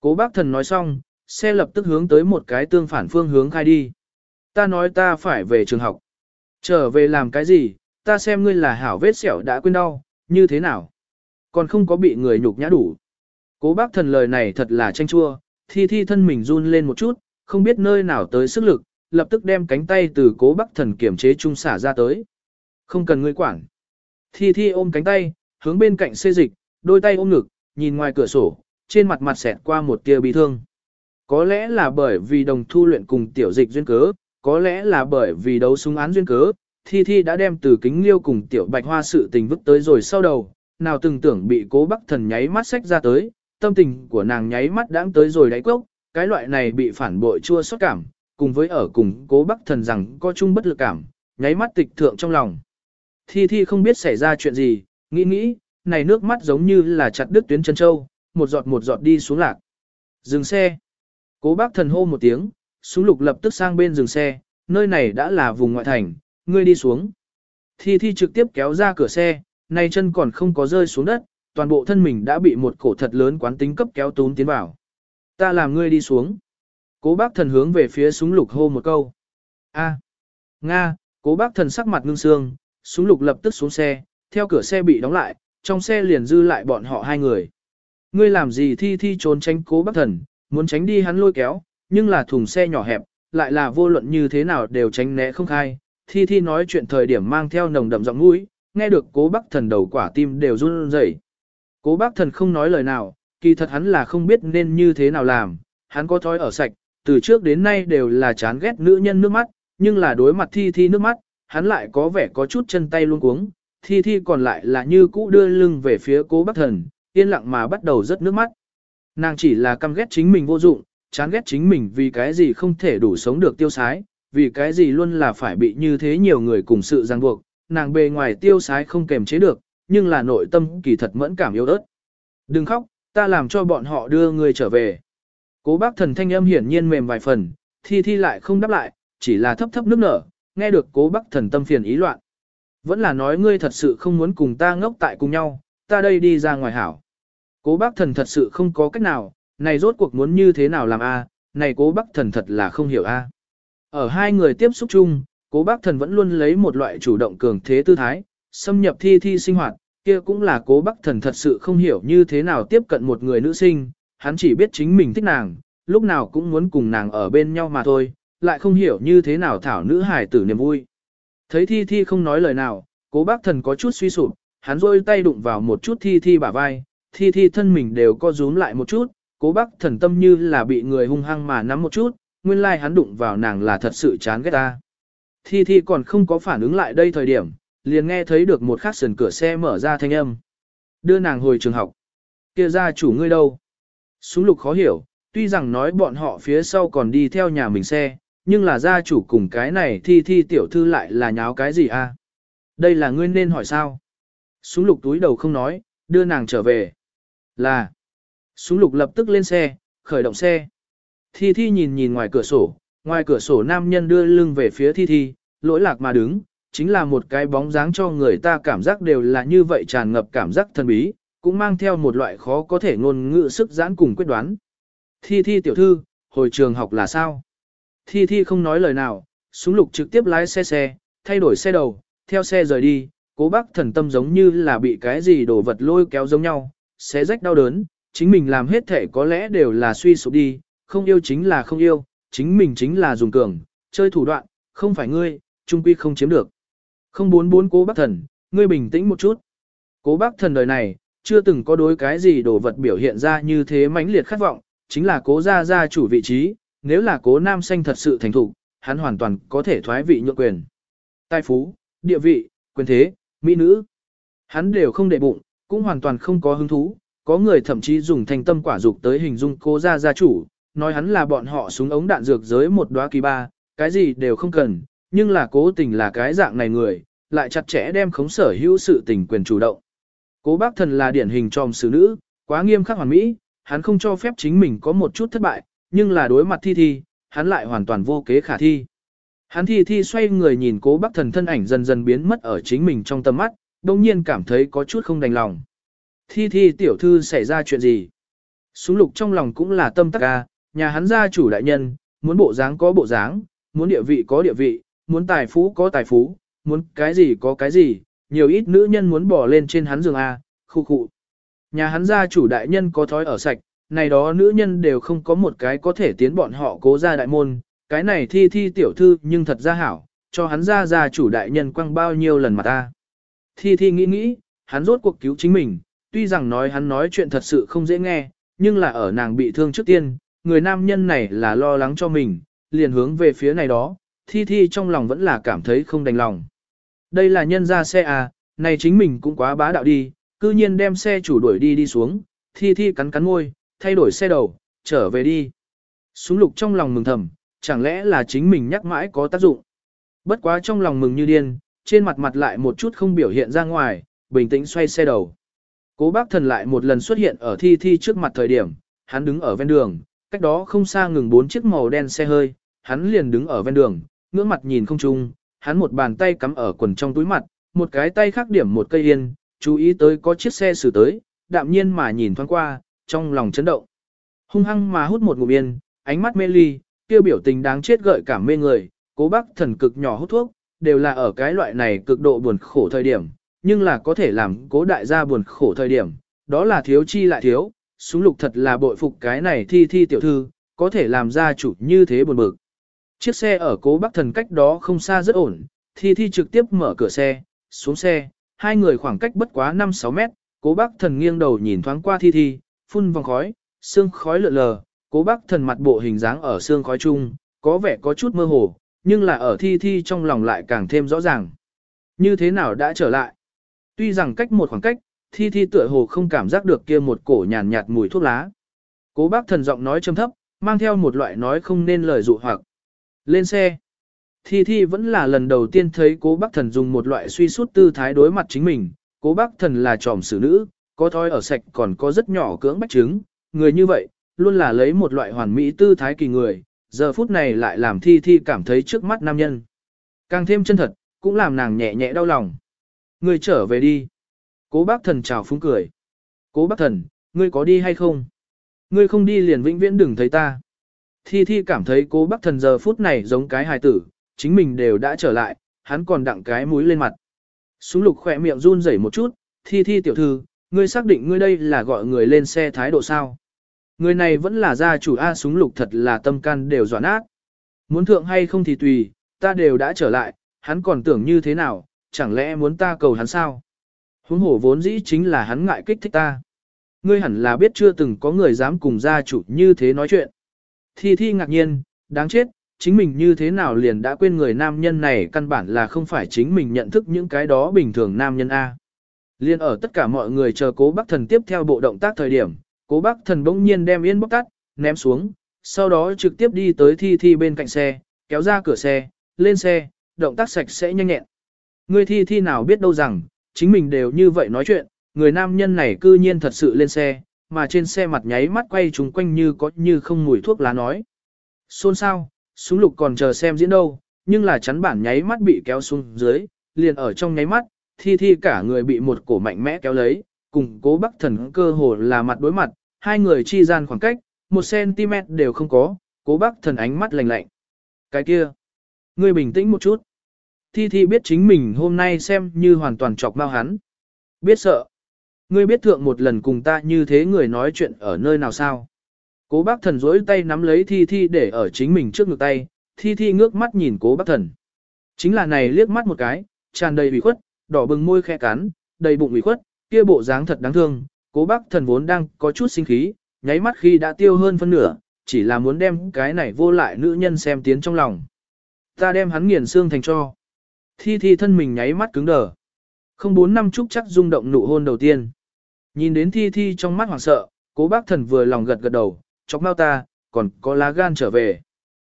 Speaker 1: Cố bác thần nói xong, xe lập tức hướng tới một cái tương phản phương hướng khai đi. Ta nói ta phải về trường học. Trở về làm cái gì, ta xem ngươi là hảo vết sẹo đã quên đau, như thế nào? Còn không có bị người nhục nhã đủ. Cố bác thần lời này thật là tranh chua, thi thi thân mình run lên một chút, không biết nơi nào tới sức lực, lập tức đem cánh tay từ cố bác thần kiểm chế trung xả ra tới. Không cần ngươi quản. Thi thi ôm cánh tay, hướng bên cạnh xê dịch, đôi tay ôm ngực, nhìn ngoài cửa sổ, trên mặt mặt xẹt qua một tia bi thương. Có lẽ là bởi vì đồng thu luyện cùng tiểu dịch duyên cớ, có lẽ là bởi vì đấu súng án duyên cớ, Thi Thi đã đem từ kính liêu cùng tiểu bạch hoa sự tình vứt tới rồi sau đầu, nào từng tưởng bị cố bắc thần nháy mắt sách ra tới, tâm tình của nàng nháy mắt đãng tới rồi đáy cốc, cái loại này bị phản bội chua xót cảm, cùng với ở cùng cố bắc thần rằng có chung bất lực cảm, nháy mắt tịch thượng trong lòng. Thi Thi không biết xảy ra chuyện gì, nghĩ nghĩ, này nước mắt giống như là chặt đứt tuyến chân châu, một giọt một giọt đi xuống lạc. Dừng xe. Cố bác thần hô một tiếng, súng lục lập tức sang bên dừng xe, nơi này đã là vùng ngoại thành, ngươi đi xuống. Thi Thi trực tiếp kéo ra cửa xe, nay chân còn không có rơi xuống đất, toàn bộ thân mình đã bị một cổ thật lớn quán tính cấp kéo tún tiến vào. Ta làm ngươi đi xuống. Cố bác thần hướng về phía súng lục hô một câu. A. Nga, cố bác thần sắc mặt ngưng xương, súng lục lập tức xuống xe, theo cửa xe bị đóng lại, trong xe liền dư lại bọn họ hai người. Ngươi làm gì thi thi trốn tránh cố bác thần, muốn tránh đi hắn lôi kéo, nhưng là thùng xe nhỏ hẹp, lại là vô luận như thế nào đều tránh né không khai. Thi thi nói chuyện thời điểm mang theo nồng đậm giọng mũi, nghe được cố bác thần đầu quả tim đều run rẩy. Cố bác thần không nói lời nào, kỳ thật hắn là không biết nên như thế nào làm, hắn có thói ở sạch, từ trước đến nay đều là chán ghét nữ nhân nước mắt, nhưng là đối mặt thi thi nước mắt, hắn lại có vẻ có chút chân tay luôn cuống, thi thi còn lại là như cũ đưa lưng về phía cố bác thần, yên lặng mà bắt đầu rớt nước mắt. Nàng chỉ là căm ghét chính mình vô dụng, chán ghét chính mình vì cái gì không thể đủ sống được tiêu sái, vì cái gì luôn là phải bị như thế nhiều người cùng sự ràng buộc, nàng bề ngoài tiêu sái không kềm chế được, nhưng là nội tâm kỳ thật mẫn cảm yếu ớt. Đừng khóc, ta làm cho bọn họ đưa người trở về. Cố bác thần thanh âm hiển nhiên mềm vài phần, thi thi lại không đáp lại, chỉ là thấp thấp nước nở, nghe được cố bác thần tâm phiền ý loạn. Vẫn là nói ngươi thật sự không muốn cùng ta ngốc tại cùng nhau, ta đây đi ra ngoài hảo. Cố bác thần thật sự không có cách nào, này rốt cuộc muốn như thế nào làm a này cố bác thần thật là không hiểu a Ở hai người tiếp xúc chung, cố bác thần vẫn luôn lấy một loại chủ động cường thế tư thái, xâm nhập thi thi sinh hoạt, kia cũng là cố bác thần thật sự không hiểu như thế nào tiếp cận một người nữ sinh, hắn chỉ biết chính mình thích nàng, lúc nào cũng muốn cùng nàng ở bên nhau mà thôi, lại không hiểu như thế nào thảo nữ hài tử niềm vui. Thấy thi thi không nói lời nào, cố bác thần có chút suy sụp, hắn rôi tay đụng vào một chút thi thi bả vai, thi thi thân mình đều co rúm lại một chút, cố bác thần tâm như là bị người hung hăng mà nắm một chút, nguyên lai like hắn đụng vào nàng là thật sự chán ghét ta. Thi thi còn không có phản ứng lại đây thời điểm, liền nghe thấy được một khắc sườn cửa xe mở ra thanh âm. Đưa nàng hồi trường học. kia ra chủ ngươi đâu? Súng lục khó hiểu, tuy rằng nói bọn họ phía sau còn đi theo nhà mình xe, nhưng là gia chủ cùng cái này thi thi tiểu thư lại là nháo cái gì a? Đây là ngươi nên hỏi sao? Súng lục túi đầu không nói, đưa nàng trở về. Là. Súng lục lập tức lên xe, khởi động xe. Thi thi nhìn nhìn ngoài cửa sổ, ngoài cửa sổ nam nhân đưa lưng về phía thi thi, lỗi lạc mà đứng, chính là một cái bóng dáng cho người ta cảm giác đều là như vậy tràn ngập cảm giác thần bí, cũng mang theo một loại khó có thể ngôn ngữ sức giãn cùng quyết đoán. Thi thi tiểu thư, hồi trường học là sao? Thi thi không nói lời nào, súng lục trực tiếp lái xe xe, thay đổi xe đầu, theo xe rời đi, cố bác thần tâm giống như là bị cái gì đổ vật lôi kéo giống nhau, sẽ rách đau đớn, chính mình làm hết thể có lẽ đều là suy sụp đi, không yêu chính là không yêu, chính mình chính là dùng cường, chơi thủ đoạn, không phải ngươi, trung quy không chiếm được. Không bốn bốn cố bác thần, ngươi bình tĩnh một chút. Cố bác thần đời này, chưa từng có đối cái gì đồ vật biểu hiện ra như thế mãnh liệt khát vọng, chính là cố gia gia chủ vị trí, nếu là cố nam xanh thật sự thành thủ, hắn hoàn toàn có thể thoái vị nhượng quyền. Tài phú, địa vị, quyền thế, mỹ nữ. Hắn đều không để bụng, cũng hoàn toàn không có hứng thú, có người thậm chí dùng thành tâm quả dục tới hình dung cố gia gia chủ, nói hắn là bọn họ súng ống đạn dược giới một đóa kỳ ba, cái gì đều không cần, nhưng là cố tình là cái dạng này người, lại chặt chẽ đem khống sở hữu sự tình quyền chủ động. Cố bác thần là điển hình tròm xử nữ, quá nghiêm khắc hoàn mỹ, hắn không cho phép chính mình có một chút thất bại, nhưng là đối mặt thi thi, hắn lại hoàn toàn vô kế khả thi. Hắn thi thi xoay người nhìn cố bác thần thân ảnh dần dần biến mất ở chính mình trong tầm mắt, đồng nhiên cảm thấy có chút không đành lòng. Thi thi tiểu thư xảy ra chuyện gì? Súng lục trong lòng cũng là tâm tắc ca, nhà hắn gia chủ đại nhân, muốn bộ dáng có bộ dáng, muốn địa vị có địa vị, muốn tài phú có tài phú, muốn cái gì có cái gì, nhiều ít nữ nhân muốn bỏ lên trên hắn giường A, khu khu. Nhà hắn gia chủ đại nhân có thói ở sạch, này đó nữ nhân đều không có một cái có thể tiến bọn họ cố ra đại môn, cái này thi thi tiểu thư nhưng thật ra hảo, cho hắn ra ra chủ đại nhân quăng bao nhiêu lần mà ta. Thi thi nghĩ nghĩ, hắn rốt cuộc cứu chính mình, tuy rằng nói hắn nói chuyện thật sự không dễ nghe, nhưng là ở nàng bị thương trước tiên, người nam nhân này là lo lắng cho mình, liền hướng về phía này đó, thi thi trong lòng vẫn là cảm thấy không đành lòng. Đây là nhân ra xe à, này chính mình cũng quá bá đạo đi, cư nhiên đem xe chủ đuổi đi đi xuống, thi thi cắn cắn môi, thay đổi xe đầu, trở về đi. Súng lục trong lòng mừng thầm, chẳng lẽ là chính mình nhắc mãi có tác dụng. Bất quá trong lòng mừng như điên, trên mặt mặt lại một chút không biểu hiện ra ngoài, bình tĩnh xoay xe đầu. Cố bác thần lại một lần xuất hiện ở thi thi trước mặt thời điểm, hắn đứng ở ven đường, cách đó không xa ngừng bốn chiếc màu đen xe hơi, hắn liền đứng ở ven đường, ngưỡng mặt nhìn không chung, hắn một bàn tay cắm ở quần trong túi mặt, một cái tay khác điểm một cây yên, chú ý tới có chiếc xe xử tới, đạm nhiên mà nhìn thoáng qua, trong lòng chấn động. Hung hăng mà hút một ngụm yên, ánh mắt mê ly, kêu biểu tình đáng chết gợi cảm mê người, cố bác thần cực nhỏ hút thuốc, đều là ở cái loại này cực độ buồn khổ thời điểm, nhưng là có thể làm cố đại gia buồn khổ thời điểm, đó là thiếu chi lại thiếu, súng lục thật là bội phục cái này thi thi tiểu thư, có thể làm ra chủ như thế buồn bực. Chiếc xe ở cố bác thần cách đó không xa rất ổn, thi thi trực tiếp mở cửa xe, xuống xe, hai người khoảng cách bất quá 5-6 mét, cố bác thần nghiêng đầu nhìn thoáng qua thi thi, phun vòng khói, xương khói lượn lờ, cố bác thần mặt bộ hình dáng ở xương khói chung, có vẻ có chút mơ hồ, nhưng là ở thi thi trong lòng lại càng thêm rõ ràng. Như thế nào đã trở lại? Tuy rằng cách một khoảng cách, thi thi tựa hồ không cảm giác được kia một cổ nhàn nhạt mùi thuốc lá. Cố bác thần giọng nói trầm thấp, mang theo một loại nói không nên lời dụ hoặc. Lên xe. Thi thi vẫn là lần đầu tiên thấy cố bác thần dùng một loại suy sút tư thái đối mặt chính mình. Cố bác thần là tròm xử nữ, có thói ở sạch còn có rất nhỏ cưỡng bách trứng. Người như vậy, luôn là lấy một loại hoàn mỹ tư thái kỳ người. Giờ phút này lại làm thi thi cảm thấy trước mắt nam nhân. Càng thêm chân thật, cũng làm nàng nhẹ nhẹ đau lòng. Người trở về đi. Cố bác thần chào phúng cười. Cố bác thần, ngươi có đi hay không? Ngươi không đi liền vĩnh viễn đừng thấy ta. Thi Thi cảm thấy cố bác thần giờ phút này giống cái hài tử, chính mình đều đã trở lại, hắn còn đặng cái mũi lên mặt. Súng lục khỏe miệng run rẩy một chút, Thi Thi tiểu thư, ngươi xác định ngươi đây là gọi người lên xe thái độ sao? Người này vẫn là gia chủ A súng lục thật là tâm can đều dọa nát. Muốn thượng hay không thì tùy, ta đều đã trở lại, hắn còn tưởng như thế nào, chẳng lẽ muốn ta cầu hắn sao? Huống hổ vốn dĩ chính là hắn ngại kích thích ta. Ngươi hẳn là biết chưa từng có người dám cùng gia chủ như thế nói chuyện. Thi Thi ngạc nhiên, đáng chết, chính mình như thế nào liền đã quên người nam nhân này căn bản là không phải chính mình nhận thức những cái đó bình thường nam nhân A. Liên ở tất cả mọi người chờ cố bác thần tiếp theo bộ động tác thời điểm, cố bác thần bỗng nhiên đem yên bóc tắt, ném xuống, sau đó trực tiếp đi tới Thi Thi bên cạnh xe, kéo ra cửa xe, lên xe, động tác sạch sẽ nhanh nhẹn. Người Thi Thi nào biết đâu rằng, chính mình đều như vậy nói chuyện, người nam nhân này cư nhiên thật sự lên xe, mà trên xe mặt nháy mắt quay chúng quanh như có như không mùi thuốc lá nói. Xôn sao, súng lục còn chờ xem diễn đâu, nhưng là chắn bản nháy mắt bị kéo xuống dưới, liền ở trong nháy mắt, thi thi cả người bị một cổ mạnh mẽ kéo lấy, cùng cố bắc thần cơ hồ là mặt đối mặt, hai người chi gian khoảng cách, một cm đều không có, cố bác thần ánh mắt lạnh lạnh. Cái kia, ngươi bình tĩnh một chút. Thi Thi biết chính mình hôm nay xem như hoàn toàn chọc mau hắn. Biết sợ. Ngươi biết thượng một lần cùng ta như thế người nói chuyện ở nơi nào sao? Cố bác thần rỗi tay nắm lấy Thi Thi để ở chính mình trước ngực tay, Thi Thi ngước mắt nhìn cố bác thần. Chính là này liếc mắt một cái, tràn đầy ủy khuất, đỏ bừng môi khẽ cắn, đầy bụng ủy khuất, kia bộ dáng thật đáng thương. Cố bác thần vốn đang có chút sinh khí, nháy mắt khi đã tiêu hơn phân nửa, chỉ là muốn đem cái này vô lại nữ nhân xem tiến trong lòng. Ta đem hắn nghiền xương thành cho. Thi thi thân mình nháy mắt cứng đờ. Không bốn năm chúc chắc rung động nụ hôn đầu tiên. Nhìn đến thi thi trong mắt hoảng sợ, cố bác thần vừa lòng gật gật đầu, chọc mau ta, còn có lá gan trở về.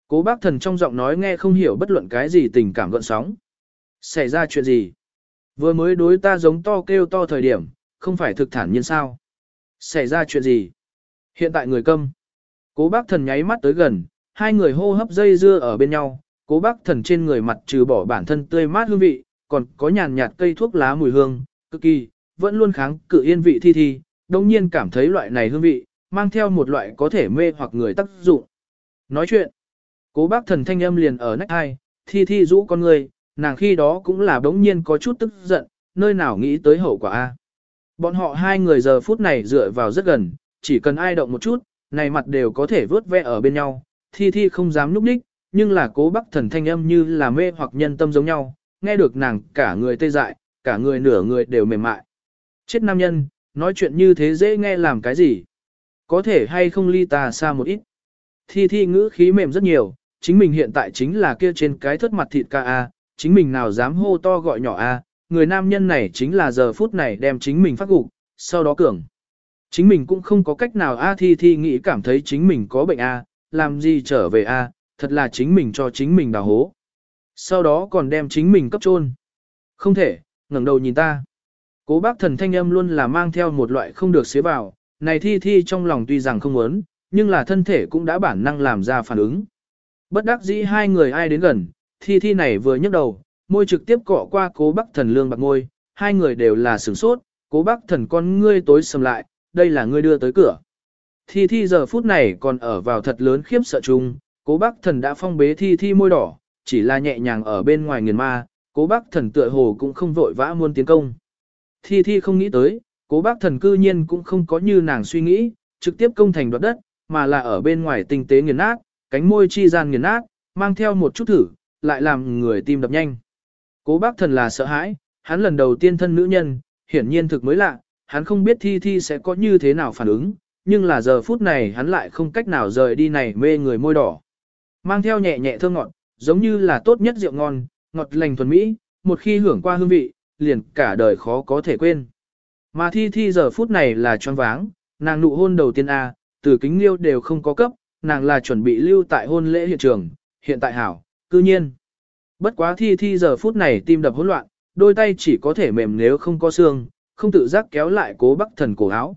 Speaker 1: Cố bác thần trong giọng nói nghe không hiểu bất luận cái gì tình cảm gợn sóng. Xảy ra chuyện gì? Vừa mới đối ta giống to kêu to thời điểm, không phải thực thản nhiên sao? Xảy ra chuyện gì? Hiện tại người câm. Cố bác thần nháy mắt tới gần, hai người hô hấp dây dưa ở bên nhau, cố bác thần trên người mặt trừ bỏ bản thân tươi mát hương vị, còn có nhàn nhạt cây thuốc lá mùi hương, cực kỳ, vẫn luôn kháng cự yên vị thi thi, đồng nhiên cảm thấy loại này hương vị, mang theo một loại có thể mê hoặc người tác dụng. Nói chuyện, cố bác thần thanh âm liền ở nách hai, thi thi rũ con người, nàng khi đó cũng là đống nhiên có chút tức giận, nơi nào nghĩ tới hậu quả a Bọn họ hai người giờ phút này dựa vào rất gần, chỉ cần ai động một chút, này mặt đều có thể vớt ve ở bên nhau, thi thi không dám núp đích, nhưng là cố bác thần thanh âm như là mê hoặc nhân tâm giống nhau, nghe được nàng cả người tê dại, cả người nửa người đều mềm mại. Chết nam nhân, nói chuyện như thế dễ nghe làm cái gì? Có thể hay không ly ta xa một ít? Thi thi ngữ khí mềm rất nhiều, chính mình hiện tại chính là kia trên cái thất mặt thịt ca a, chính mình nào dám hô to gọi nhỏ a, người nam nhân này chính là giờ phút này đem chính mình phát gục, sau đó cường. Chính mình cũng không có cách nào a thi thi nghĩ cảm thấy chính mình có bệnh a, làm gì trở về a, thật là chính mình cho chính mình đào hố. Sau đó còn đem chính mình cấp chôn. Không thể, ngẩng đầu nhìn ta. Cố bác thần thanh âm luôn là mang theo một loại không được xế vào, này thi thi trong lòng tuy rằng không muốn, nhưng là thân thể cũng đã bản năng làm ra phản ứng. Bất đắc dĩ hai người ai đến gần, thi thi này vừa nhấc đầu, môi trực tiếp cọ qua cố bác thần lương bạc môi, hai người đều là sửng sốt, cố bác thần con ngươi tối sầm lại, đây là ngươi đưa tới cửa. Thi thi giờ phút này còn ở vào thật lớn khiếp sợ chung, cố bác thần đã phong bế thi thi môi đỏ, chỉ là nhẹ nhàng ở bên ngoài nghiền ma, cố bác thần tựa hồ cũng không vội vã muốn tiến công. Thi Thi không nghĩ tới, cố bác thần cư nhiên cũng không có như nàng suy nghĩ, trực tiếp công thành đoạt đất, mà là ở bên ngoài tinh tế nghiền nát, cánh môi chi gian nghiền nát, mang theo một chút thử, lại làm người tim đập nhanh. Cố bác thần là sợ hãi, hắn lần đầu tiên thân nữ nhân, hiển nhiên thực mới lạ, hắn không biết Thi Thi sẽ có như thế nào phản ứng, nhưng là giờ phút này hắn lại không cách nào rời đi này mê người môi đỏ. Mang theo nhẹ nhẹ thơ ngọt, giống như là tốt nhất rượu ngon, ngọt lành thuần mỹ, một khi hưởng qua hương vị, liền cả đời khó có thể quên. Mà Thi Thi giờ phút này là choáng váng, nàng nụ hôn đầu tiên A, từ kính liêu đều không có cấp, nàng là chuẩn bị lưu tại hôn lễ hiện trường, hiện tại hảo, cư nhiên. Bất quá Thi Thi giờ phút này tim đập hỗn loạn, đôi tay chỉ có thể mềm nếu không có xương, không tự giác kéo lại cố bác thần cổ áo.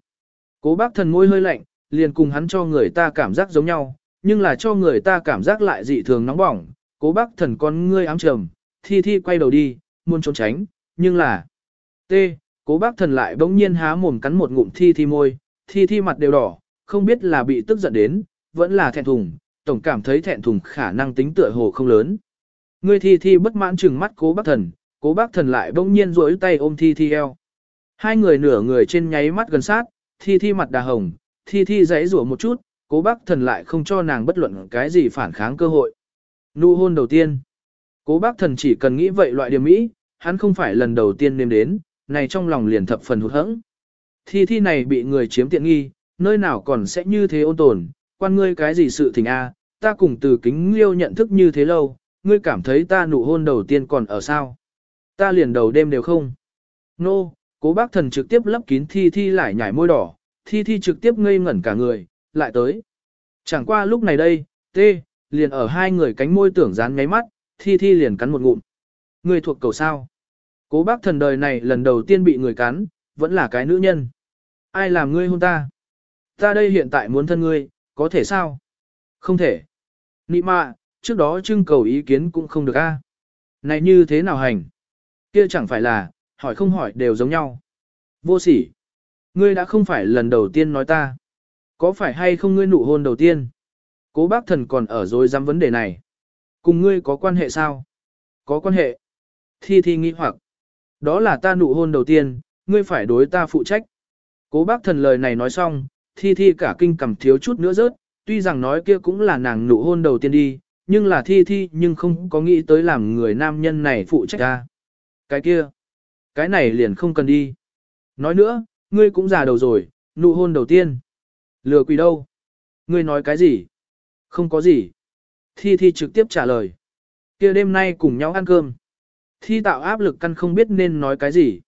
Speaker 1: Cố bác thần môi hơi lạnh, liền cùng hắn cho người ta cảm giác giống nhau, nhưng là cho người ta cảm giác lại dị thường nóng bỏng. Cố bác thần con ngươi ám trầm, thi thi quay đầu đi, muốn trốn tránh, nhưng là... T. Cố bác thần lại bỗng nhiên há mồm cắn một ngụm thi thi môi, thi thi mặt đều đỏ, không biết là bị tức giận đến, vẫn là thẹn thùng, tổng cảm thấy thẹn thùng khả năng tính tựa hồ không lớn. Ngươi thi thi bất mãn chừng mắt cố bác thần, cố bác thần lại bỗng nhiên rỗi tay ôm thi thi eo. Hai người nửa người trên nháy mắt gần sát, thi thi mặt đà hồng, thi thi giấy rủa một chút, cố bác thần lại không cho nàng bất luận cái gì phản kháng cơ hội. Nụ hôn đầu tiên. Cố bác thần chỉ cần nghĩ vậy loại điểm mỹ, hắn không phải lần đầu tiên nêm đến, này trong lòng liền thập phần hụt hẫng. Thi thi này bị người chiếm tiện nghi, nơi nào còn sẽ như thế ôn tồn, quan ngươi cái gì sự tình a ta cùng từ kính liêu nhận thức như thế lâu, ngươi cảm thấy ta nụ hôn đầu tiên còn ở sao? Ta liền đầu đêm đều không. Nô, no, cố bác thần trực tiếp lấp kín thi thi lại nhảy môi đỏ, thi thi trực tiếp ngây ngẩn cả người, lại tới. Chẳng qua lúc này đây, tê, liền ở hai người cánh môi tưởng dán ngáy mắt, thi thi liền cắn một ngụm. Người thuộc cầu sao? Cố bác thần đời này lần đầu tiên bị người cắn, vẫn là cái nữ nhân. Ai làm ngươi hôn ta? Ta đây hiện tại muốn thân ngươi, có thể sao? Không thể. Nị mạ, trước đó trưng cầu ý kiến cũng không được a. Này như thế nào hành? Kia chẳng phải là, hỏi không hỏi đều giống nhau. Vô sỉ. Ngươi đã không phải lần đầu tiên nói ta. Có phải hay không ngươi nụ hôn đầu tiên? Cố bác thần còn ở dối dám vấn đề này. Cùng ngươi có quan hệ sao? Có quan hệ. Thi thi nghĩ hoặc. Đó là ta nụ hôn đầu tiên, ngươi phải đối ta phụ trách. Cố bác thần lời này nói xong, thi thi cả kinh cầm thiếu chút nữa rớt, tuy rằng nói kia cũng là nàng nụ hôn đầu tiên đi, nhưng là thi thi nhưng không có nghĩ tới làm người nam nhân này phụ trách ta. Cái kia, cái này liền không cần đi. Nói nữa, ngươi cũng già đầu rồi, nụ hôn đầu tiên. Lừa quỷ đâu? Ngươi nói cái gì? Không có gì. Thi Thi trực tiếp trả lời. kia đêm nay cùng nhau ăn cơm. Thi tạo áp lực căn không biết nên nói cái gì.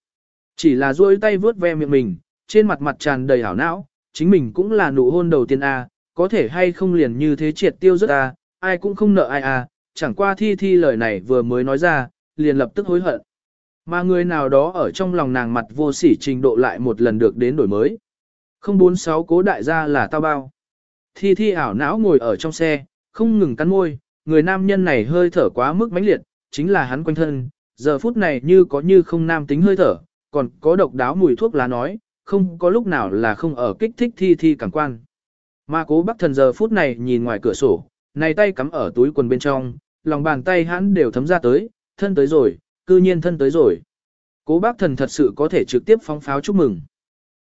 Speaker 1: Chỉ là duỗi tay vướt ve miệng mình, trên mặt mặt tràn đầy hảo não, chính mình cũng là nụ hôn đầu tiên a, có thể hay không liền như thế triệt tiêu rất a, ai cũng không nợ ai à? chẳng qua Thi Thi lời này vừa mới nói ra, liền lập tức hối hận. Mà người nào đó ở trong lòng nàng mặt vô sỉ trình độ lại một lần được đến đổi mới. 046 cố đại gia là tao bao. Thi thi ảo não ngồi ở trong xe, không ngừng cắn môi, người nam nhân này hơi thở quá mức mãnh liệt, chính là hắn quanh thân, giờ phút này như có như không nam tính hơi thở, còn có độc đáo mùi thuốc lá nói, không có lúc nào là không ở kích thích thi thi cảm quan. Mà cố bác thần giờ phút này nhìn ngoài cửa sổ, này tay cắm ở túi quần bên trong, lòng bàn tay hắn đều thấm ra tới, thân tới rồi, cư nhiên thân tới rồi. Cố bác thần thật sự có thể trực tiếp phóng pháo chúc mừng.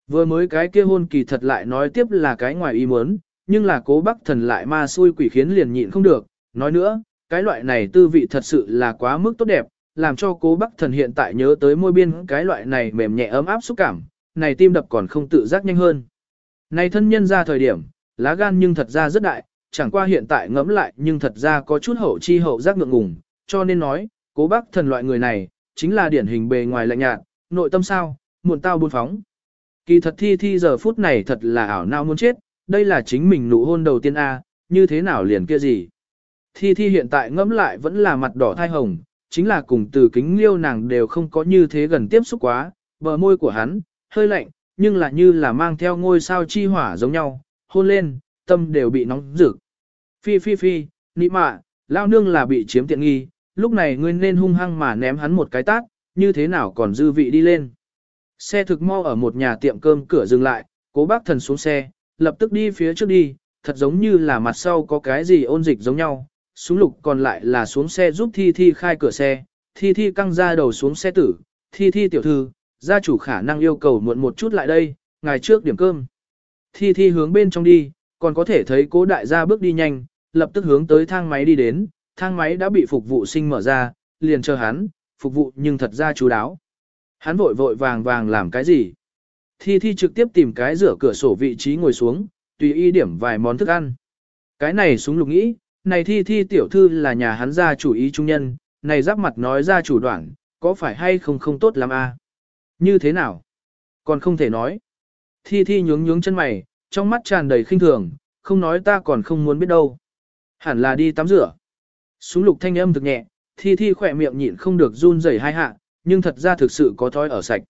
Speaker 1: Vừa mới cái kia hôn kỳ thật lại nói tiếp là cái ngoài ý muốn, nhưng là cố bác thần lại ma xui quỷ khiến liền nhịn không được. Nói nữa, cái loại này tư vị thật sự là quá mức tốt đẹp, làm cho cố bác thần hiện tại nhớ tới môi biên cái loại này mềm nhẹ ấm áp xúc cảm, này tim đập còn không tự giác nhanh hơn. Này thân nhân ra thời điểm, lá gan nhưng thật ra rất đại, chẳng qua hiện tại ngẫm lại nhưng thật ra có chút hậu chi hậu giác ngượng ngùng, cho nên nói, cố bác thần loại người này, chính là điển hình bề ngoài lạnh nhạt, nội tâm sao, muộn tao buôn phóng. Kỳ thật thi thi giờ phút này thật là ảo não muốn chết, đây là chính mình nụ hôn đầu tiên A, như thế nào liền kia gì. Thi thi hiện tại ngẫm lại vẫn là mặt đỏ thai hồng, chính là cùng từ kính liêu nàng đều không có như thế gần tiếp xúc quá, bờ môi của hắn, hơi lạnh, nhưng là như là mang theo ngôi sao chi hỏa giống nhau, hôn lên, tâm đều bị nóng rực. Phi phi phi, nị mạ, lao nương là bị chiếm tiện nghi, lúc này ngươi nên hung hăng mà ném hắn một cái tát, như thế nào còn dư vị đi lên. Xe thực mau ở một nhà tiệm cơm cửa dừng lại, cố bác thần xuống xe, lập tức đi phía trước đi, thật giống như là mặt sau có cái gì ôn dịch giống nhau. xuống lục còn lại là xuống xe giúp Thi Thi khai cửa xe, Thi Thi căng ra đầu xuống xe tử, Thi Thi tiểu thư, gia chủ khả năng yêu cầu muộn một chút lại đây, ngày trước điểm cơm. Thi thi hướng bên trong đi, còn có thể thấy cố đại gia bước đi nhanh, lập tức hướng tới thang máy đi đến, thang máy đã bị phục vụ sinh mở ra, liền chờ hắn, phục vụ nhưng thật ra chú đáo. Hắn vội vội vàng vàng làm cái gì? Thi Thi trực tiếp tìm cái rửa cửa sổ vị trí ngồi xuống, tùy y điểm vài món thức ăn. Cái này súng lục nghĩ, này Thi Thi tiểu thư là nhà hắn gia chủ ý trung nhân, này giáp mặt nói ra chủ đoạn, có phải hay không không tốt lắm a? À? Như thế nào? Còn không thể nói. Thi Thi nhướng nhướng chân mày, trong mắt tràn đầy khinh thường, không nói ta còn không muốn biết đâu. Hẳn là đi tắm rửa. Súng lục thanh âm thực nhẹ, Thi Thi khỏe miệng nhịn không được run rẩy hai hạ, nhưng thật ra thực sự có thói ở sạch.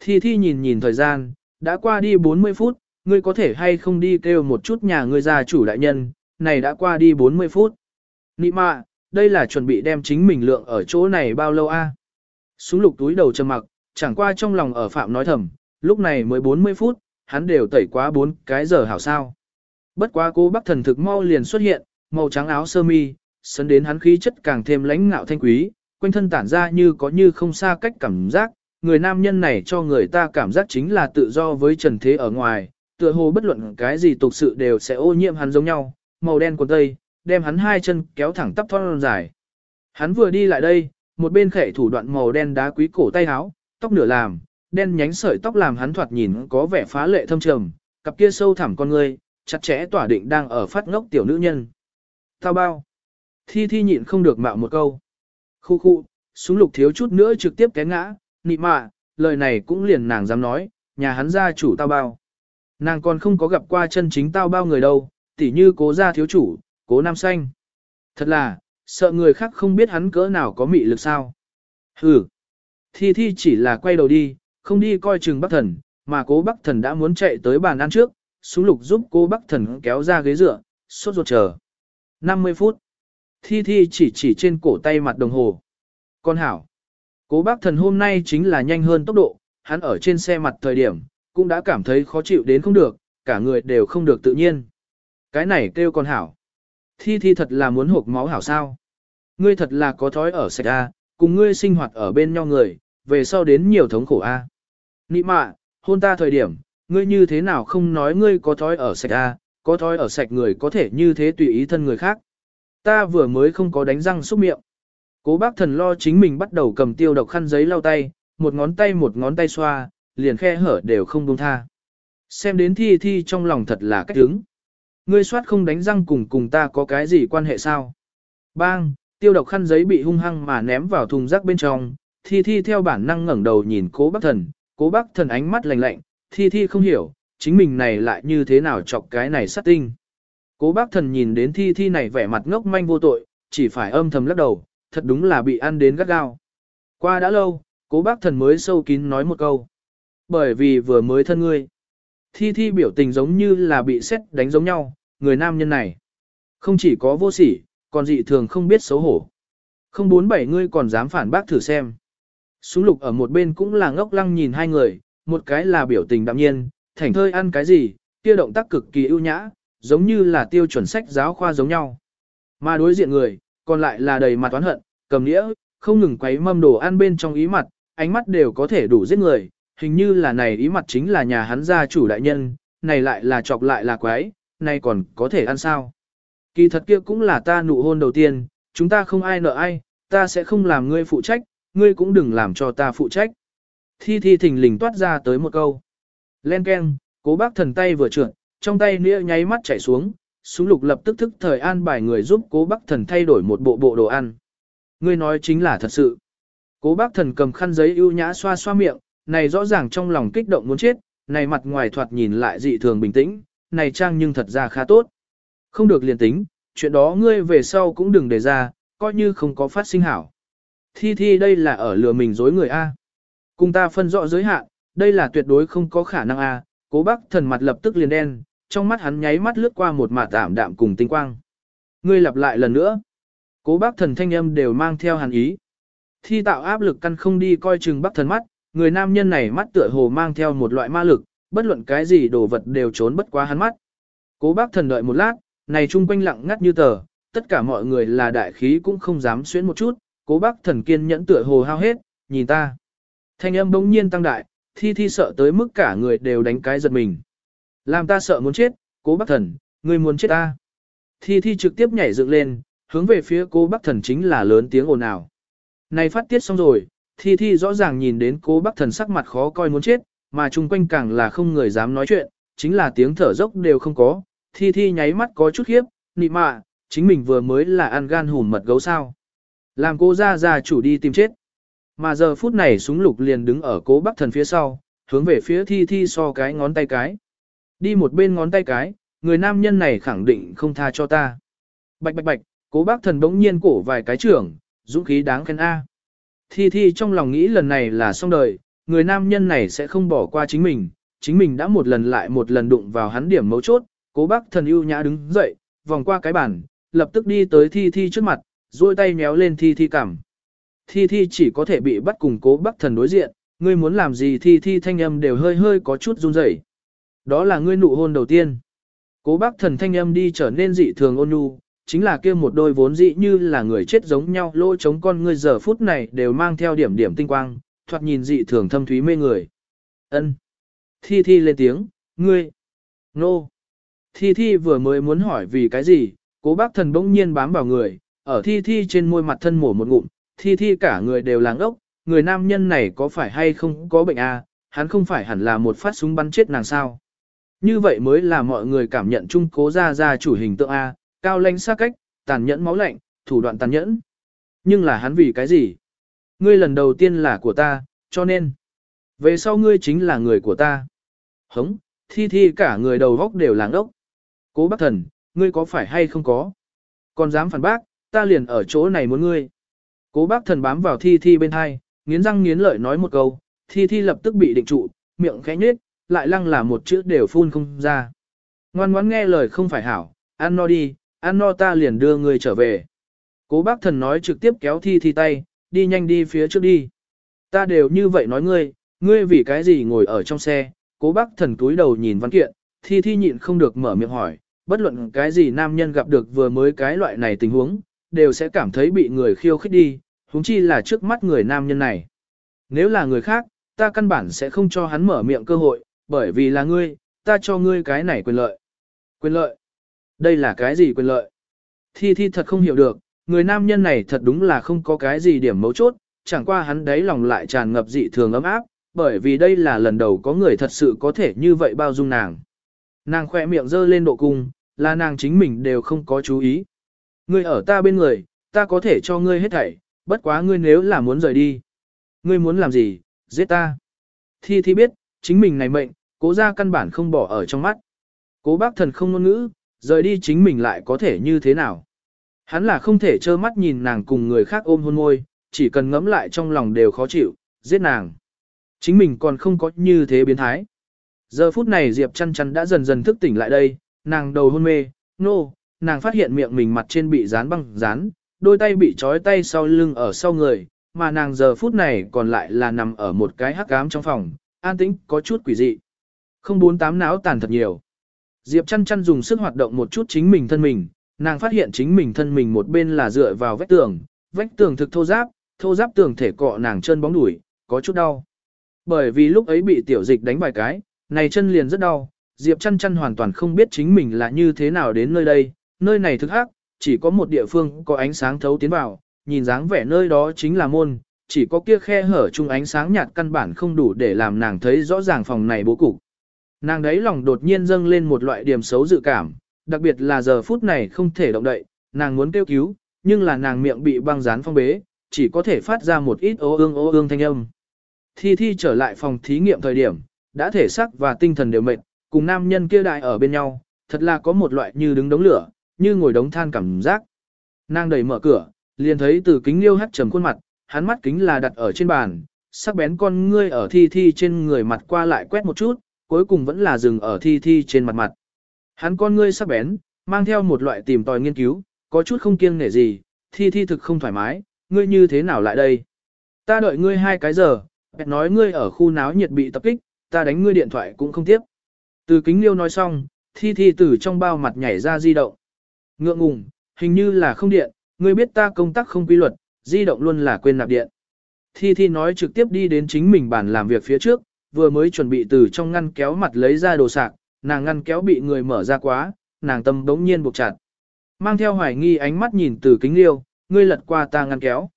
Speaker 1: Thi Thi nhìn nhìn thời gian, đã qua đi 40 phút, ngươi có thể hay không đi kêu một chút nhà ngươi gia chủ đại nhân, này đã qua đi 40 phút. Nị mạ, đây là chuẩn bị đem chính mình lượng ở chỗ này bao lâu a? Súng lục túi đầu trầm mặc, chẳng qua trong lòng ở phạm nói thầm, lúc này mới 40 phút, hắn đều tẩy quá bốn cái giờ hảo sao. Bất quá cô bác thần thực mau liền xuất hiện, màu trắng áo sơ mi, sấn đến hắn khí chất càng thêm lãnh ngạo thanh quý, quanh thân tản ra như có như không xa cách cảm giác, người nam nhân này cho người ta cảm giác chính là tự do với trần thế ở ngoài, tựa hồ bất luận cái gì tục sự đều sẽ ô nhiễm hắn giống nhau, màu đen quần tây, đem hắn hai chân kéo thẳng tắp thon dài. Hắn vừa đi lại đây, một bên khệ thủ đoạn màu đen đá quý cổ tay áo, tóc nửa làm, đen nhánh sợi tóc làm hắn thoạt nhìn có vẻ phá lệ thâm trầm, cặp kia sâu thẳm con ngươi, chặt chẽ tỏa định đang ở phát ngốc tiểu nữ nhân. Tao bao. Thi thi nhịn không được mạo một câu. Khu khu, súng lục thiếu chút nữa trực tiếp té ngã, nị mạ, lời này cũng liền nàng dám nói, nhà hắn gia chủ tao bao. Nàng còn không có gặp qua chân chính tao bao người đâu, tỉ như cố gia thiếu chủ, cố nam xanh. Thật là, sợ người khác không biết hắn cỡ nào có mị lực sao. Hừ. Thi thi chỉ là quay đầu đi, không đi coi chừng bắc thần, mà cố bắc thần đã muốn chạy tới bàn ăn trước, súng lục giúp cô bắc thần kéo ra ghế dựa, sốt ruột chờ. 50 phút. Thi thi chỉ chỉ trên cổ tay mặt đồng hồ. Con hảo. Cố bác thần hôm nay chính là nhanh hơn tốc độ, hắn ở trên xe mặt thời điểm, cũng đã cảm thấy khó chịu đến không được, cả người đều không được tự nhiên. Cái này kêu con hảo. Thi thi thật là muốn hộp máu hảo sao. Ngươi thật là có thói ở sạch A, cùng ngươi sinh hoạt ở bên nhau người, về sau đến nhiều thống khổ A. Nị mạ, hôn ta thời điểm, ngươi như thế nào không nói ngươi có thói ở sạch à? có thói ở sạch người có thể như thế tùy ý thân người khác. Ta vừa mới không có đánh răng xúc miệng. Cố bác thần lo chính mình bắt đầu cầm tiêu độc khăn giấy lau tay, một ngón tay một ngón tay xoa, liền khe hở đều không buông tha. Xem đến thi thi trong lòng thật là cách đứng. Ngươi soát không đánh răng cùng cùng ta có cái gì quan hệ sao? Bang, tiêu độc khăn giấy bị hung hăng mà ném vào thùng rác bên trong, thi thi theo bản năng ngẩng đầu nhìn cố bác thần, cố bác thần ánh mắt lạnh lạnh, thi thi không hiểu, chính mình này lại như thế nào chọc cái này sát tinh. Cố bác thần nhìn đến thi thi này vẻ mặt ngốc manh vô tội, chỉ phải âm thầm lắc đầu, thật đúng là bị ăn đến gắt gao. Qua đã lâu, cố bác thần mới sâu kín nói một câu. Bởi vì vừa mới thân ngươi. Thi thi biểu tình giống như là bị xét đánh giống nhau, người nam nhân này. Không chỉ có vô sỉ, còn dị thường không biết xấu hổ. Không bốn bảy ngươi còn dám phản bác thử xem. Súng lục ở một bên cũng là ngốc lăng nhìn hai người, một cái là biểu tình đạm nhiên, thảnh thơi ăn cái gì, kia động tác cực kỳ ưu nhã, giống như là tiêu chuẩn sách giáo khoa giống nhau. Mà đối diện người, còn lại là đầy mặt oán hận, cầm nĩa, không ngừng quấy mâm đồ ăn bên trong ý mặt, ánh mắt đều có thể đủ giết người, hình như là này ý mặt chính là nhà hắn gia chủ đại nhân, này lại là chọc lại là quái, này còn có thể ăn sao. Kỳ thật kia cũng là ta nụ hôn đầu tiên, chúng ta không ai nợ ai, ta sẽ không làm ngươi phụ trách, ngươi cũng đừng làm cho ta phụ trách. Thi thi thình lình toát ra tới một câu. Len ken, cố bác thần tay vừa trượt, trong tay nĩa nháy mắt chảy xuống, súng lục lập tức thức thời an bài người giúp cố bác thần thay đổi một bộ bộ đồ ăn. Ngươi nói chính là thật sự. Cố bác thần cầm khăn giấy ưu nhã xoa xoa miệng, này rõ ràng trong lòng kích động muốn chết, này mặt ngoài thoạt nhìn lại dị thường bình tĩnh, này trang nhưng thật ra khá tốt. Không được liền tính, chuyện đó ngươi về sau cũng đừng để ra, coi như không có phát sinh hảo. Thi thi đây là ở lừa mình dối người A. Cùng ta phân rõ giới hạn, đây là tuyệt đối không có khả năng A, cố bác thần mặt lập tức liền đen, trong mắt hắn nháy mắt lướt qua một mạt tạm đạm cùng tinh quang. Ngươi lặp lại lần nữa. Cố bác thần thanh âm đều mang theo hàn ý. Thi tạo áp lực căn không đi coi chừng bác thần mắt, người nam nhân này mắt tựa hồ mang theo một loại ma lực, bất luận cái gì đồ vật đều trốn bất quá hắn mắt. Cố bác thần đợi một lát, này chung quanh lặng ngắt như tờ, tất cả mọi người là đại khí cũng không dám xuyến một chút, cố bác thần kiên nhẫn tựa hồ hao hết, nhìn ta. Thanh âm bỗng nhiên tăng đại, thi thi sợ tới mức cả người đều đánh cái giật mình. Làm ta sợ muốn chết, cố bác thần, ngươi muốn chết ta. Thi thi trực tiếp nhảy dựng lên, hướng về phía cố bác thần chính là lớn tiếng ồn ào. Này phát tiết xong rồi, thi thi rõ ràng nhìn đến cố bác thần sắc mặt khó coi muốn chết, mà chung quanh càng là không người dám nói chuyện, chính là tiếng thở dốc đều không có. Thi thi nháy mắt có chút khiếp, nị mạ, chính mình vừa mới là ăn gan hùm mật gấu sao. Làm cô ra ra chủ đi tìm chết. Mà giờ phút này súng lục liền đứng ở cố bắc thần phía sau, hướng về phía thi thi so cái ngón tay cái. Đi một bên ngón tay cái, người nam nhân này khẳng định không tha cho ta. Bạch bạch bạch, cố bác thần bỗng nhiên cổ vài cái trưởng, dũng khí đáng khen A. Thi thi trong lòng nghĩ lần này là xong đời, người nam nhân này sẽ không bỏ qua chính mình, chính mình đã một lần lại một lần đụng vào hắn điểm mấu chốt, cố bác thần ưu nhã đứng dậy, vòng qua cái bàn, lập tức đi tới thi thi trước mặt, duỗi tay méo lên thi thi cảm. Thi thi chỉ có thể bị bắt cùng cố bác thần đối diện, ngươi muốn làm gì thi thi thanh âm đều hơi hơi có chút run rẩy. Đó là ngươi nụ hôn đầu tiên. Cố bác thần thanh âm đi trở nên dị thường ôn nhu, chính là kia một đôi vốn dị như là người chết giống nhau lỗ chống con ngươi giờ phút này đều mang theo điểm điểm tinh quang, thoạt nhìn dị thường thâm thúy mê người. ân Thi thi lên tiếng, ngươi. Nô. No. Thi thi vừa mới muốn hỏi vì cái gì, cố bác thần bỗng nhiên bám vào người, ở thi thi trên môi mặt thân mổ một ngụm, thi thi cả người đều làng ốc, người nam nhân này có phải hay không có bệnh à, hắn không phải hẳn là một phát súng bắn chết nàng sao. Như vậy mới là mọi người cảm nhận chung cố ra ra chủ hình tượng A, cao lãnh xa cách, tàn nhẫn máu lạnh, thủ đoạn tàn nhẫn. Nhưng là hắn vì cái gì? Ngươi lần đầu tiên là của ta, cho nên, về sau ngươi chính là người của ta. Hống, thi thi cả người đầu góc đều làng ốc. Cố bác thần, ngươi có phải hay không có? Còn dám phản bác, ta liền ở chỗ này muốn ngươi. Cố bác thần bám vào thi thi bên hai, nghiến răng nghiến lợi nói một câu, thi thi lập tức bị định trụ, miệng khẽ nhếch, lại lăng là một chữ đều phun không ra. Ngoan ngoãn nghe lời không phải hảo, ăn no đi, ăn no ta liền đưa ngươi trở về. Cố bác thần nói trực tiếp kéo thi thi tay, đi nhanh đi phía trước đi. Ta đều như vậy nói ngươi, ngươi vì cái gì ngồi ở trong xe, cố bác thần túi đầu nhìn văn kiện, thi thi nhịn không được mở miệng hỏi, bất luận cái gì nam nhân gặp được vừa mới cái loại này tình huống, đều sẽ cảm thấy bị người khiêu khích đi, huống chi là trước mắt người nam nhân này. Nếu là người khác, ta căn bản sẽ không cho hắn mở miệng cơ hội, bởi vì là ngươi, ta cho ngươi cái này quyền lợi. Quyền lợi? Đây là cái gì quyền lợi? Thi Thi thật không hiểu được, người nam nhân này thật đúng là không có cái gì điểm mấu chốt, chẳng qua hắn đấy lòng lại tràn ngập dị thường ấm áp, bởi vì đây là lần đầu có người thật sự có thể như vậy bao dung nàng. Nàng khoe miệng dơ lên độ cung, là nàng chính mình đều không có chú ý. Ngươi ở ta bên người, ta có thể cho ngươi hết thảy, bất quá ngươi nếu là muốn rời đi. Ngươi muốn làm gì, giết ta. Thi Thi biết, chính mình này mệnh, cố ra căn bản không bỏ ở trong mắt. Cố bác thần không ngôn ngữ, rời đi chính mình lại có thể như thế nào. Hắn là không thể trơ mắt nhìn nàng cùng người khác ôm hôn môi, chỉ cần ngẫm lại trong lòng đều khó chịu, giết nàng. Chính mình còn không có như thế biến thái. Giờ phút này Diệp chăn chăn đã dần dần thức tỉnh lại đây, nàng đầu hôn mê, nô, no, nàng phát hiện miệng mình mặt trên bị dán băng dán, đôi tay bị trói tay sau lưng ở sau người, mà nàng giờ phút này còn lại là nằm ở một cái hắc ám trong phòng, an tĩnh, có chút quỷ dị. Không bốn tám não tàn thật nhiều. Diệp chăn chăn dùng sức hoạt động một chút chính mình thân mình, nàng phát hiện chính mình thân mình một bên là dựa vào vách tường, vách tường thực thô giáp, thô giáp tường thể cọ nàng chân bóng đuổi, có chút đau. Bởi vì lúc ấy bị tiểu dịch đánh vài cái, này chân liền rất đau, Diệp chăn chăn hoàn toàn không biết chính mình là như thế nào đến nơi đây, nơi này thực hắc, chỉ có một địa phương có ánh sáng thấu tiến vào, nhìn dáng vẻ nơi đó chính là môn, chỉ có kia khe hở chung ánh sáng nhạt căn bản không đủ để làm nàng thấy rõ ràng phòng này bố cục. Nàng đấy lòng đột nhiên dâng lên một loại điểm xấu dự cảm, đặc biệt là giờ phút này không thể động đậy, nàng muốn kêu cứu, nhưng là nàng miệng bị băng dán phong bế, chỉ có thể phát ra một ít ô ương ô ương thanh âm. Thi Thi trở lại phòng thí nghiệm thời điểm, đã thể xác và tinh thần đều mệt, cùng nam nhân kia đại ở bên nhau, thật là có một loại như đứng đống lửa, như ngồi đống than cảm giác. Nàng đẩy mở cửa, liền thấy từ kính liêu hắt trầm khuôn mặt, hắn mắt kính là đặt ở trên bàn, sắc bén con ngươi ở thi thi trên người mặt qua lại quét một chút, cuối cùng vẫn là dừng ở thi thi trên mặt mặt. Hắn con ngươi sắc bén, mang theo một loại tìm tòi nghiên cứu, có chút không kiêng nể gì, thi thi thực không thoải mái, ngươi như thế nào lại đây? Ta đợi ngươi hai cái giờ, bẹt nói ngươi ở khu náo nhiệt bị tập kích, ta đánh ngươi điện thoại cũng không tiếp. Từ kính liêu nói xong, thi thi từ trong bao mặt nhảy ra di động. Ngượng ngùng, hình như là không điện, ngươi biết ta công tác không quy luật, di động luôn là quên nạp điện. Thi Thi nói trực tiếp đi đến chính mình bàn làm việc phía trước, vừa mới chuẩn bị từ trong ngăn kéo mặt lấy ra đồ sạc, nàng ngăn kéo bị người mở ra quá, nàng tâm đống nhiên buộc chặt. Mang theo hoài nghi ánh mắt nhìn từ kính liêu, ngươi lật qua ta ngăn kéo.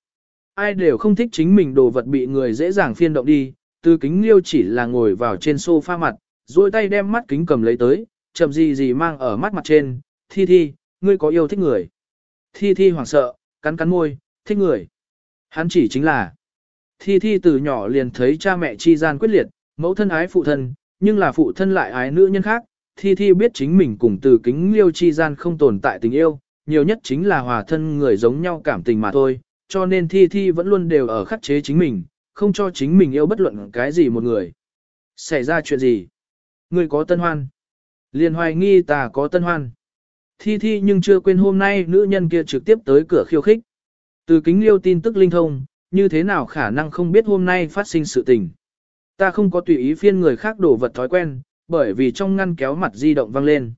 Speaker 1: Ai đều không thích chính mình đồ vật bị người dễ dàng phiên động đi, từ kính liêu chỉ là ngồi vào trên sofa mặt, duỗi tay đem mắt kính cầm lấy tới, chậm gì gì mang ở mắt mặt trên, thi thi, ngươi có yêu thích người. Thi thi hoảng sợ, cắn cắn môi, thích người. Hắn chỉ chính là, thi thi từ nhỏ liền thấy cha mẹ chi gian quyết liệt, mẫu thân ái phụ thân, nhưng là phụ thân lại ái nữ nhân khác. Thi thi biết chính mình cùng từ kính liêu chi gian không tồn tại tình yêu, nhiều nhất chính là hòa thân người giống nhau cảm tình mà thôi, cho nên thi thi vẫn luôn đều ở khắc chế chính mình, không cho chính mình yêu bất luận cái gì một người. Xảy ra chuyện gì? Ngươi có tân hoan? Liền hoài nghi ta có tân hoan. Thi thi nhưng chưa quên hôm nay nữ nhân kia trực tiếp tới cửa khiêu khích. Từ kính liêu tin tức linh thông, như thế nào khả năng không biết hôm nay phát sinh sự tình. Ta không có tùy ý phiên người khác đổ vật thói quen, bởi vì trong ngăn kéo mặt di động vang lên.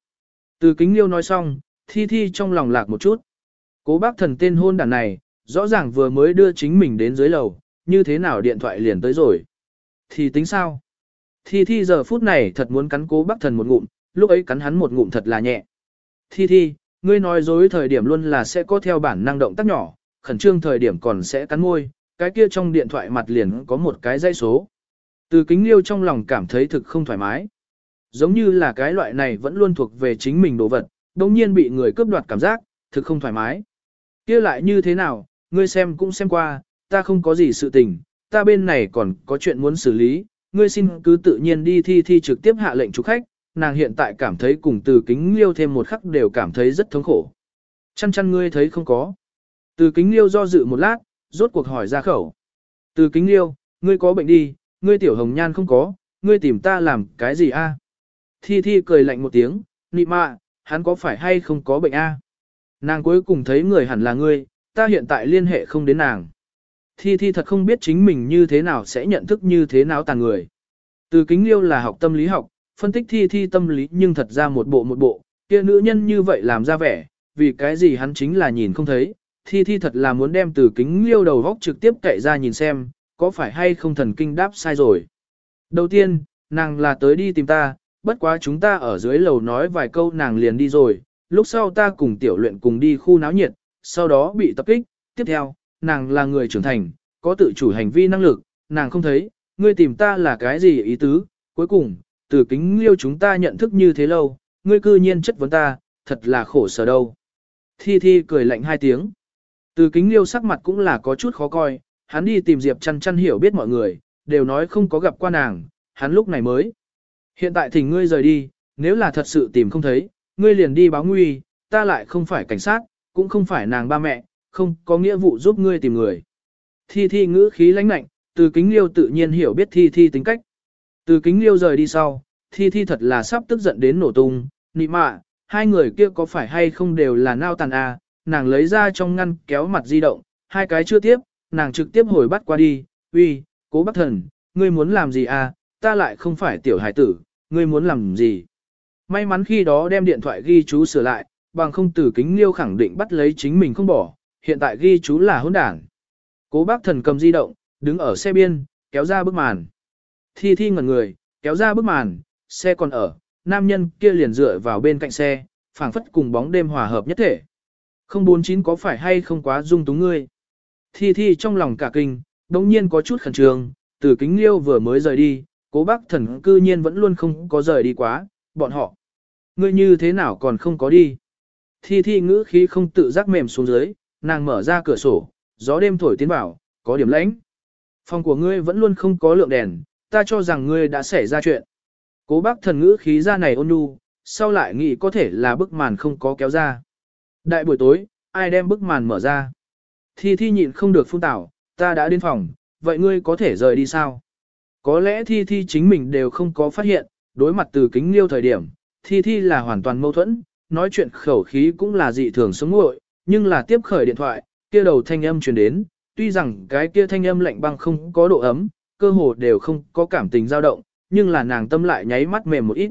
Speaker 1: Từ kính liêu nói xong, thi thi trong lòng lạc một chút. Cố bác thần tên hôn đàn này, rõ ràng vừa mới đưa chính mình đến dưới lầu, như thế nào điện thoại liền tới rồi. Thì tính sao? Thi thi giờ phút này thật muốn cắn cố bác thần một ngụm, lúc ấy cắn hắn một ngụm thật là nhẹ. Thi thi, ngươi nói dối thời điểm luôn là sẽ có theo bản năng động tác nhỏ, khẩn trương thời điểm còn sẽ cắn môi, cái kia trong điện thoại mặt liền có một cái dây số. Từ kính liêu trong lòng cảm thấy thực không thoải mái. Giống như là cái loại này vẫn luôn thuộc về chính mình đồ vật, đồng nhiên bị người cướp đoạt cảm giác, thực không thoải mái. kia lại như thế nào, ngươi xem cũng xem qua, ta không có gì sự tình, ta bên này còn có chuyện muốn xử lý, ngươi xin cứ tự nhiên đi thi thi trực tiếp hạ lệnh chủ khách, nàng hiện tại cảm thấy cùng từ kính liêu thêm một khắc đều cảm thấy rất thống khổ. Chăn chăn ngươi thấy không có. Từ kính liêu do dự một lát, rốt cuộc hỏi ra khẩu. Từ kính liêu, ngươi có bệnh đi, ngươi tiểu hồng nhan không có, ngươi tìm ta làm cái gì a? Thi thi cười lạnh một tiếng, nị mạ, hắn có phải hay không có bệnh a? Nàng cuối cùng thấy người hẳn là ngươi, ta hiện tại liên hệ không đến nàng. Thi thi thật không biết chính mình như thế nào sẽ nhận thức như thế nào tàn người. Từ kính liêu là học tâm lý học, phân tích thi thi tâm lý nhưng thật ra một bộ một bộ, kia nữ nhân như vậy làm ra vẻ, vì cái gì hắn chính là nhìn không thấy, thi thi thật là muốn đem từ kính liêu đầu góc trực tiếp cậy ra nhìn xem, có phải hay không thần kinh đáp sai rồi. Đầu tiên, nàng là tới đi tìm ta, bất quá chúng ta ở dưới lầu nói vài câu nàng liền đi rồi, lúc sau ta cùng tiểu luyện cùng đi khu náo nhiệt, sau đó bị tập kích, tiếp theo, nàng là người trưởng thành, có tự chủ hành vi năng lực, nàng không thấy, ngươi tìm ta là cái gì ý tứ, cuối cùng, từ kính liêu chúng ta nhận thức như thế lâu, ngươi cư nhiên chất vấn ta, thật là khổ sở đâu. Thi Thi cười lạnh hai tiếng. Từ kính liêu sắc mặt cũng là có chút khó coi, hắn đi tìm Diệp chăn chăn hiểu biết mọi người, đều nói không có gặp qua nàng, hắn lúc này mới. Hiện tại thỉnh ngươi rời đi, nếu là thật sự tìm không thấy, ngươi liền đi báo nguy, ta lại không phải cảnh sát, cũng không phải nàng ba mẹ, không có nghĩa vụ giúp ngươi tìm người. Thi Thi ngữ khí lãnh lạnh, từ kính liêu tự nhiên hiểu biết Thi Thi tính cách. Từ kính liêu rời đi sau, Thi Thi thật là sắp tức giận đến nổ tung, nị mạ, hai người kia có phải hay không đều là nao tàn à, nàng lấy ra trong ngăn kéo mặt di động, hai cái chưa tiếp, nàng trực tiếp hồi bắt qua đi, uy, cố bác thần, ngươi muốn làm gì à, ta lại không phải tiểu hải tử, ngươi muốn làm gì. May mắn khi đó đem điện thoại ghi chú sửa lại, bằng không từ kính liêu khẳng định bắt lấy chính mình không bỏ, hiện tại ghi chú là hỗn đảng. Cố bác thần cầm di động, đứng ở xe biên, kéo ra bức màn. Thi thi ngẩn người, kéo ra bức màn, xe còn ở, nam nhân kia liền dựa vào bên cạnh xe, phảng phất cùng bóng đêm hòa hợp nhất thể. Không bốn chín có phải hay không quá dung túng ngươi. Thi thi trong lòng cả kinh, đồng nhiên có chút khẩn trương, từ kính liêu vừa mới rời đi, cố bác thần cư nhiên vẫn luôn không có rời đi quá, bọn họ. Ngươi như thế nào còn không có đi. Thi thi ngữ khí không tự giác mềm xuống dưới, nàng mở ra cửa sổ, gió đêm thổi tiến vào, có điểm lãnh. Phòng của ngươi vẫn luôn không có lượng đèn, ta cho rằng ngươi đã xảy ra chuyện. Cố bác thần ngữ khí ra này ôn nhu, sau lại nghĩ có thể là bức màn không có kéo ra. Đại buổi tối, ai đem bức màn mở ra? Thi thi nhịn không được phun tảo, ta đã đến phòng, vậy ngươi có thể rời đi sao? Có lẽ thi thi chính mình đều không có phát hiện, đối mặt từ kính liêu thời điểm, thi thi là hoàn toàn mâu thuẫn, nói chuyện khẩu khí cũng là dị thường sống ngội, nhưng là tiếp khởi điện thoại, kia đầu thanh âm truyền đến, tuy rằng cái kia thanh âm lạnh băng không có độ ấm, cơ hồ đều không có cảm tình dao động, nhưng là nàng tâm lại nháy mắt mềm một ít.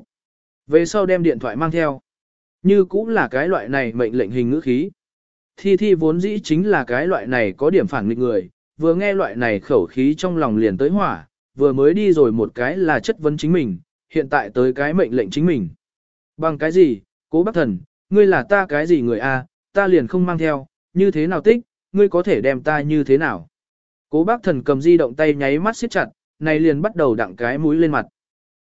Speaker 1: Về sau đem điện thoại mang theo. Như cũng là cái loại này mệnh lệnh hình ngữ khí. Thi thi vốn dĩ chính là cái loại này có điểm phản nghịch người, vừa nghe loại này khẩu khí trong lòng liền tới hỏa, vừa mới đi rồi một cái là chất vấn chính mình, hiện tại tới cái mệnh lệnh chính mình. Bằng cái gì, cố bác thần, ngươi là ta cái gì người a ta liền không mang theo, như thế nào tích, ngươi có thể đem ta như thế nào. Cố bác thần cầm di động tay nháy mắt siết chặt, này liền bắt đầu đặng cái mũi lên mặt.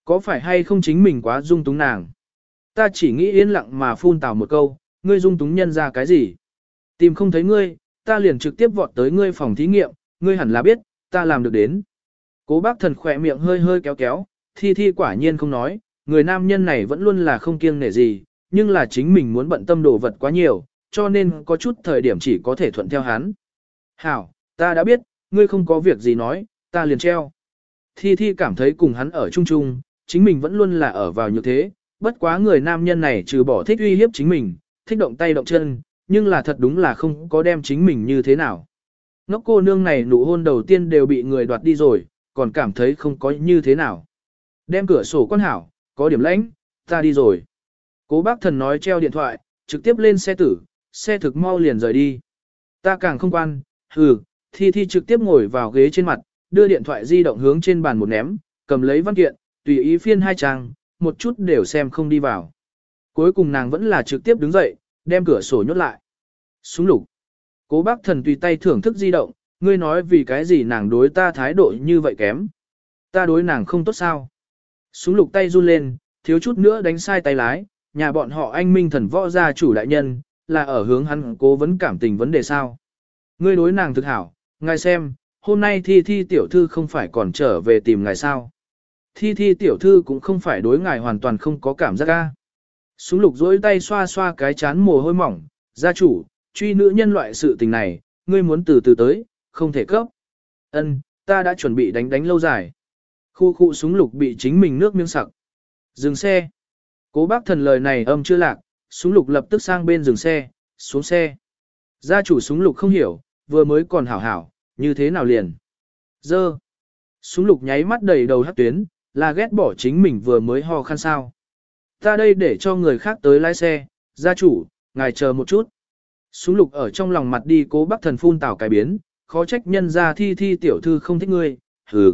Speaker 1: Có phải hay không chính mình quá dung túng nàng? Ta chỉ nghĩ yên lặng mà phun tào một câu, ngươi dung túng nhân ra cái gì? Tìm không thấy ngươi, ta liền trực tiếp vọt tới ngươi phòng thí nghiệm, ngươi hẳn là biết, ta làm được đến. Cố bác thần khỏe miệng hơi hơi kéo kéo, thi thi quả nhiên không nói, người nam nhân này vẫn luôn là không kiêng nể gì, nhưng là chính mình muốn bận tâm đồ vật quá nhiều, cho nên có chút thời điểm chỉ có thể thuận theo hắn. Hảo, ta đã biết, ngươi không có việc gì nói, ta liền treo. Thi Thi cảm thấy cùng hắn ở chung chung, chính mình vẫn luôn là ở vào như thế, bất quá người nam nhân này trừ bỏ thích uy hiếp chính mình, thích động tay động chân, nhưng là thật đúng là không có đem chính mình như thế nào. Ngốc cô nương này nụ hôn đầu tiên đều bị người đoạt đi rồi, còn cảm thấy không có như thế nào. Đem cửa sổ quan hảo, có điểm lãnh, ta đi rồi. Cố bác thần nói treo điện thoại, trực tiếp lên xe tử, xe thực mau liền rời đi. Ta càng không quan, hừ, thi thi trực tiếp ngồi vào ghế trên mặt, đưa điện thoại di động hướng trên bàn một ném, cầm lấy văn kiện, tùy ý phiên hai trang, một chút đều xem không đi vào. Cuối cùng nàng vẫn là trực tiếp đứng dậy, đem cửa sổ nhốt lại. Súng lục. Cố bác thần tùy tay thưởng thức di động, ngươi nói vì cái gì nàng đối ta thái độ như vậy kém. Ta đối nàng không tốt sao. Súng lục tay run lên, thiếu chút nữa đánh sai tay lái, nhà bọn họ anh minh thần võ gia chủ đại nhân, là ở hướng hắn cố vấn cảm tình vấn đề sao. Ngươi đối nàng thực hảo, ngài xem, hôm nay thi thi tiểu thư không phải còn trở về tìm ngài sao. Thi thi tiểu thư cũng không phải đối ngài hoàn toàn không có cảm giác ca. Súng lục dối tay xoa xoa cái chán mồ hôi mỏng, gia chủ, truy nữ nhân loại sự tình này, ngươi muốn từ từ tới, không thể cấp. Ân, ta đã chuẩn bị đánh đánh lâu dài. Khu khu súng lục bị chính mình nước miếng sặc. Dừng xe. Cố bác thần lời này âm chưa lạc, súng lục lập tức sang bên dừng xe, xuống xe. Gia chủ súng lục không hiểu, vừa mới còn hảo hảo, như thế nào liền. Dơ. Súng lục nháy mắt đầy đầu hát tuyến, là ghét bỏ chính mình vừa mới ho khăn sao. Ta đây để cho người khác tới lái xe, gia chủ, ngài chờ một chút. Súng lục ở trong lòng mặt đi cố bác thần phun tảo cải biến, khó trách nhân ra thi thi tiểu thư không thích ngươi, hừ.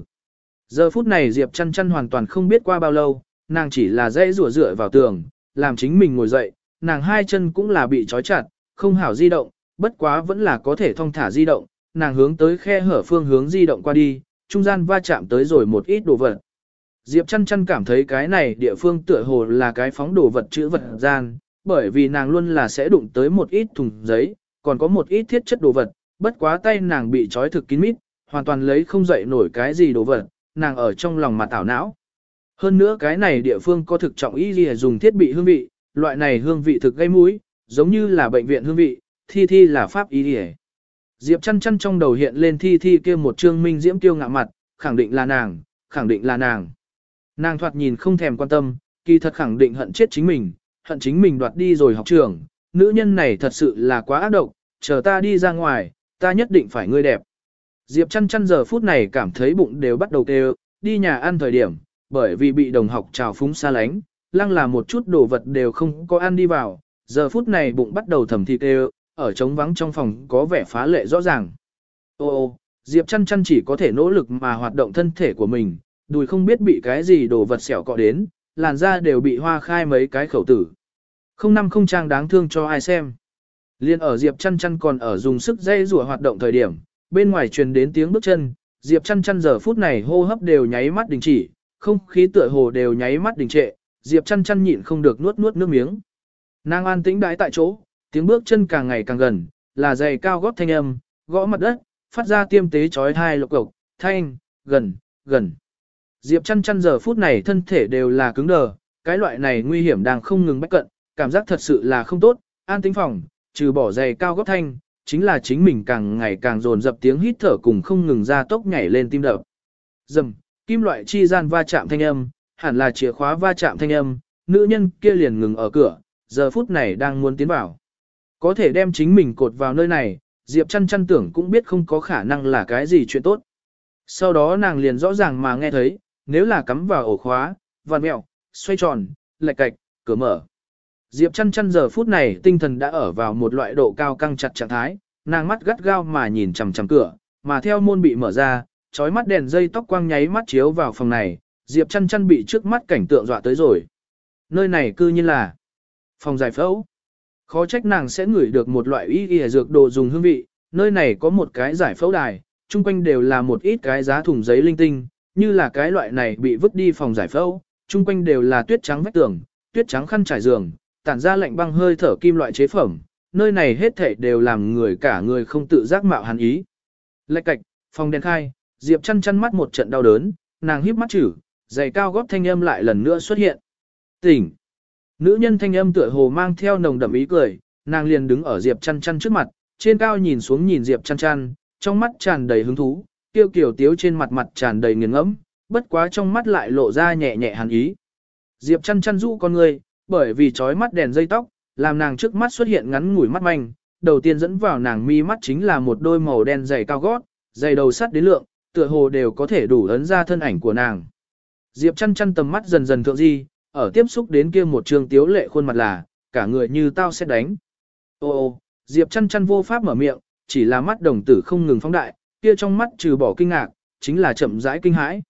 Speaker 1: Giờ phút này Diệp chăn chăn hoàn toàn không biết qua bao lâu, nàng chỉ là dây rủa rửa vào tường, làm chính mình ngồi dậy, nàng hai chân cũng là bị trói chặt, không hảo di động, bất quá vẫn là có thể thong thả di động, nàng hướng tới khe hở phương hướng di động qua đi, trung gian va chạm tới rồi một ít đồ vật. Diệp chăn chăn cảm thấy cái này địa phương tựa hồ là cái phóng đồ vật chữ vật gian, bởi vì nàng luôn là sẽ đụng tới một ít thùng giấy, còn có một ít thiết chất đồ vật, bất quá tay nàng bị trói thực kín mít, hoàn toàn lấy không dậy nổi cái gì đồ vật, nàng ở trong lòng mà tảo não. Hơn nữa cái này địa phương có thực trọng ý gì dùng thiết bị hương vị, loại này hương vị thực gây mũi, giống như là bệnh viện hương vị, thi thi là pháp ý đi Diệp chăn chăn trong đầu hiện lên thi thi kia một trương minh diễm tiêu ngạ mặt, khẳng định là nàng, khẳng định là nàng. Nàng thoạt nhìn không thèm quan tâm, kỳ thật khẳng định hận chết chính mình, hận chính mình đoạt đi rồi học trường, nữ nhân này thật sự là quá ác độc, chờ ta đi ra ngoài, ta nhất định phải ngươi đẹp. Diệp chăn chăn giờ phút này cảm thấy bụng đều bắt đầu kêu, đi nhà ăn thời điểm, bởi vì bị đồng học trào phúng xa lánh, lăng là một chút đồ vật đều không có ăn đi vào, giờ phút này bụng bắt đầu thầm thịt kêu, ở trống vắng trong phòng có vẻ phá lệ rõ ràng. Ô ô, Diệp chăn chăn chỉ có thể nỗ lực mà hoạt động thân thể của mình, đùi không biết bị cái gì đồ vật xẻo cọ đến, làn da đều bị hoa khai mấy cái khẩu tử. Không năm không trang đáng thương cho ai xem. Liên ở Diệp chăn chăn còn ở dùng sức dây rùa hoạt động thời điểm, bên ngoài truyền đến tiếng bước chân, Diệp chăn chăn giờ phút này hô hấp đều nháy mắt đình chỉ, không khí tựa hồ đều nháy mắt đình trệ, Diệp chăn chăn nhịn không được nuốt nuốt nước miếng. Nàng an tĩnh đái tại chỗ, tiếng bước chân càng ngày càng gần, là giày cao gót thanh âm, gõ mặt đất, phát ra tiêm tế chói thai lộc cộc, thanh, gần, gần. Diệp chăn chăn giờ phút này thân thể đều là cứng đờ, cái loại này nguy hiểm đang không ngừng bách cận, cảm giác thật sự là không tốt, an tĩnh phòng, trừ bỏ giày cao gót thanh, chính là chính mình càng ngày càng dồn dập tiếng hít thở cùng không ngừng ra tốc nhảy lên tim đập. Dầm, kim loại chi gian va chạm thanh âm, hẳn là chìa khóa va chạm thanh âm, nữ nhân kia liền ngừng ở cửa, giờ phút này đang muốn tiến vào. Có thể đem chính mình cột vào nơi này, Diệp chăn chăn tưởng cũng biết không có khả năng là cái gì chuyện tốt. Sau đó nàng liền rõ ràng mà nghe thấy, nếu là cắm vào ổ khóa, vằn mẹo, xoay tròn, lệch cạch, cửa mở. Diệp chăn chăn giờ phút này tinh thần đã ở vào một loại độ cao căng chặt trạng thái, nàng mắt gắt gao mà nhìn chằm chằm cửa, mà theo môn bị mở ra, trói mắt đèn dây tóc quang nháy mắt chiếu vào phòng này, Diệp chăn chăn bị trước mắt cảnh tượng dọa tới rồi. Nơi này cư nhiên là phòng giải phẫu. Khó trách nàng sẽ ngửi được một loại y y dược đồ dùng hương vị, nơi này có một cái giải phẫu đài, chung quanh đều là một ít cái giá thùng giấy linh tinh, như là cái loại này bị vứt đi phòng giải phẫu, chung quanh đều là tuyết trắng vách tường, tuyết trắng khăn trải giường, tản ra lạnh băng hơi thở kim loại chế phẩm, nơi này hết thảy đều làm người cả người không tự giác mạo hàn ý. Lạch cạch, phòng đèn khai, Diệp chăn chăn mắt một trận đau đớn, nàng híp mắt chử, giày cao gót thanh âm lại lần nữa xuất hiện. Tỉnh. Nữ nhân thanh âm tựa hồ mang theo nồng đậm ý cười, nàng liền đứng ở Diệp chăn chăn trước mặt, trên cao nhìn xuống nhìn Diệp chăn chăn, trong mắt tràn đầy hứng thú, tiêu kiểu tiếu trên mặt mặt tràn đầy nghiền ngẫm, bất quá trong mắt lại lộ ra nhẹ nhẹ hàn ý. Diệp chăn chăn rũ con người, bởi vì trói mắt đèn dây tóc, làm nàng trước mắt xuất hiện ngắn ngủi mắt manh, đầu tiên dẫn vào nàng mi mắt chính là một đôi màu đen dày cao gót, dày đầu sắt đến lượng, tựa hồ đều có thể đủ ấn ra thân ảnh của nàng. Diệp chăn chăn tầm mắt dần dần thượng di, ở tiếp xúc đến kia một trường tiếu lệ khuôn mặt là, cả người như tao sẽ đánh. Ô ô, Diệp chăn chăn vô pháp mở miệng, chỉ là mắt đồng tử không ngừng phóng đại, kia trong mắt trừ bỏ kinh ngạc, chính là chậm rãi kinh hãi.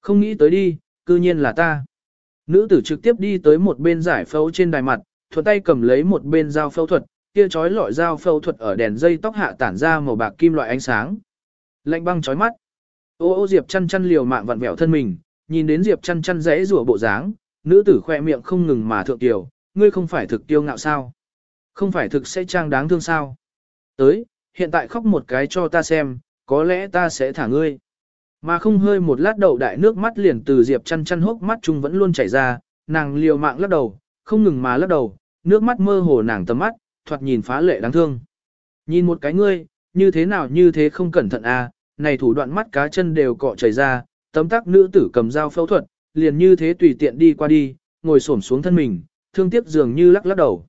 Speaker 1: Không nghĩ tới đi, cư nhiên là ta. Nữ tử trực tiếp đi tới một bên giải phẫu trên đài mặt, thuận tay cầm lấy một bên dao phẫu thuật, kia chói lọi dao phẫu thuật ở đèn dây tóc hạ tản ra màu bạc kim loại ánh sáng. Lạnh băng chói mắt. Ô ô Diệp chăn chăn liều mạng vặn vẹo thân mình, nhìn đến Diệp chăn chăn rẽ rủa bộ dáng, nữ tử khoe miệng không ngừng mà thượng tiểu, ngươi không phải thực tiêu ngạo sao? Không phải thực sẽ trang đáng thương sao? Tới, hiện tại khóc một cái cho ta xem, có lẽ ta sẽ thả ngươi. Mà không hơi một lát đầu đại nước mắt liền từ Diệp chăn chăn hốc mắt chung vẫn luôn chảy ra, nàng liều mạng lắc đầu, không ngừng mà lắc đầu, nước mắt mơ hồ nàng tầm mắt, thoạt nhìn phá lệ đáng thương. Nhìn một cái ngươi, như thế nào như thế không cẩn thận à, này thủ đoạn mắt cá chân đều cọ chảy ra, tấm tắc nữ tử cầm dao phẫu thuật, liền như thế tùy tiện đi qua đi, ngồi xổm xuống thân mình, thương tiếc dường như lắc lắc đầu.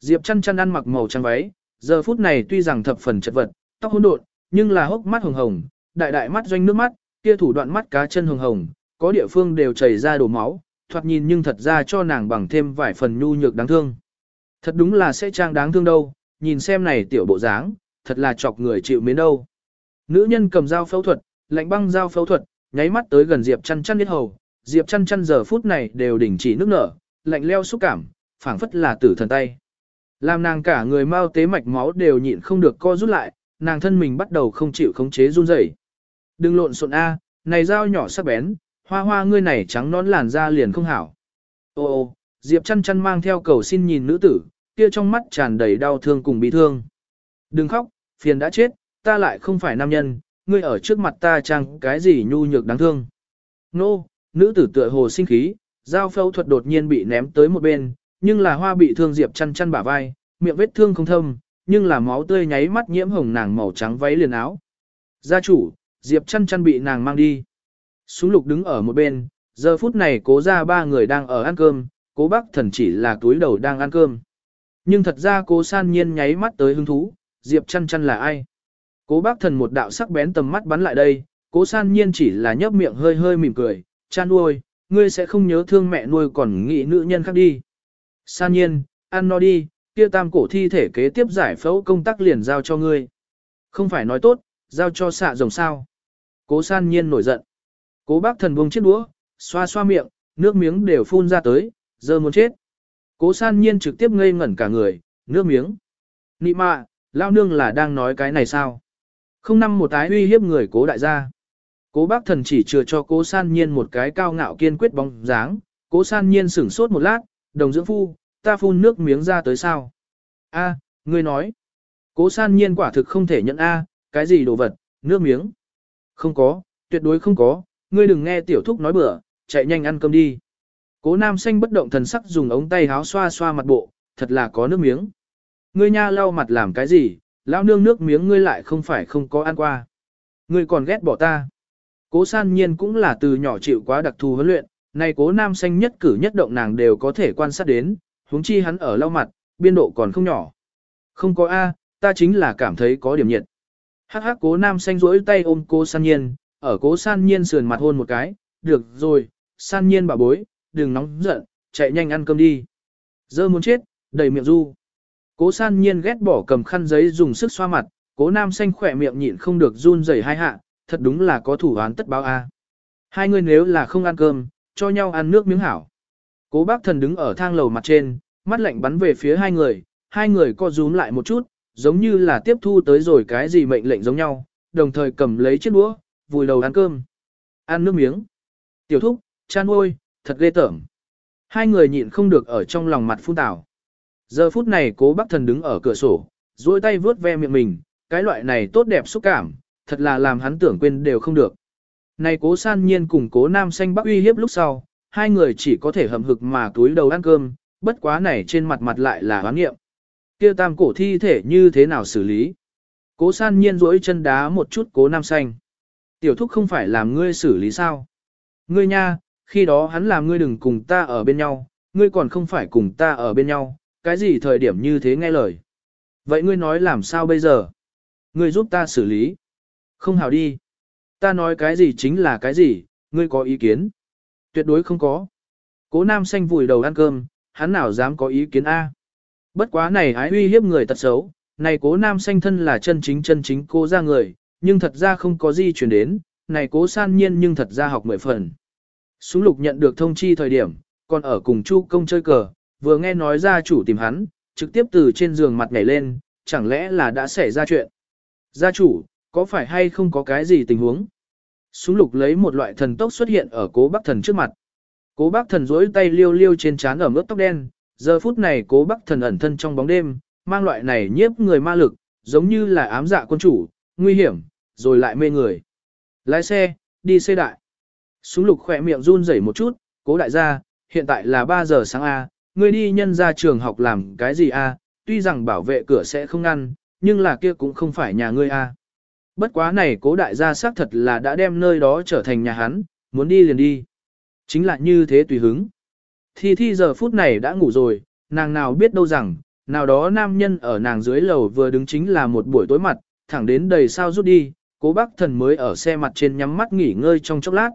Speaker 1: Diệp chăn chăn ăn mặc màu trắng váy, giờ phút này tuy rằng thập phần chật vật, tóc hỗn độn, nhưng là hốc mắt hồng hồng, đại đại mắt doanh nước mắt, kia thủ đoạn mắt cá chân hồng hồng, có địa phương đều chảy ra đổ máu, thoạt nhìn nhưng thật ra cho nàng bằng thêm vài phần nhu nhược đáng thương. Thật đúng là sẽ trang đáng thương đâu, nhìn xem này tiểu bộ dáng, thật là chọc người chịu mến đâu. Nữ nhân cầm dao phẫu thuật, lạnh băng dao phẫu thuật, nháy mắt tới gần Diệp chăn chăn biết hầu, Diệp chăn chăn giờ phút này đều đình chỉ nước nở, lạnh leo xúc cảm, phảng phất là tử thần tay. Làm nàng cả người mau tế mạch máu đều nhịn không được co rút lại, nàng thân mình bắt đầu không chịu khống chế run rẩy. Đừng lộn xộn a, này dao nhỏ sắc bén, hoa hoa ngươi này trắng nón làn da liền không hảo. Ô ô, Diệp chăn chăn mang theo cầu xin nhìn nữ tử, kia trong mắt tràn đầy đau thương cùng bi thương. Đừng khóc, phiền đã chết, ta lại không phải nam nhân, ngươi ở trước mặt ta chăng cái gì nhu nhược đáng thương. Nô, nữ tử tựa hồ sinh khí, dao phẫu thuật đột nhiên bị ném tới một bên, nhưng là hoa bị thương Diệp chăn chăn bả vai, miệng vết thương không thâm, nhưng là máu tươi nháy mắt nhiễm hồng nàng màu trắng váy liền áo. Gia chủ, Diệp chăn chăn bị nàng mang đi. Súng lục đứng ở một bên, giờ phút này cố ra ba người đang ở ăn cơm, cố bác thần chỉ là túi đầu đang ăn cơm. Nhưng thật ra cố san nhiên nháy mắt tới hứng thú, Diệp chăn chăn là ai? Cố bác thần một đạo sắc bén tầm mắt bắn lại đây, cố san nhiên chỉ là nhấp miệng hơi hơi mỉm cười, cha nuôi, ngươi sẽ không nhớ thương mẹ nuôi còn nghĩ nữ nhân khác đi. San nhiên, ăn no đi, kia tam cổ thi thể kế tiếp giải phẫu công tác liền giao cho ngươi. Không phải nói tốt, giao cho xạ rồng sao. Cố san nhiên nổi giận. Cố bác thần buông chiếc đũa, xoa xoa miệng, nước miếng đều phun ra tới, giờ muốn chết. Cố san nhiên trực tiếp ngây ngẩn cả người, nước miếng. Nị mạ, lao nương là đang nói cái này sao? Không năm một tái uy hiếp người cố đại gia. Cố bác thần chỉ chừa cho cố san nhiên một cái cao ngạo kiên quyết bóng dáng, cố san nhiên sửng sốt một lát, đồng dưỡng phu, ta phun nước miếng ra tới sao? A, ngươi nói. Cố san nhiên quả thực không thể nhận A, cái gì đồ vật, nước miếng. Không có, tuyệt đối không có, ngươi đừng nghe tiểu thúc nói bừa, chạy nhanh ăn cơm đi. Cố nam xanh bất động thần sắc dùng ống tay háo xoa xoa mặt bộ, thật là có nước miếng. Ngươi nha lau mặt làm cái gì, lão nương nước miếng ngươi lại không phải không có ăn qua. Ngươi còn ghét bỏ ta. Cố san nhiên cũng là từ nhỏ chịu quá đặc thù huấn luyện, này cố nam xanh nhất cử nhất động nàng đều có thể quan sát đến, huống chi hắn ở lau mặt, biên độ còn không nhỏ. Không có A, ta chính là cảm thấy có điểm nhiệt. Hắc hắc cố nam xanh rỗi tay ôm cố san nhiên, ở cố san nhiên sườn mặt hôn một cái, được rồi, san nhiên bà bối, đừng nóng giận, chạy nhanh ăn cơm đi. Dơ muốn chết, đầy miệng du. Cố san nhiên ghét bỏ cầm khăn giấy dùng sức xoa mặt, Cố nam xanh khỏe miệng nhịn không được run rẩy hai hạ, thật đúng là có thủ án tất báo a. Hai người nếu là không ăn cơm, cho nhau ăn nước miếng hảo. Cố bác thần đứng ở thang lầu mặt trên, mắt lạnh bắn về phía hai người, hai người co rúm lại một chút, giống như là tiếp thu tới rồi cái gì mệnh lệnh giống nhau, đồng thời cầm lấy chiếc đũa, vùi đầu ăn cơm. Ăn nước miếng. Tiểu thúc, chan ôi, thật ghê tởm. Hai người nhịn không được ở trong lòng mặt phun tảo. Giờ phút này cố bác thần đứng ở cửa sổ, duỗi tay vướt ve miệng mình, cái loại này tốt đẹp xúc cảm, thật là làm hắn tưởng quên đều không được. Này cố san nhiên cùng cố nam xanh bắc uy hiếp lúc sau, hai người chỉ có thể hầm hực mà túi đầu ăn cơm, bất quá này trên mặt mặt lại là hoán nghiệm. kia tam cổ thi thể như thế nào xử lý? Cố san nhiên rỗi chân đá một chút cố nam xanh. Tiểu thúc không phải làm ngươi xử lý sao? Ngươi nha, khi đó hắn làm ngươi đừng cùng ta ở bên nhau, ngươi còn không phải cùng ta ở bên nhau, cái gì thời điểm như thế nghe lời. Vậy ngươi nói làm sao bây giờ? Ngươi giúp ta xử lý. Không hảo đi. Ta nói cái gì chính là cái gì, ngươi có ý kiến? Tuyệt đối không có. Cố nam xanh vùi đầu ăn cơm, hắn nào dám có ý kiến A. Bất quá này ái uy hiếp người tật xấu, này cố nam xanh thân là chân chính chân chính cô ra người, nhưng thật ra không có gì chuyển đến, này cố san nhiên nhưng thật ra học mười phần. Súng lục nhận được thông chi thời điểm, còn ở cùng chu công chơi cờ, vừa nghe nói gia chủ tìm hắn, trực tiếp từ trên giường mặt nhảy lên, chẳng lẽ là đã xảy ra chuyện. Gia chủ, có phải hay không có cái gì tình huống? Súng lục lấy một loại thần tốc xuất hiện ở cố bác thần trước mặt. Cố bác thần rỗi tay liêu liêu trên trán ở mức tóc đen, giờ phút này cố bác thần ẩn thân trong bóng đêm, mang loại này nhiếp người ma lực, giống như là ám dạ quân chủ, nguy hiểm, rồi lại mê người. Lái xe, đi xe đại. Súng lục khỏe miệng run rẩy một chút, cố đại gia, hiện tại là 3 giờ sáng A, ngươi đi nhân ra trường học làm cái gì A, tuy rằng bảo vệ cửa sẽ không ngăn, nhưng là kia cũng không phải nhà ngươi A. Bất quá này cố đại gia xác thật là đã đem nơi đó trở thành nhà hắn, muốn đi liền đi. Chính là như thế tùy hứng. Thi thi giờ phút này đã ngủ rồi, nàng nào biết đâu rằng, nào đó nam nhân ở nàng dưới lầu vừa đứng chính là một buổi tối mặt, thẳng đến đầy sao rút đi, cố bác thần mới ở xe mặt trên nhắm mắt nghỉ ngơi trong chốc lát.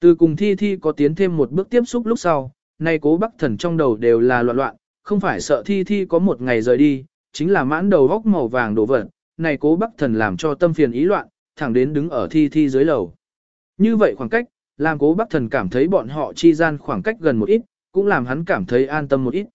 Speaker 1: Từ cùng thi thi có tiến thêm một bước tiếp xúc lúc sau, nay cố bác thần trong đầu đều là loạn loạn, không phải sợ thi thi có một ngày rời đi, chính là mãn đầu góc màu vàng đổ vật, này cố bắc thần làm cho tâm phiền ý loạn, thẳng đến đứng ở thi thi dưới lầu. Như vậy khoảng cách, làm cố bắc thần cảm thấy bọn họ chi gian khoảng cách gần một ít, cũng làm hắn cảm thấy an tâm một ít.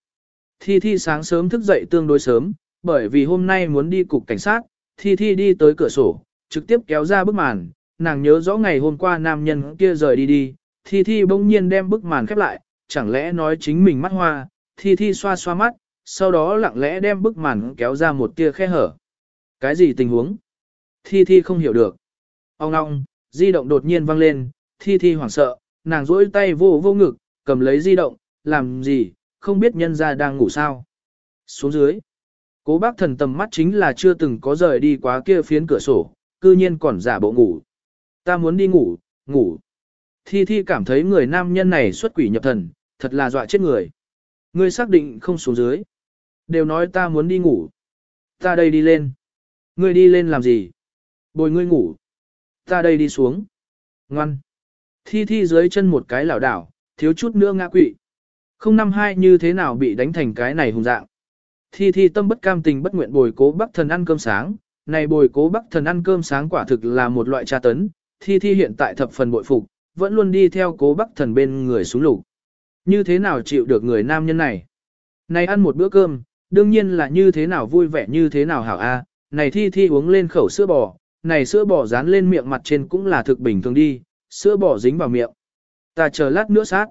Speaker 1: Thi thi sáng sớm thức dậy tương đối sớm, bởi vì hôm nay muốn đi cục cảnh sát, thi thi đi tới cửa sổ, trực tiếp kéo ra bức màn, nàng nhớ rõ ngày hôm qua nam nhân kia rời đi đi, thi thi bỗng nhiên đem bức màn khép lại, chẳng lẽ nói chính mình mắt hoa, thi thi xoa xoa mắt, sau đó lặng lẽ đem bức màn kéo ra một tia khe hở. Cái gì tình huống? Thi thi không hiểu được. Ông ngong, di động đột nhiên vang lên, thi thi hoảng sợ, nàng rỗi tay vô vô ngực, cầm lấy di động, làm gì, không biết nhân ra đang ngủ sao. Xuống dưới. Cố bác thần tầm mắt chính là chưa từng có rời đi quá kia phiến cửa sổ, cư nhiên còn giả bộ ngủ. Ta muốn đi ngủ, ngủ. Thi Thi cảm thấy người nam nhân này xuất quỷ nhập thần, thật là dọa chết người. Ngươi xác định không xuống dưới. Đều nói ta muốn đi ngủ. Ta đây đi lên. Ngươi đi lên làm gì? Bồi ngươi ngủ. Ta đây đi xuống. Ngoan. Thi Thi dưới chân một cái lảo đảo, thiếu chút nữa ngã quỵ. Không năm hai như thế nào bị đánh thành cái này hùng dạng. Thi Thi tâm bất cam tình bất nguyện bồi cố bắc thần ăn cơm sáng. Này bồi cố bắc thần ăn cơm sáng quả thực là một loại tra tấn, Thi Thi hiện tại thập phần bội phục, vẫn luôn đi theo cố bắc thần bên người xuống lục. Như thế nào chịu được người nam nhân này? Này ăn một bữa cơm, đương nhiên là như thế nào vui vẻ như thế nào hảo a. Này Thi Thi uống lên khẩu sữa bò, này sữa bò dán lên miệng mặt trên cũng là thực bình thường đi, sữa bò dính vào miệng. Ta chờ lát nữa sát.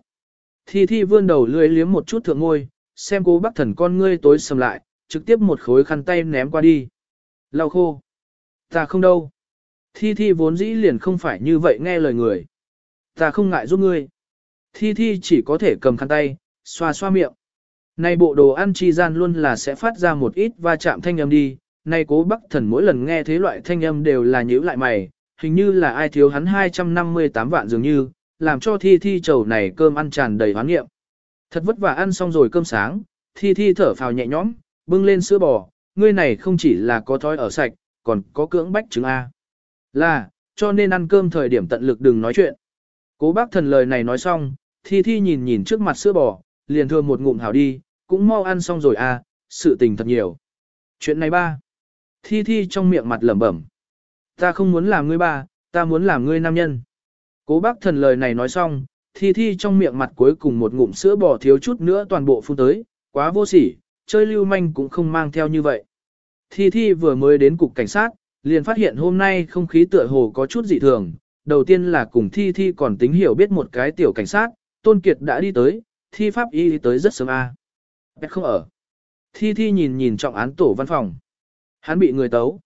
Speaker 1: Thi Thi vươn đầu lưỡi liếm một chút thượng ngôi, xem cô bác thần con ngươi tối sầm lại, trực tiếp một khối khăn tay ném qua đi. Lau khô. Ta không đâu. Thi Thi vốn dĩ liền không phải như vậy nghe lời người. Ta không ngại giúp ngươi. Thi Thi chỉ có thể cầm khăn tay, xoa xoa miệng. Này bộ đồ ăn chi gian luôn là sẽ phát ra một ít va chạm thanh âm đi nay cố bắc thần mỗi lần nghe thế loại thanh âm đều là nhíu lại mày, hình như là ai thiếu hắn 258 vạn dường như, làm cho Thi Thi chầu này cơm ăn tràn đầy hoán nghiệm. Thật vất vả ăn xong rồi cơm sáng, Thi Thi thở phào nhẹ nhõm, bưng lên sữa bò, ngươi này không chỉ là có thói ở sạch, còn có cưỡng bách trứng A. Là, cho nên ăn cơm thời điểm tận lực đừng nói chuyện. Cố bác thần lời này nói xong, thi thi nhìn nhìn trước mặt sữa bò, liền thưa một ngụm hảo đi, cũng mau ăn xong rồi à, sự tình thật nhiều. Chuyện này ba. Thi thi trong miệng mặt lẩm bẩm. Ta không muốn làm ngươi ba, ta muốn làm ngươi nam nhân. Cố bác thần lời này nói xong, thi thi trong miệng mặt cuối cùng một ngụm sữa bò thiếu chút nữa toàn bộ phun tới, quá vô sỉ, chơi lưu manh cũng không mang theo như vậy. Thi thi vừa mới đến cục cảnh sát, liền phát hiện hôm nay không khí tựa hồ có chút dị thường. Đầu tiên là cùng thi thi còn tính hiểu biết một cái tiểu cảnh sát, Tôn Kiệt đã đi tới, thi pháp y tới rất sớm a. À. Bét không ở. Thi thi nhìn nhìn trọng án tổ văn phòng. Hắn bị người tấu.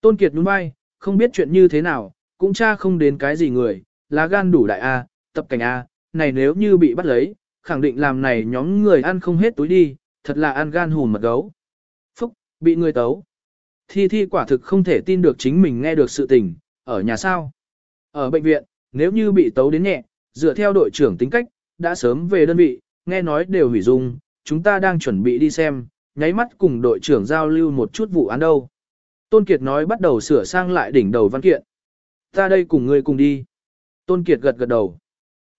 Speaker 1: Tôn Kiệt nhún vai, không biết chuyện như thế nào, cũng cha không đến cái gì người, lá gan đủ đại A, tập cảnh A, này nếu như bị bắt lấy, khẳng định làm này nhóm người ăn không hết túi đi, thật là ăn gan hùn mật gấu. Phúc, bị người tấu. Thi Thi quả thực không thể tin được chính mình nghe được sự tình, ở nhà sao. Ở bệnh viện, nếu như bị tấu đến nhẹ, dựa theo đội trưởng tính cách, đã sớm về đơn vị, nghe nói đều hủy dung, chúng ta đang chuẩn bị đi xem, nháy mắt cùng đội trưởng giao lưu một chút vụ án đâu. Tôn Kiệt nói bắt đầu sửa sang lại đỉnh đầu văn kiện. Ta đây cùng ngươi cùng đi. Tôn Kiệt gật gật đầu.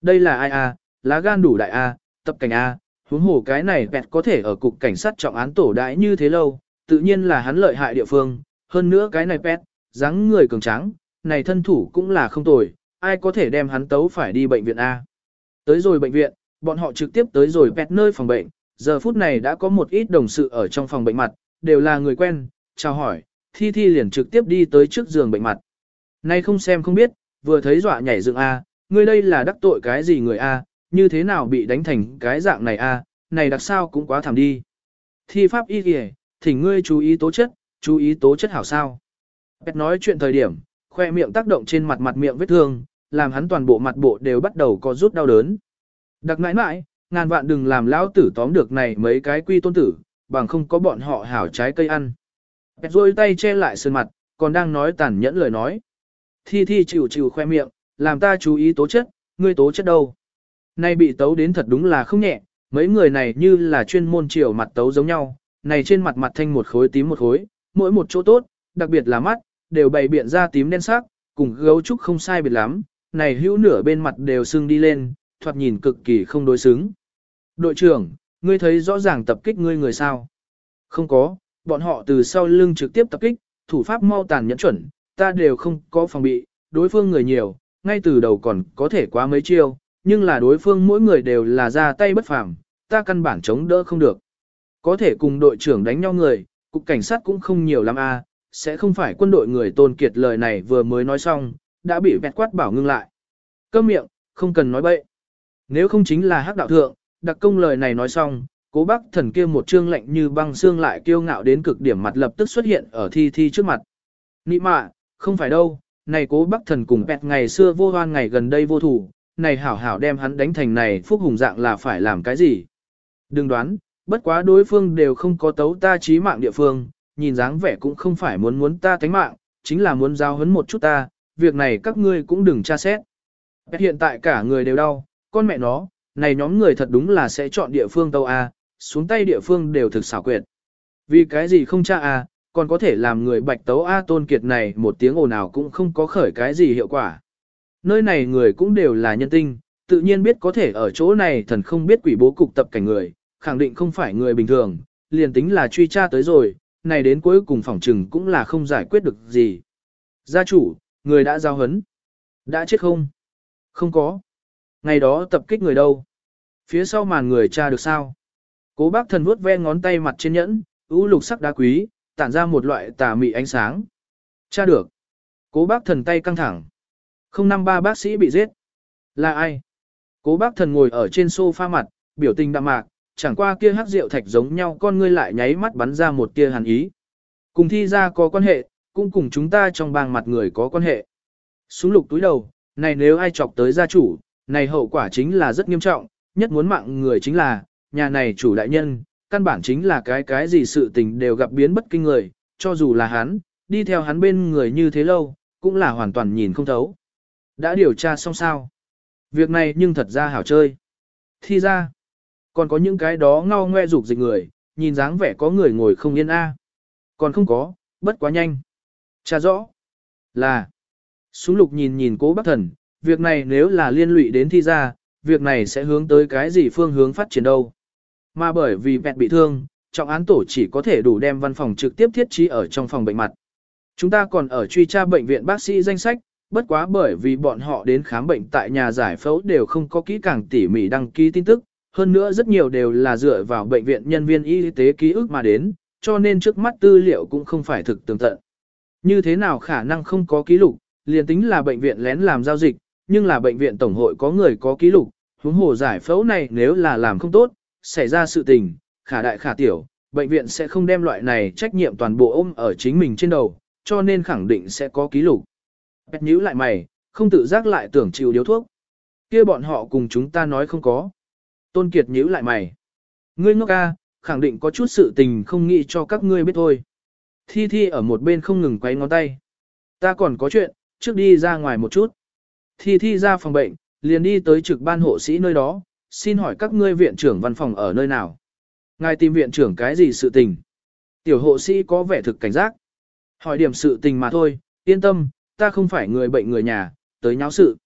Speaker 1: Đây là ai a? lá gan đủ đại a, tập cảnh a, huống hồ cái này vẹt có thể ở cục cảnh sát trọng án tổ đại như thế lâu, tự nhiên là hắn lợi hại địa phương, hơn nữa cái này pet, dáng người cường tráng, này thân thủ cũng là không tồi, ai có thể đem hắn tấu phải đi bệnh viện A. Tới rồi bệnh viện, bọn họ trực tiếp tới rồi pet nơi phòng bệnh, giờ phút này đã có một ít đồng sự ở trong phòng bệnh mặt, đều là người quen, chào hỏi, thi thi liền trực tiếp đi tới trước giường bệnh mặt. Nay không xem không biết, vừa thấy dọa nhảy dựng A, ngươi đây là đắc tội cái gì người A, như thế nào bị đánh thành cái dạng này A, này đặc sao cũng quá thảm đi. Thi pháp y kìa, thỉnh ngươi chú ý tố chất, chú ý tố chất hảo sao. Bẹt nói chuyện thời điểm, khoe miệng tác động trên mặt mặt miệng vết thương, làm hắn toàn bộ mặt bộ đều bắt đầu có rút đau đớn. Đặc mãi mãi ngàn vạn đừng làm lão tử tóm được này mấy cái quy tôn tử, bằng không có bọn họ hảo trái cây ăn. Bẹt rôi tay che lại sơn mặt, còn đang nói tàn nhẫn lời nói. Thi thi chịu chịu khoe miệng, làm ta chú ý tố chất, ngươi tố chất đâu. Nay bị tấu đến thật đúng là không nhẹ, mấy người này như là chuyên môn chiều mặt tấu giống nhau, này trên mặt mặt thanh một khối tím một khối, mỗi một chỗ tốt, đặc biệt là mắt, đều bày biện ra tím đen sắc, cùng gấu trúc không sai biệt lắm, này hữu nửa bên mặt đều sưng đi lên, thoạt nhìn cực kỳ không đối xứng. Đội trưởng, ngươi thấy rõ ràng tập kích ngươi người sao? Không có, bọn họ từ sau lưng trực tiếp tập kích, thủ pháp mau tàn nhẫn chuẩn, ta đều không có phòng bị, đối phương người nhiều, ngay từ đầu còn có thể quá mấy chiêu, nhưng là đối phương mỗi người đều là ra tay bất phàm, ta căn bản chống đỡ không được. Có thể cùng đội trưởng đánh nhau người, cục cảnh sát cũng không nhiều lắm a, sẽ không phải quân đội người tôn kiệt lời này vừa mới nói xong, đã bị vẹt quát bảo ngưng lại. Câm miệng, không cần nói bậy. Nếu không chính là hắc đạo thượng, đặc công lời này nói xong, cố bác thần kia một trương lạnh như băng xương lại kiêu ngạo đến cực điểm mặt lập tức xuất hiện ở thi thi trước mặt. Nị mạ, không phải đâu, này cố bác thần cùng bẹt ngày xưa vô hoan ngày gần đây vô thủ, này hảo hảo đem hắn đánh thành này phúc hùng dạng là phải làm cái gì. Đừng đoán, bất quá đối phương đều không có tấu ta chí mạng địa phương, nhìn dáng vẻ cũng không phải muốn muốn ta tánh mạng, chính là muốn giao hấn một chút ta, việc này các ngươi cũng đừng tra xét. Hiện tại cả người đều đau, con mẹ nó, này nhóm người thật đúng là sẽ chọn địa phương tâu A, xuống tay địa phương đều thực xảo quyệt. Vì cái gì không tra A, còn có thể làm người bạch tấu A tôn kiệt này một tiếng ồn nào cũng không có khởi cái gì hiệu quả. Nơi này người cũng đều là nhân tinh, tự nhiên biết có thể ở chỗ này thần không biết quỷ bố cục tập cảnh người, khẳng định không phải người bình thường, liền tính là truy tra tới rồi, này đến cuối cùng phỏng trừng cũng là không giải quyết được gì. Gia chủ, người đã giao hấn. Đã chết không? Không có. Ngày đó tập kích người đâu? Phía sau màn người tra được sao? Cố bác thần vuốt ve ngón tay mặt trên nhẫn, ưu lục sắc đá quý, tản ra một loại tà mị ánh sáng. Tra được. Cố bác thần tay căng thẳng. Không năm ba bác sĩ bị giết. Là ai? Cố bác thần ngồi ở trên sofa mặt, biểu tình đạm mạc, chẳng qua kia hắc rượu thạch giống nhau con ngươi lại nháy mắt bắn ra một tia hàn ý. Cùng thi ra có quan hệ, cũng cùng chúng ta trong bang mặt người có quan hệ. xuống lục túi đầu, này nếu ai chọc tới gia chủ, này hậu quả chính là rất nghiêm trọng, nhất muốn mạng người chính là, nhà này chủ đại nhân, căn bản chính là cái cái gì sự tình đều gặp biến bất kinh người, cho dù là hắn, đi theo hắn bên người như thế lâu, cũng là hoàn toàn nhìn không thấu. Đã điều tra xong sao? Việc này nhưng thật ra hảo chơi. Thi ra, còn có những cái đó ngao ngoe rục dịch người, nhìn dáng vẻ có người ngồi không yên a. Còn không có, bất quá nhanh. Cha rõ. Là. Súng lục nhìn nhìn cố bác thần, việc này nếu là liên lụy đến thi ra, việc này sẽ hướng tới cái gì phương hướng phát triển đâu. Mà bởi vì vẹt bị thương, trọng án tổ chỉ có thể đủ đem văn phòng trực tiếp thiết trí ở trong phòng bệnh mặt. Chúng ta còn ở truy tra bệnh viện bác sĩ danh sách, bất quá bởi vì bọn họ đến khám bệnh tại nhà giải phẫu đều không có kỹ càng tỉ mỉ đăng ký tin tức, hơn nữa rất nhiều đều là dựa vào bệnh viện nhân viên y tế ký ức mà đến, cho nên trước mắt tư liệu cũng không phải thực tường tận. Như thế nào khả năng không có ký lục, liền tính là bệnh viện lén làm giao dịch, nhưng là bệnh viện tổng hội có người có ký lục, huống hồ giải phẫu này nếu là làm không tốt, xảy ra sự tình, khả đại khả tiểu, bệnh viện sẽ không đem loại này trách nhiệm toàn bộ ôm ở chính mình trên đầu, cho nên khẳng định sẽ có ký lục. Bẹt nhíu lại mày, không tự giác lại tưởng chịu điếu thuốc. kia bọn họ cùng chúng ta nói không có. Tôn Kiệt nhíu lại mày. Ngươi ngốc ca, khẳng định có chút sự tình không nghĩ cho các ngươi biết thôi. Thi Thi ở một bên không ngừng quay ngón tay. Ta còn có chuyện, trước đi ra ngoài một chút. Thi Thi ra phòng bệnh, liền đi tới trực ban hộ sĩ nơi đó, xin hỏi các ngươi viện trưởng văn phòng ở nơi nào. Ngài tìm viện trưởng cái gì sự tình? Tiểu hộ sĩ có vẻ thực cảnh giác. Hỏi điểm sự tình mà thôi, yên tâm, ta không phải người bệnh người nhà, tới nháo sự.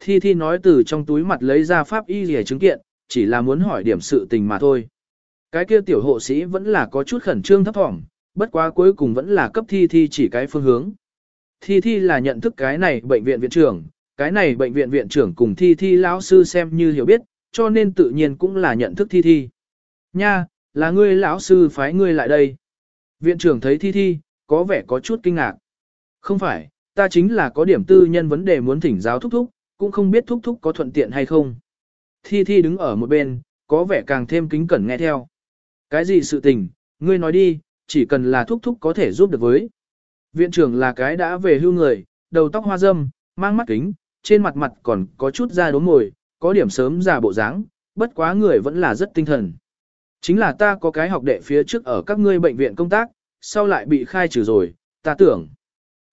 Speaker 1: Thi Thi nói từ trong túi mặt lấy ra pháp y rìa chứng kiện, chỉ là muốn hỏi điểm sự tình mà thôi. Cái kia tiểu hộ sĩ vẫn là có chút khẩn trương thấp thỏm, bất quá cuối cùng vẫn là cấp Thi Thi chỉ cái phương hướng. Thi Thi là nhận thức cái này bệnh viện viện trưởng, cái này bệnh viện viện trưởng cùng Thi Thi lão sư xem như hiểu biết, cho nên tự nhiên cũng là nhận thức Thi Thi. Nha, là ngươi lão sư phái ngươi lại đây. Viện trưởng thấy Thi Thi, có vẻ có chút kinh ngạc. Không phải, ta chính là có điểm tư nhân vấn đề muốn thỉnh giáo thúc thúc, cũng không biết thúc thúc có thuận tiện hay không. Thi Thi đứng ở một bên, có vẻ càng thêm kính cẩn nghe theo. Cái gì sự tình, ngươi nói đi, chỉ cần là thúc thúc có thể giúp được với. Viện trưởng là cái đã về hưu người, đầu tóc hoa râm, mang mắt kính, trên mặt mặt còn có chút da đốm mồi, có điểm sớm già bộ dáng, bất quá người vẫn là rất tinh thần. Chính là ta có cái học đệ phía trước ở các ngươi bệnh viện công tác, sau lại bị khai trừ rồi, ta tưởng.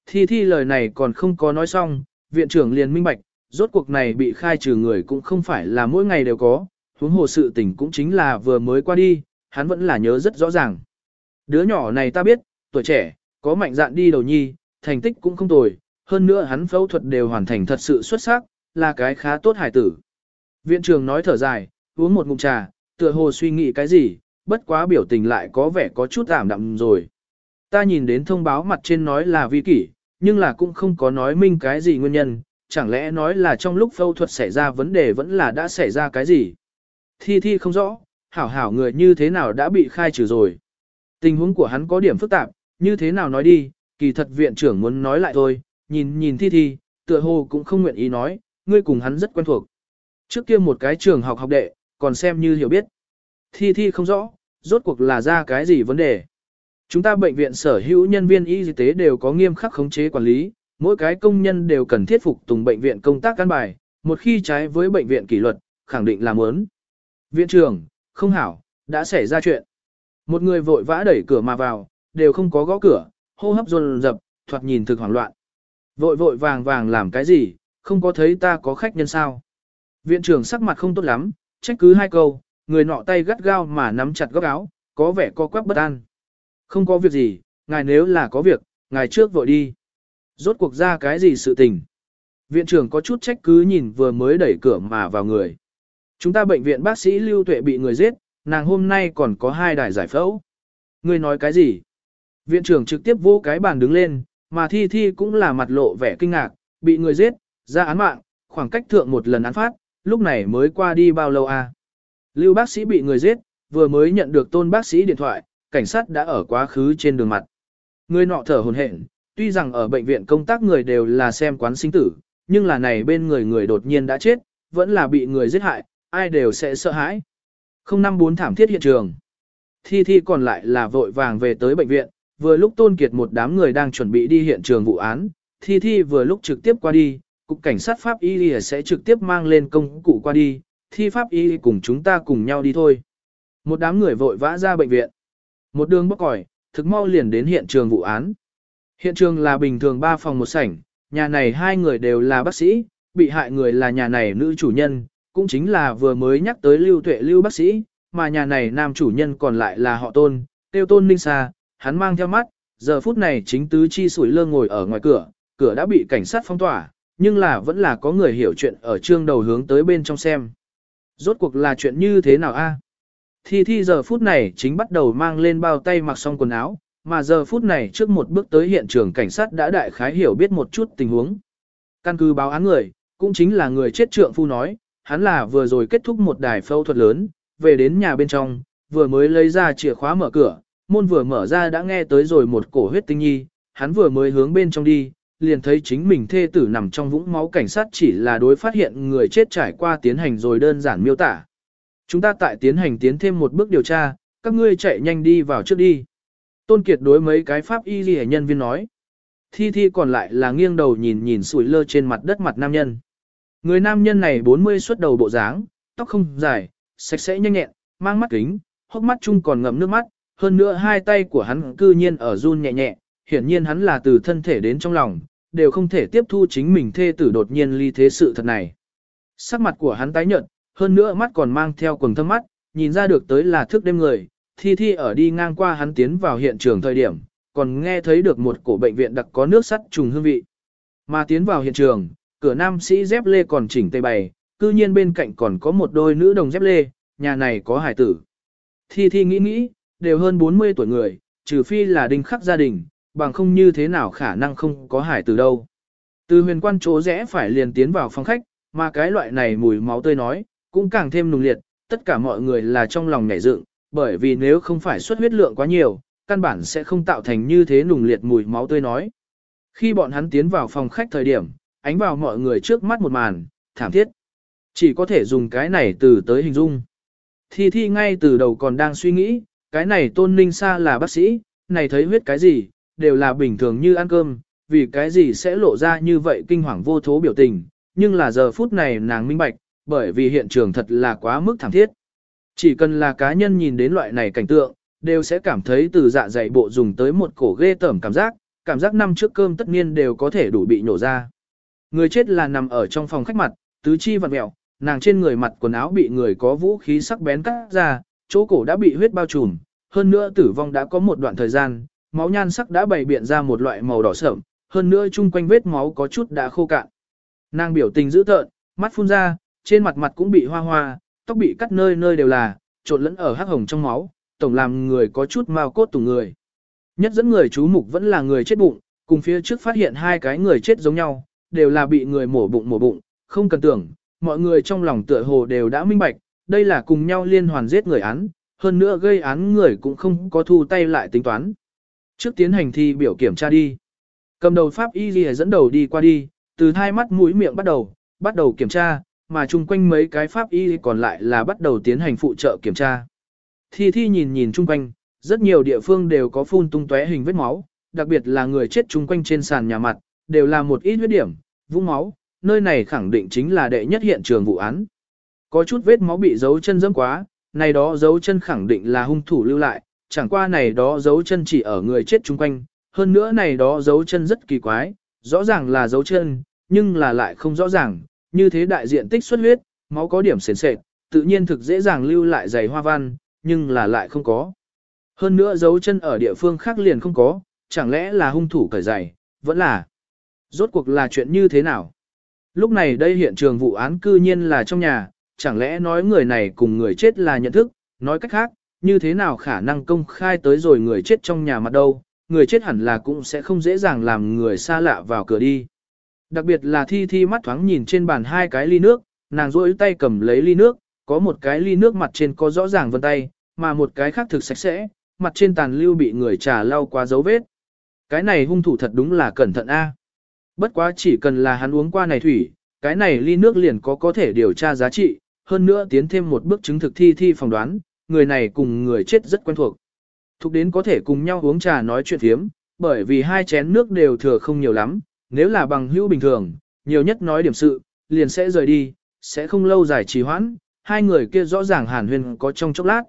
Speaker 1: Thi thi lời này còn không có nói xong, viện trưởng liền minh bạch, rốt cuộc này bị khai trừ người cũng không phải là mỗi ngày đều có, huống hồ sự tình cũng chính là vừa mới qua đi, hắn vẫn là nhớ rất rõ ràng. Đứa nhỏ này ta biết, tuổi trẻ, có mạnh dạn đi đầu nhi, thành tích cũng không tồi, hơn nữa hắn phẫu thuật đều hoàn thành thật sự xuất sắc, là cái khá tốt hải tử. Viện trưởng nói thở dài, uống một ngụm trà, tựa hồ suy nghĩ cái gì, bất quá biểu tình lại có vẻ có chút ảm đạm rồi. Ta nhìn đến thông báo mặt trên nói là vi kỷ, nhưng là cũng không có nói minh cái gì nguyên nhân, chẳng lẽ nói là trong lúc phẫu thuật xảy ra vấn đề vẫn là đã xảy ra cái gì. Thi thi không rõ, hảo hảo người như thế nào đã bị khai trừ rồi. Tình huống của hắn có điểm phức tạp, như thế nào nói đi, kỳ thật viện trưởng muốn nói lại thôi, nhìn nhìn thi thi, tựa hồ cũng không nguyện ý nói, ngươi cùng hắn rất quen thuộc. Trước kia một cái trường học học đệ, còn xem như hiểu biết. Thi thi không rõ, rốt cuộc là ra cái gì vấn đề. Chúng ta bệnh viện sở hữu nhân viên y tế đều có nghiêm khắc khống chế quản lý, mỗi cái công nhân đều cần thiết phục tùng bệnh viện công tác căn bài, một khi trái với bệnh viện kỷ luật, khẳng định là muốn. Viện trưởng, không hảo, đã xảy ra chuyện. Một người vội vã đẩy cửa mà vào, đều không có gõ cửa, hô hấp dồn dập, thoạt nhìn thực hoảng loạn. Vội vội vàng vàng làm cái gì, không có thấy ta có khách nhân sao. Viện trưởng sắc mặt không tốt lắm, trách cứ hai câu, người nọ tay gắt gao mà nắm chặt góc áo, có vẻ co quắp bất an. Không có việc gì, ngài nếu là có việc, ngài trước vội đi. Rốt cuộc ra cái gì sự tình. Viện trưởng có chút trách cứ nhìn vừa mới đẩy cửa mà vào người. Chúng ta bệnh viện bác sĩ Lưu Tuệ bị người giết, nàng hôm nay còn có hai đài giải phẫu. Ngươi nói cái gì? Viện trưởng trực tiếp vô cái bàn đứng lên, mà thi thi cũng là mặt lộ vẻ kinh ngạc, bị người giết, ra án mạng, khoảng cách thượng một lần án phát, lúc này mới qua đi bao lâu à? Lưu bác sĩ bị người giết, vừa mới nhận được tôn bác sĩ điện thoại, cảnh sát đã ở quá khứ trên đường mặt. Người nọ thở hồn hển, tuy rằng ở bệnh viện công tác người đều là xem quán sinh tử, nhưng là này bên người người đột nhiên đã chết, vẫn là bị người giết hại, ai đều sẽ sợ hãi. Không năm bốn thảm thiết hiện trường. Thi Thi còn lại là vội vàng về tới bệnh viện, vừa lúc Tôn Kiệt một đám người đang chuẩn bị đi hiện trường vụ án, Thi Thi vừa lúc trực tiếp qua đi, cục cảnh sát Pháp Y sẽ trực tiếp mang lên công cụ qua đi, Thi Pháp Y cùng chúng ta cùng nhau đi thôi. Một đám người vội vã ra bệnh viện. Một đường bóc còi, thực mau liền đến hiện trường vụ án. Hiện trường là bình thường ba phòng một sảnh, nhà này hai người đều là bác sĩ, bị hại người là nhà này nữ chủ nhân, cũng chính là vừa mới nhắc tới lưu tuệ lưu bác sĩ, mà nhà này nam chủ nhân còn lại là họ tôn, tiêu tôn ninh xa, hắn mang theo mắt, giờ phút này chính tứ chi sủi lơ ngồi ở ngoài cửa, cửa đã bị cảnh sát phong tỏa, nhưng là vẫn là có người hiểu chuyện ở trương đầu hướng tới bên trong xem. Rốt cuộc là chuyện như thế nào a? Thi Thi giờ phút này chính bắt đầu mang lên bao tay mặc xong quần áo, mà giờ phút này trước một bước tới hiện trường cảnh sát đã đại khái hiểu biết một chút tình huống. Căn cứ báo án người, cũng chính là người chết trượng phu nói, hắn là vừa rồi kết thúc một đài phẫu thuật lớn, về đến nhà bên trong, vừa mới lấy ra chìa khóa mở cửa, môn vừa mở ra đã nghe tới rồi một cổ huyết tinh nhi, hắn vừa mới hướng bên trong đi, liền thấy chính mình thê tử nằm trong vũng máu cảnh sát chỉ là đối phát hiện người chết trải qua tiến hành rồi đơn giản miêu tả. Chúng ta tại tiến hành tiến thêm một bước điều tra, các ngươi chạy nhanh đi vào trước đi. Tôn Kiệt đối mấy cái pháp y ghi nhân viên nói. Thi thi còn lại là nghiêng đầu nhìn nhìn sủi lơ trên mặt đất mặt nam nhân. Người nam nhân này 40 xuất đầu bộ dáng, tóc không dài, sạch sẽ nhanh nhẹn, mang mắt kính, hốc mắt chung còn ngậm nước mắt, hơn nữa hai tay của hắn cư nhiên ở run nhẹ nhẹ, hiển nhiên hắn là từ thân thể đến trong lòng, đều không thể tiếp thu chính mình thê tử đột nhiên ly thế sự thật này. Sắc mặt của hắn tái nhợt, hơn nữa mắt còn mang theo quần thâm mắt, nhìn ra được tới là thức đêm người, thi thi ở đi ngang qua hắn tiến vào hiện trường thời điểm, còn nghe thấy được một cổ bệnh viện đặc có nước sắt trùng hương vị. Mà tiến vào hiện trường, cửa nam sĩ dép lê còn chỉnh tề bày, cư nhiên bên cạnh còn có một đôi nữ đồng dép lê, nhà này có hải tử. Thi thi nghĩ nghĩ, đều hơn 40 tuổi người, trừ phi là đinh khắc gia đình, bằng không như thế nào khả năng không có hải từ đâu. Từ huyền quan chỗ rẽ phải liền tiến vào phòng khách, mà cái loại này mùi máu tươi nói, cũng càng thêm nùng liệt, tất cả mọi người là trong lòng nhảy dựng, bởi vì nếu không phải xuất huyết lượng quá nhiều, căn bản sẽ không tạo thành như thế nùng liệt mùi máu tươi nói. Khi bọn hắn tiến vào phòng khách thời điểm, ánh vào mọi người trước mắt một màn, thảm thiết. Chỉ có thể dùng cái này từ tới hình dung. Thi Thi ngay từ đầu còn đang suy nghĩ, cái này tôn ninh xa là bác sĩ, này thấy huyết cái gì, đều là bình thường như ăn cơm, vì cái gì sẽ lộ ra như vậy kinh hoàng vô thố biểu tình, nhưng là giờ phút này nàng minh bạch, bởi vì hiện trường thật là quá mức thảm thiết. Chỉ cần là cá nhân nhìn đến loại này cảnh tượng, đều sẽ cảm thấy từ dạ dày bộ dùng tới một cổ ghê tởm cảm giác, cảm giác năm trước cơm tất nhiên đều có thể đủ bị nổ ra. Người chết là nằm ở trong phòng khách mặt, tứ chi vặn mẹo, nàng trên người mặt quần áo bị người có vũ khí sắc bén cắt ra, chỗ cổ đã bị huyết bao trùm, hơn nữa tử vong đã có một đoạn thời gian, máu nhan sắc đã bày biện ra một loại màu đỏ sẫm, hơn nữa chung quanh vết máu có chút đã khô cạn. Nàng biểu tình dữ tợn, mắt phun ra, trên mặt mặt cũng bị hoa hoa, tóc bị cắt nơi nơi đều là, trộn lẫn ở hắc hồng trong máu, tổng làm người có chút mau cốt tủng người. Nhất dẫn người chú mục vẫn là người chết bụng, cùng phía trước phát hiện hai cái người chết giống nhau, đều là bị người mổ bụng mổ bụng, không cần tưởng, mọi người trong lòng tựa hồ đều đã minh bạch, đây là cùng nhau liên hoàn giết người án, hơn nữa gây án người cũng không có thu tay lại tính toán. Trước tiến hành thi biểu kiểm tra đi. Cầm đầu pháp y ghi dẫn đầu đi qua đi, từ hai mắt mũi miệng bắt đầu, bắt đầu kiểm tra, mà chung quanh mấy cái pháp y còn lại là bắt đầu tiến hành phụ trợ kiểm tra. Thi thi nhìn nhìn chung quanh, rất nhiều địa phương đều có phun tung tóe hình vết máu, đặc biệt là người chết chung quanh trên sàn nhà mặt, đều là một ít huyết điểm, vũng máu, nơi này khẳng định chính là đệ nhất hiện trường vụ án. Có chút vết máu bị dấu chân dẫm quá, này đó dấu chân khẳng định là hung thủ lưu lại, chẳng qua này đó dấu chân chỉ ở người chết chung quanh, hơn nữa này đó dấu chân rất kỳ quái, rõ ràng là dấu chân, nhưng là lại không rõ ràng, như thế đại diện tích xuất huyết, máu có điểm sền sệt, tự nhiên thực dễ dàng lưu lại dày hoa văn, nhưng là lại không có. Hơn nữa dấu chân ở địa phương khác liền không có, chẳng lẽ là hung thủ cởi giày, vẫn là. Rốt cuộc là chuyện như thế nào? Lúc này đây hiện trường vụ án cư nhiên là trong nhà, chẳng lẽ nói người này cùng người chết là nhận thức, nói cách khác, như thế nào khả năng công khai tới rồi người chết trong nhà mặt đâu, người chết hẳn là cũng sẽ không dễ dàng làm người xa lạ vào cửa đi. Đặc biệt là thi thi mắt thoáng nhìn trên bàn hai cái ly nước, nàng rôi tay cầm lấy ly nước, có một cái ly nước mặt trên có rõ ràng vân tay, mà một cái khác thực sạch sẽ, mặt trên tàn lưu bị người trà lau qua dấu vết. Cái này hung thủ thật đúng là cẩn thận a. Bất quá chỉ cần là hắn uống qua này thủy, cái này ly nước liền có có thể điều tra giá trị, hơn nữa tiến thêm một bước chứng thực thi thi phỏng đoán, người này cùng người chết rất quen thuộc. Thục đến có thể cùng nhau uống trà nói chuyện thiếm, bởi vì hai chén nước đều thừa không nhiều lắm, nếu là bằng hữu bình thường, nhiều nhất nói điểm sự, liền sẽ rời đi, sẽ không lâu dài trì hoãn, hai người kia rõ ràng hàn huyên có trong chốc lát.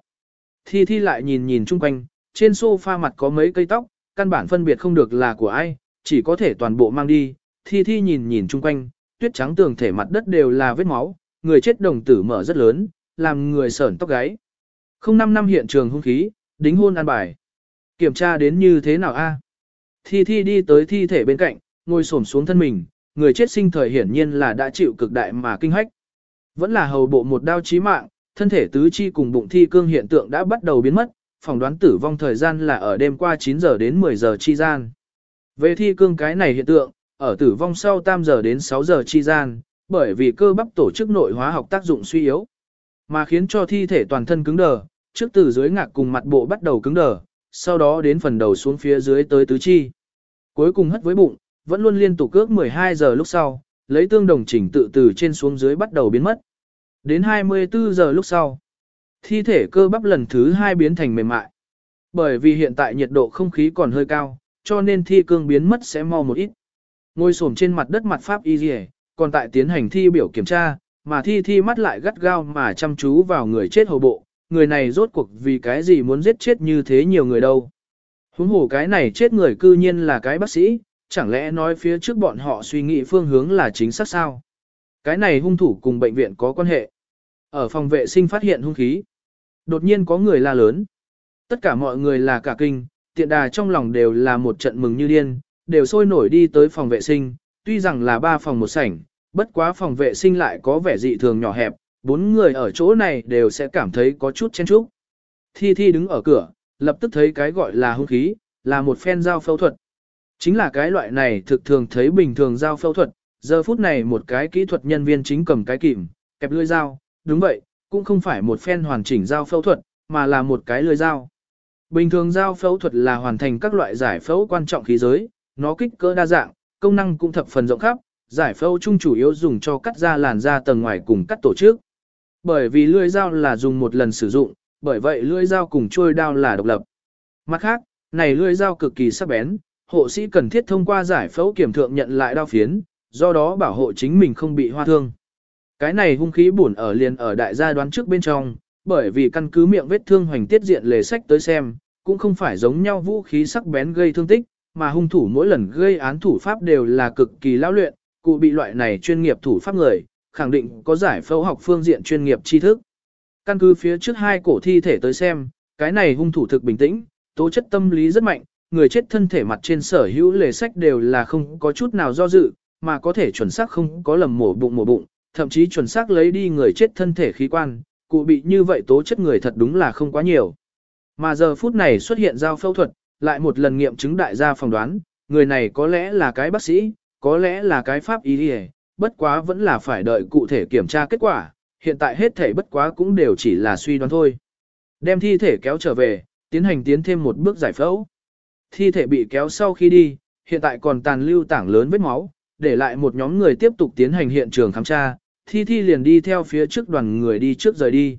Speaker 1: Thi Thi lại nhìn nhìn chung quanh, trên sofa mặt có mấy cây tóc, căn bản phân biệt không được là của ai, chỉ có thể toàn bộ mang đi. Thi Thi nhìn nhìn chung quanh, tuyết trắng tường thể mặt đất đều là vết máu, người chết đồng tử mở rất lớn, làm người sởn tóc gáy. Không năm năm hiện trường hung khí, đính hôn an bài. Kiểm tra đến như thế nào a? Thi Thi đi tới thi thể bên cạnh, ngồi xổm xuống thân mình, người chết sinh thời hiển nhiên là đã chịu cực đại mà kinh hách. Vẫn là hầu bộ một đao chí mạng, Thân thể tứ chi cùng bụng thi cương hiện tượng đã bắt đầu biến mất, phỏng đoán tử vong thời gian là ở đêm qua 9 giờ đến 10 giờ chi gian. Về thi cương cái này hiện tượng, ở tử vong sau tam giờ đến 6 giờ chi gian, bởi vì cơ bắp tổ chức nội hóa học tác dụng suy yếu, mà khiến cho thi thể toàn thân cứng đờ, trước từ dưới ngạc cùng mặt bộ bắt đầu cứng đờ, sau đó đến phần đầu xuống phía dưới tới tứ chi. Cuối cùng hất với bụng, vẫn luôn liên tục cước 12 giờ lúc sau, lấy tương đồng chỉnh tự từ trên xuống dưới bắt đầu biến mất. Đến 24 giờ lúc sau, thi thể cơ bắp lần thứ hai biến thành mềm mại. Bởi vì hiện tại nhiệt độ không khí còn hơi cao, cho nên thi cương biến mất sẽ mau một ít. Ngồi xổm trên mặt đất mặt pháp y dì còn tại tiến hành thi biểu kiểm tra, mà thi thi mắt lại gắt gao mà chăm chú vào người chết hầu bộ, người này rốt cuộc vì cái gì muốn giết chết như thế nhiều người đâu. Huống hồ cái này chết người cư nhiên là cái bác sĩ, chẳng lẽ nói phía trước bọn họ suy nghĩ phương hướng là chính xác sao? Cái này hung thủ cùng bệnh viện có quan hệ. Ở phòng vệ sinh phát hiện hung khí. Đột nhiên có người la lớn. Tất cả mọi người là cả kinh, tiện đà trong lòng đều là một trận mừng như điên, đều sôi nổi đi tới phòng vệ sinh, tuy rằng là ba phòng một sảnh, bất quá phòng vệ sinh lại có vẻ dị thường nhỏ hẹp, bốn người ở chỗ này đều sẽ cảm thấy có chút chen chúc. Thi Thi đứng ở cửa, lập tức thấy cái gọi là hung khí, là một phen dao phẫu thuật. Chính là cái loại này thực thường thấy bình thường dao phẫu thuật, giờ phút này một cái kỹ thuật nhân viên chính cầm cái kìm, kẹp lưỡi dao, đúng vậy, cũng không phải một phen hoàn chỉnh dao phẫu thuật, mà là một cái lưỡi dao. Bình thường dao phẫu thuật là hoàn thành các loại giải phẫu quan trọng khí giới, nó kích cỡ đa dạng, công năng cũng thập phần rộng khắp, giải phẫu chung chủ yếu dùng cho cắt ra làn da tầng ngoài cùng cắt tổ chức. Bởi vì lưỡi dao là dùng một lần sử dụng, bởi vậy lưỡi dao cùng trôi đao là độc lập. Mặt khác, này lưỡi dao cực kỳ sắc bén, hộ sĩ cần thiết thông qua giải phẫu kiểm thượng nhận lại đao phiến, do đó bảo hộ chính mình không bị hoa thương. Cái này hung khí bổn ở liền ở đại gia đoán trước bên trong, bởi vì căn cứ miệng vết thương hoành tiết diện lề sách tới xem, cũng không phải giống nhau vũ khí sắc bén gây thương tích, mà hung thủ mỗi lần gây án thủ pháp đều là cực kỳ lão luyện, cụ bị loại này chuyên nghiệp thủ pháp người, khẳng định có giải phẫu học phương diện chuyên nghiệp tri thức. Căn cứ phía trước hai cổ thi thể tới xem, cái này hung thủ thực bình tĩnh, tố chất tâm lý rất mạnh, người chết thân thể mặt trên sở hữu lề sách đều là không có chút nào do dự, mà có thể chuẩn xác không có lầm mổ bụng mổ bụng, thậm chí chuẩn xác lấy đi người chết thân thể khí quan, cụ bị như vậy tố chất người thật đúng là không quá nhiều. Mà giờ phút này xuất hiện giao phẫu thuật, lại một lần nghiệm chứng đại gia phỏng đoán, người này có lẽ là cái bác sĩ, có lẽ là cái pháp y đi bất quá vẫn là phải đợi cụ thể kiểm tra kết quả, hiện tại hết thể bất quá cũng đều chỉ là suy đoán thôi. Đem thi thể kéo trở về, tiến hành tiến thêm một bước giải phẫu. Thi thể bị kéo sau khi đi, hiện tại còn tàn lưu tảng lớn vết máu, để lại một nhóm người tiếp tục tiến hành hiện trường khám tra, thi thi liền đi theo phía trước đoàn người đi trước rời đi.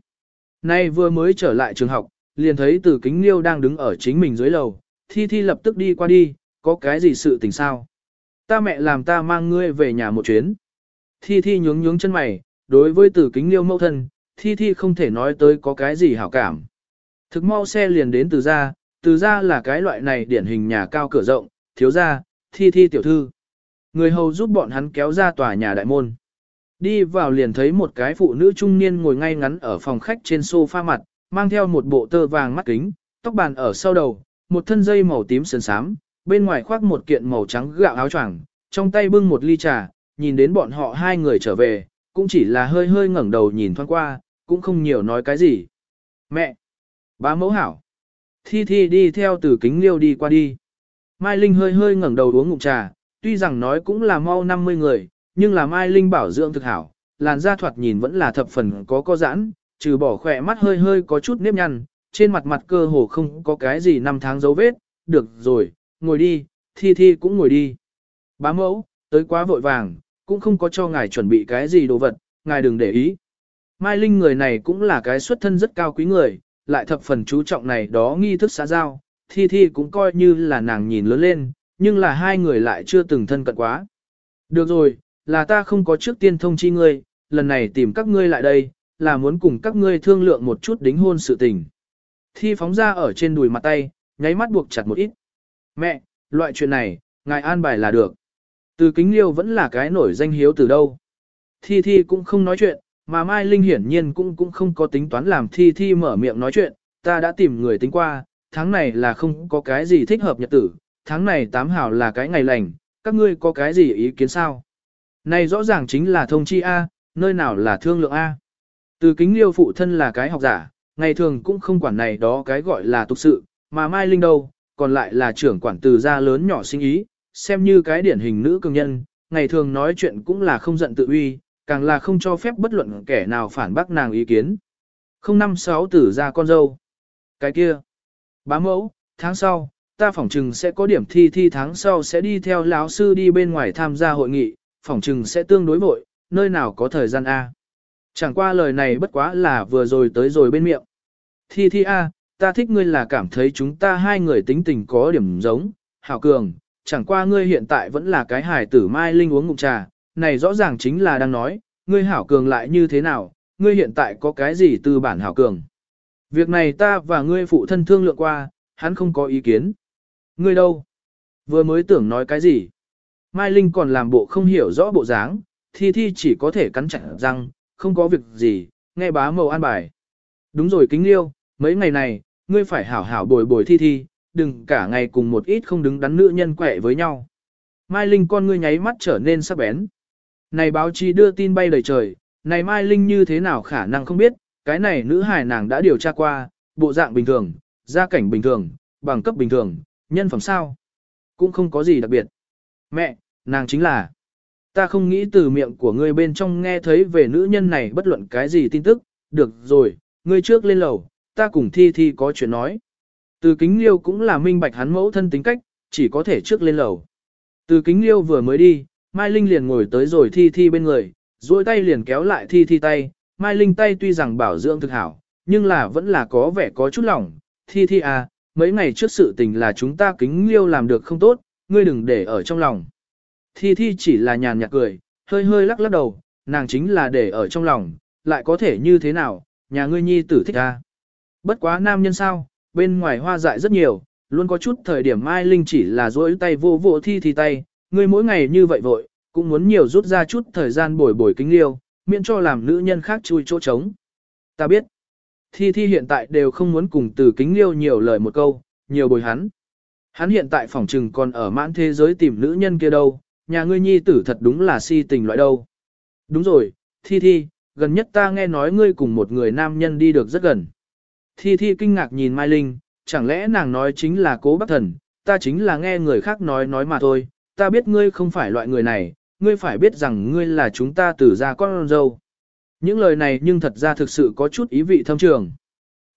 Speaker 1: Nay vừa mới trở lại trường học, liền thấy từ kính liêu đang đứng ở chính mình dưới lầu, thi thi lập tức đi qua đi, có cái gì sự tình sao? Ta mẹ làm ta mang ngươi về nhà một chuyến. Thi thi nhướng nhướng chân mày, đối với từ kính liêu mẫu thân, thi thi không thể nói tới có cái gì hảo cảm. Thực mau xe liền đến từ ra, từ ra là cái loại này điển hình nhà cao cửa rộng, thiếu ra, thi thi tiểu thư. Người hầu giúp bọn hắn kéo ra tòa nhà đại môn. Đi vào liền thấy một cái phụ nữ trung niên ngồi ngay ngắn ở phòng khách trên sofa mặt, mang theo một bộ tơ vàng mắt kính, tóc bàn ở sau đầu, một thân dây màu tím sườn xám, bên ngoài khoác một kiện màu trắng gạo áo choàng, trong tay bưng một ly trà, nhìn đến bọn họ hai người trở về, cũng chỉ là hơi hơi ngẩng đầu nhìn thoáng qua, cũng không nhiều nói cái gì. Mẹ! Bá mẫu hảo! Thi Thi đi theo từ kính liêu đi qua đi. Mai Linh hơi hơi ngẩng đầu uống ngụm trà, tuy rằng nói cũng là mau 50 người, nhưng là Mai Linh bảo dưỡng thực hảo, làn da thoạt nhìn vẫn là thập phần có có giãn, trừ bỏ khỏe mắt hơi hơi có chút nếp nhăn, trên mặt mặt cơ hồ không có cái gì năm tháng dấu vết, được rồi, ngồi đi, Thi Thi cũng ngồi đi. Bá mẫu, tới quá vội vàng, cũng không có cho ngài chuẩn bị cái gì đồ vật, ngài đừng để ý. Mai Linh người này cũng là cái xuất thân rất cao quý người, lại thập phần chú trọng này đó nghi thức xã giao, Thi Thi cũng coi như là nàng nhìn lớn lên, nhưng là hai người lại chưa từng thân cận quá. Được rồi, là ta không có trước tiên thông chi ngươi, lần này tìm các ngươi lại đây, là muốn cùng các ngươi thương lượng một chút đính hôn sự tình. Thi phóng ra ở trên đùi mặt tay, nháy mắt buộc chặt một ít. Mẹ, loại chuyện này, ngài an bài là được. Từ kính liêu vẫn là cái nổi danh hiếu từ đâu. Thi Thi cũng không nói chuyện, mà Mai Linh hiển nhiên cũng cũng không có tính toán làm Thi Thi mở miệng nói chuyện, ta đã tìm người tính qua, tháng này là không có cái gì thích hợp nhật tử, tháng này tám hảo là cái ngày lành, các ngươi có cái gì ý kiến sao? Này rõ ràng chính là thông chi A, nơi nào là thương lượng A. Từ kính liêu phụ thân là cái học giả, ngày thường cũng không quản này đó cái gọi là tục sự, mà Mai Linh đâu, còn lại là trưởng quản từ gia lớn nhỏ sinh ý, xem như cái điển hình nữ cường nhân, ngày thường nói chuyện cũng là không giận tự uy, càng là không cho phép bất luận kẻ nào phản bác nàng ý kiến. Không năm sáu tử ra con dâu. Cái kia. Bá mẫu, tháng sau, ta phỏng trừng sẽ có điểm thi thi tháng sau sẽ đi theo lão sư đi bên ngoài tham gia hội nghị, phỏng trừng sẽ tương đối vội, nơi nào có thời gian A. Chẳng qua lời này bất quá là vừa rồi tới rồi bên miệng. Thi thi A, ta thích ngươi là cảm thấy chúng ta hai người tính tình có điểm giống, hảo cường, chẳng qua ngươi hiện tại vẫn là cái hài tử mai linh uống ngụm trà, này rõ ràng chính là đang nói, ngươi hảo cường lại như thế nào, ngươi hiện tại có cái gì từ bản hảo cường. Việc này ta và ngươi phụ thân thương lượng qua, hắn không có ý kiến. Ngươi đâu? Vừa mới tưởng nói cái gì? Mai Linh còn làm bộ không hiểu rõ bộ dáng, thi thi chỉ có thể cắn chặt răng, không có việc gì, nghe bá mẫu an bài. Đúng rồi kính liêu, mấy ngày này, ngươi phải hảo hảo bồi bồi thi thi, đừng cả ngày cùng một ít không đứng đắn nữ nhân quẹ với nhau. Mai Linh con ngươi nháy mắt trở nên sắc bén. Này báo chí đưa tin bay đầy trời, này Mai Linh như thế nào khả năng không biết, cái này nữ hài nàng đã điều tra qua, bộ dạng bình thường, gia cảnh bình thường, bằng cấp bình thường, nhân phẩm sao. Cũng không có gì đặc biệt. Mẹ, nàng chính là. Ta không nghĩ từ miệng của ngươi bên trong nghe thấy về nữ nhân này bất luận cái gì tin tức, được rồi, ngươi trước lên lầu, ta cùng thi thi có chuyện nói. Từ kính liêu cũng là minh bạch hắn mẫu thân tính cách, chỉ có thể trước lên lầu. Từ kính liêu vừa mới đi, Mai Linh liền ngồi tới rồi thi thi bên người, duỗi tay liền kéo lại thi thi tay, Mai Linh tay tuy rằng bảo dưỡng thực hảo, nhưng là vẫn là có vẻ có chút lỏng, thi thi à, mấy ngày trước sự tình là chúng ta kính liêu làm được không tốt, ngươi đừng để ở trong lòng. Thi thi chỉ là nhàn nhạt cười, hơi hơi lắc lắc đầu, nàng chính là để ở trong lòng, lại có thể như thế nào, nhà ngươi nhi tử thích ta. Bất quá nam nhân sao, bên ngoài hoa dại rất nhiều, luôn có chút thời điểm Mai Linh chỉ là duỗi tay vô vô thi thi tay, ngươi mỗi ngày như vậy vội, cũng muốn nhiều rút ra chút thời gian bồi bồi kính liêu, miễn cho làm nữ nhân khác chui chỗ trống. Ta biết, thi thi hiện tại đều không muốn cùng từ kính liêu nhiều lời một câu, nhiều bồi hắn. Hắn hiện tại phòng trừng còn ở mãn thế giới tìm nữ nhân kia đâu, nhà ngươi nhi tử thật đúng là si tình loại đâu. Đúng rồi, thi thi, gần nhất ta nghe nói ngươi cùng một người nam nhân đi được rất gần. Thi thi kinh ngạc nhìn Mai Linh, chẳng lẽ nàng nói chính là cố bác thần, ta chính là nghe người khác nói nói mà thôi, ta biết ngươi không phải loại người này, ngươi phải biết rằng ngươi là chúng ta tử ra con dâu. Những lời này nhưng thật ra thực sự có chút ý vị thâm trường.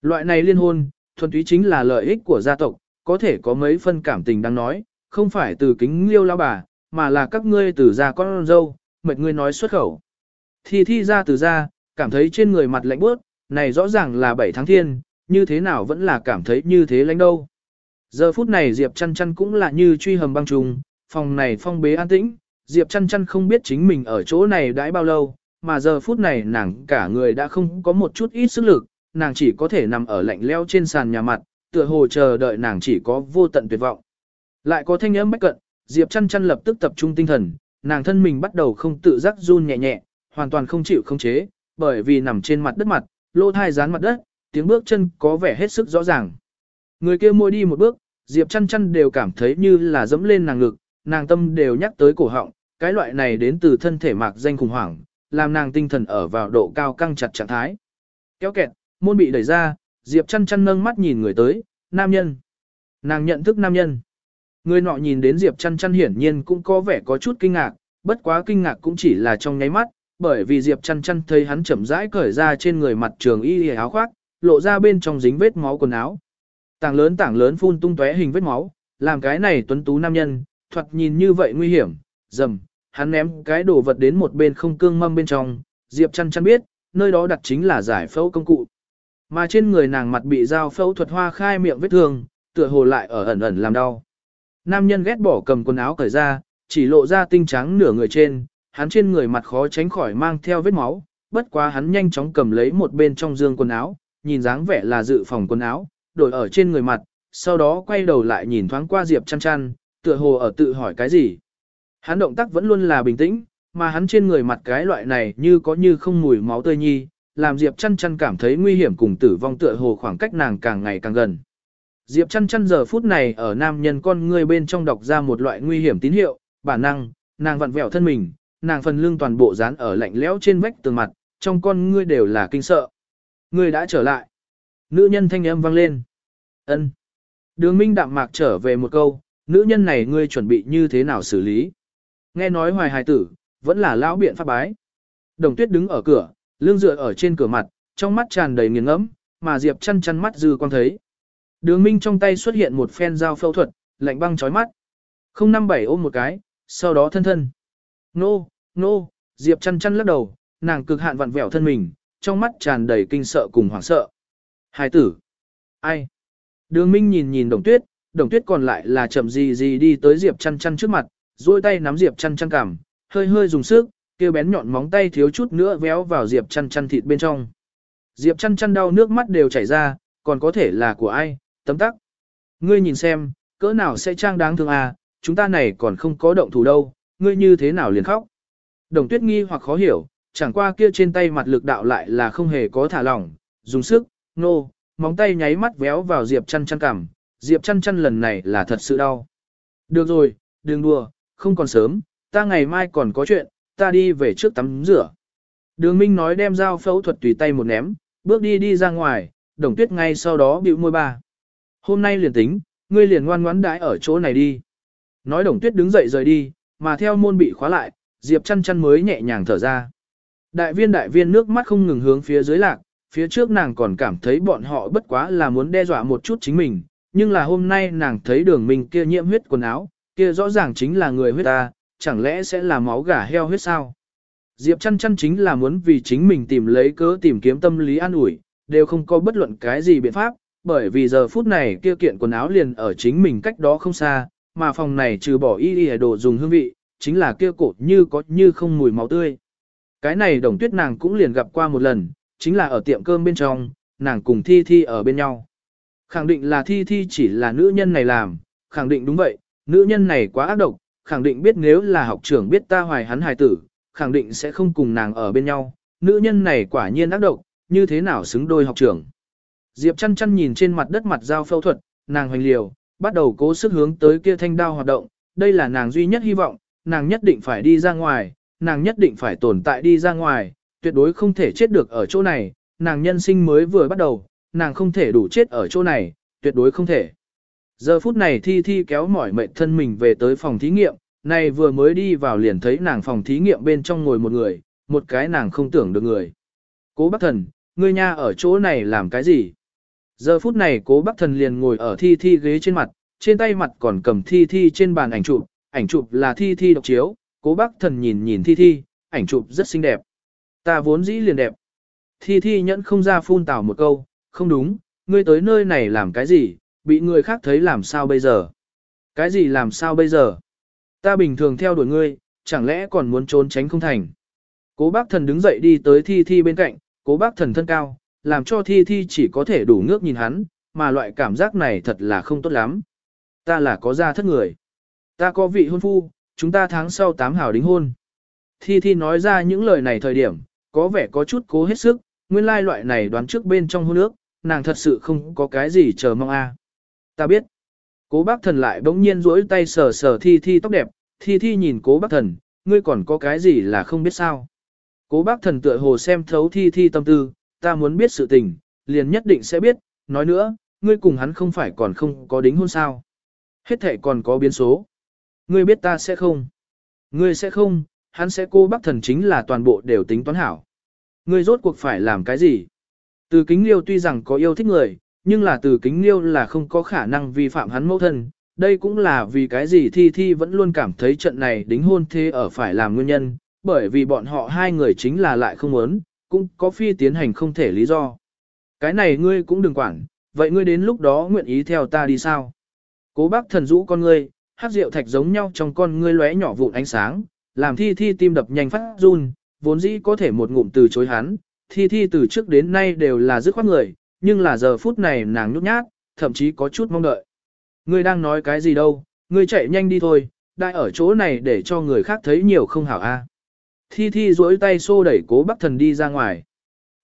Speaker 1: Loại này liên hôn, thuần túy chính là lợi ích của gia tộc, có thể có mấy phân cảm tình đang nói, không phải từ kính liêu lao bà, mà là các ngươi từ ra con dâu, mệt ngươi nói xuất khẩu. Thi thi ra từ ra, cảm thấy trên người mặt lạnh bớt, này rõ ràng là bảy tháng thiên, như thế nào vẫn là cảm thấy như thế lãnh đâu. Giờ phút này Diệp chăn chăn cũng là như truy hầm băng trùng, phòng này phong bế an tĩnh, Diệp chăn chăn không biết chính mình ở chỗ này đãi bao lâu, mà giờ phút này nàng cả người đã không có một chút ít sức lực, nàng chỉ có thể nằm ở lạnh leo trên sàn nhà mặt, tựa hồ chờ đợi nàng chỉ có vô tận tuyệt vọng. Lại có thanh âm bách cận, Diệp chăn chăn lập tức tập trung tinh thần, nàng thân mình bắt đầu không tự giác run nhẹ nhẹ, hoàn toàn không chịu không chế, bởi vì nằm trên mặt đất mặt, lỗ thai dán mặt đất, tiếng bước chân có vẻ hết sức rõ ràng. Người kia môi đi một bước, Diệp chăn chăn đều cảm thấy như là dẫm lên nàng ngực, nàng tâm đều nhắc tới cổ họng, cái loại này đến từ thân thể mạc danh khủng hoảng, làm nàng tinh thần ở vào độ cao căng chặt trạng thái. Kéo kẹt, môn bị đẩy ra, Diệp chăn chăn nâng mắt nhìn người tới, nam nhân. Nàng nhận thức nam nhân. Người nọ nhìn đến Diệp chăn chăn hiển nhiên cũng có vẻ có chút kinh ngạc, bất quá kinh ngạc cũng chỉ là trong nháy mắt, bởi vì Diệp chăn chăn thấy hắn chậm rãi cởi ra trên người mặt trường y áo khoác, lộ ra bên trong dính vết máu quần áo. Tảng lớn tảng lớn phun tung tóe hình vết máu, làm cái này tuấn tú nam nhân, thoạt nhìn như vậy nguy hiểm, dầm, hắn ném cái đồ vật đến một bên không cương mâm bên trong, Diệp chăn chăn biết, nơi đó đặt chính là giải phẫu công cụ. Mà trên người nàng mặt bị dao phẫu thuật hoa khai miệng vết thương, tựa hồ lại ở ẩn ẩn làm đau. Nam nhân ghét bỏ cầm quần áo cởi ra, chỉ lộ ra tinh trắng nửa người trên, hắn trên người mặt khó tránh khỏi mang theo vết máu, bất quá hắn nhanh chóng cầm lấy một bên trong dương quần áo, nhìn dáng vẻ là dự phòng quần áo, đổi ở trên người mặt, sau đó quay đầu lại nhìn thoáng qua Diệp chăn chăn, tựa hồ ở tự hỏi cái gì. Hắn động tác vẫn luôn là bình tĩnh, mà hắn trên người mặt cái loại này như có như không mùi máu tươi nhi, làm Diệp chăn chăn cảm thấy nguy hiểm cùng tử vong tựa hồ khoảng cách nàng càng ngày càng gần. Diệp chăn chăn giờ phút này ở nam nhân con người bên trong đọc ra một loại nguy hiểm tín hiệu, bản năng, nàng vặn vẹo thân mình, nàng phần lưng toàn bộ dán ở lạnh lẽo trên vách tường mặt, trong con ngươi đều là kinh sợ. Ngươi đã trở lại. Nữ nhân thanh âm vang lên. Ân. Đường Minh đạm mạc trở về một câu, nữ nhân này ngươi chuẩn bị như thế nào xử lý? Nghe nói hoài hài tử, vẫn là lão biện pháp bái. Đồng tuyết đứng ở cửa, lưng dựa ở trên cửa mặt, trong mắt tràn đầy nghiền ngẫm, mà Diệp chăn chăn mắt dư quang thấy. Đường Minh trong tay xuất hiện một phen dao phẫu thuật, lạnh băng chói mắt. 057 ôm một cái, sau đó thân thân. Nô, nô, Diệp chăn chăn lắc đầu, nàng cực hạn vặn vẹo thân mình, trong mắt tràn đầy kinh sợ cùng hoảng sợ. Hai tử. Ai? Đường Minh nhìn nhìn đồng tuyết, đồng tuyết còn lại là chậm gì gì đi tới Diệp chăn chăn trước mặt, duỗi tay nắm Diệp chăn chăn cằm, hơi hơi dùng sức, kêu bén nhọn móng tay thiếu chút nữa véo vào Diệp chăn chăn thịt bên trong. Diệp chăn chăn đau nước mắt đều chảy ra, còn có thể là của ai, tấm tắc. Ngươi nhìn xem, cỡ nào sẽ trang đáng thương à, chúng ta này còn không có động thủ đâu, ngươi như thế nào liền khóc. Đồng tuyết nghi hoặc khó hiểu, chẳng qua kia trên tay mặt lực đạo lại là không hề có thả lỏng, dùng sức, nô, móng tay nháy mắt véo vào Diệp chăn chăn cằm, Diệp chăn chăn lần này là thật sự đau. Được rồi, đừng đùa, không còn sớm, ta ngày mai còn có chuyện, ta đi về trước tắm rửa. Đường Minh nói đem dao phẫu thuật tùy tay một ném, bước đi đi ra ngoài, đồng tuyết ngay sau đó bĩu môi ba. Hôm nay liền tính, ngươi liền ngoan ngoãn đãi ở chỗ này đi. Nói đồng tuyết đứng dậy rời đi, mà theo môn bị khóa lại, Diệp chăn chăn mới nhẹ nhàng thở ra. Đại viên đại viên nước mắt không ngừng hướng phía dưới lạc, phía trước nàng còn cảm thấy bọn họ bất quá là muốn đe dọa một chút chính mình, nhưng là hôm nay nàng thấy đường mình kia nhiễm huyết quần áo, kia rõ ràng chính là người huyết ta, chẳng lẽ sẽ là máu gà heo huyết sao? Diệp chăn chăn chính là muốn vì chính mình tìm lấy cớ tìm kiếm tâm lý an ủi, đều không có bất luận cái gì biện pháp, bởi vì giờ phút này kia kiện quần áo liền ở chính mình cách đó không xa, mà phòng này trừ bỏ y y đồ dùng hương vị, chính là kia cổ như có như không mùi máu tươi. Cái này đồng tuyết nàng cũng liền gặp qua một lần, chính là ở tiệm cơm bên trong, nàng cùng Thi Thi ở bên nhau. Khẳng định là Thi Thi chỉ là nữ nhân này làm, khẳng định đúng vậy, nữ nhân này quá ác độc, khẳng định biết nếu là học trưởng biết ta hoài hắn hài tử, khẳng định sẽ không cùng nàng ở bên nhau, nữ nhân này quả nhiên ác độc, như thế nào xứng đôi học trưởng. Diệp chăn chăn nhìn trên mặt đất mặt dao phẫu thuật, nàng hoành liều, bắt đầu cố sức hướng tới kia thanh đao hoạt động, đây là nàng duy nhất hy vọng, nàng nhất định phải đi ra ngoài, nàng nhất định phải tồn tại đi ra ngoài, tuyệt đối không thể chết được ở chỗ này, nàng nhân sinh mới vừa bắt đầu, nàng không thể đủ chết ở chỗ này, tuyệt đối không thể. Giờ phút này Thi Thi kéo mỏi mệt thân mình về tới phòng thí nghiệm, này vừa mới đi vào liền thấy nàng phòng thí nghiệm bên trong ngồi một người, một cái nàng không tưởng được người. Cố bác thần, ngươi nha ở chỗ này làm cái gì? Giờ phút này cố bác thần liền ngồi ở Thi Thi ghế trên mặt, trên tay mặt còn cầm Thi Thi trên bàn ảnh chụp, ảnh chụp là Thi Thi độc chiếu, cố bác thần nhìn nhìn Thi Thi, ảnh chụp rất xinh đẹp. Ta vốn dĩ liền đẹp. Thi Thi nhẫn không ra phun tảo một câu, không đúng, ngươi tới nơi này làm cái gì, bị người khác thấy làm sao bây giờ? Cái gì làm sao bây giờ? Ta bình thường theo đuổi ngươi, chẳng lẽ còn muốn trốn tránh không thành? Cố bác thần đứng dậy đi tới Thi Thi bên cạnh, cố bác thần thân cao, làm cho Thi Thi chỉ có thể đủ ngước nhìn hắn, mà loại cảm giác này thật là không tốt lắm. Ta là có gia thất người. Ta có vị hôn phu, chúng ta tháng sau tám hảo đính hôn. Thi Thi nói ra những lời này thời điểm, có vẻ có chút cố hết sức, nguyên lai loại này đoán trước bên trong hôn ước, nàng thật sự không có cái gì chờ mong a. Ta biết. Cố bác thần lại bỗng nhiên rỗi tay sờ sờ thi thi tóc đẹp, thi thi nhìn cố bác thần, ngươi còn có cái gì là không biết sao. Cố bác thần tựa hồ xem thấu thi thi tâm tư, ta muốn biết sự tình, liền nhất định sẽ biết, nói nữa, ngươi cùng hắn không phải còn không có đính hôn sao. Hết thể còn có biến số. Ngươi biết ta sẽ không. Ngươi sẽ không, hắn sẽ cô bác thần chính là toàn bộ đều tính toán hảo. Ngươi rốt cuộc phải làm cái gì? Từ kính liêu tuy rằng có yêu thích người, nhưng là từ kính liêu là không có khả năng vi phạm hắn mẫu thân. Đây cũng là vì cái gì Thi Thi vẫn luôn cảm thấy trận này đính hôn thế ở phải làm nguyên nhân, bởi vì bọn họ hai người chính là lại không muốn, cũng có phi tiến hành không thể lý do. Cái này ngươi cũng đừng quản, vậy ngươi đến lúc đó nguyện ý theo ta đi sao? Cố bác thần rũ con ngươi, hát rượu thạch giống nhau trong con ngươi lóe nhỏ vụn ánh sáng, làm thi thi tim đập nhanh phát run, vốn dĩ có thể một ngụm từ chối hắn, thi thi từ trước đến nay đều là dứt khoát người, nhưng là giờ phút này nàng nhút nhát, thậm chí có chút mong đợi. Ngươi đang nói cái gì đâu, ngươi chạy nhanh đi thôi, đại ở chỗ này để cho người khác thấy nhiều không hảo a. Thi thi duỗi tay xô đẩy cố bác thần đi ra ngoài.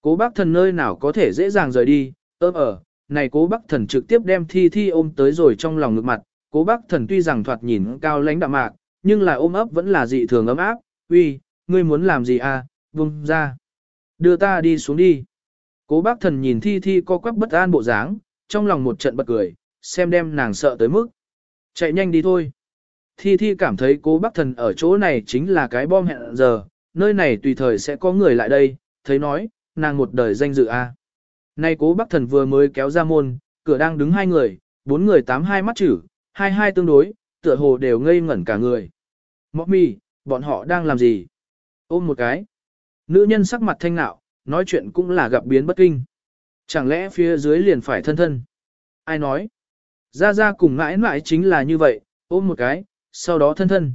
Speaker 1: Cố bác thần nơi nào có thể dễ dàng rời đi, ơm ờ, này cố bác thần trực tiếp đem thi thi ôm tới rồi trong lòng ngực mặt. Cố bác thần tuy rằng thoạt nhìn cao lãnh đạm mạc, nhưng là ôm ấp vẫn là dị thường ấm áp, uy, ngươi muốn làm gì à, vùng ra. Đưa ta đi xuống đi. Cố bác thần nhìn thi thi co quắp bất an bộ dáng, trong lòng một trận bật cười, xem đem nàng sợ tới mức. Chạy nhanh đi thôi. Thi thi cảm thấy cố bác thần ở chỗ này chính là cái bom hẹn giờ, nơi này tùy thời sẽ có người lại đây, thấy nói, nàng một đời danh dự a. Nay cố bác thần vừa mới kéo ra môn, cửa đang đứng hai người, bốn người tám hai mắt chữ, hai hai tương đối, tựa hồ đều ngây ngẩn cả người. Mọc mì, bọn họ đang làm gì? Ôm một cái. Nữ nhân sắc mặt thanh nạo, nói chuyện cũng là gặp biến bất kinh. Chẳng lẽ phía dưới liền phải thân thân? Ai nói? Ra ra cùng mãi mãi chính là như vậy, ôm một cái, sau đó thân thân.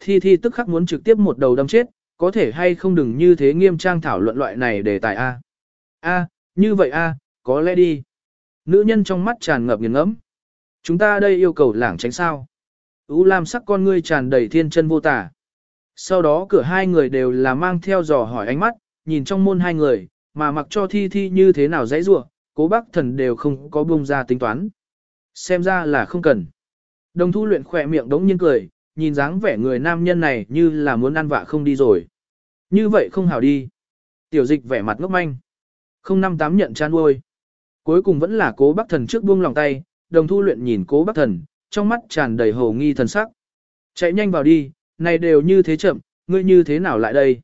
Speaker 1: Thi Thi tức khắc muốn trực tiếp một đầu đâm chết, có thể hay không đừng như thế nghiêm trang thảo luận loại này đề tài A. A, như vậy A, có lẽ đi. Nữ nhân trong mắt tràn ngập nghiền ngẫm. Chúng ta đây yêu cầu lảng tránh sao. U Lam sắc con ngươi tràn đầy thiên chân vô tả. Sau đó cửa hai người đều là mang theo dò hỏi ánh mắt, nhìn trong môn hai người, mà mặc cho thi thi như thế nào dãy rua, cố bác thần đều không có buông ra tính toán. Xem ra là không cần. Đồng thu luyện khỏe miệng đống nhiên cười, nhìn dáng vẻ người nam nhân này như là muốn ăn vạ không đi rồi. Như vậy không hảo đi. Tiểu dịch vẻ mặt ngốc manh. Không năm tám nhận chan uôi. Cuối cùng vẫn là cố bác thần trước buông lòng tay, đồng thu luyện nhìn cố bác thần, trong mắt tràn đầy hồ nghi thần sắc. Chạy nhanh vào đi, này đều như thế chậm, ngươi như thế nào lại đây?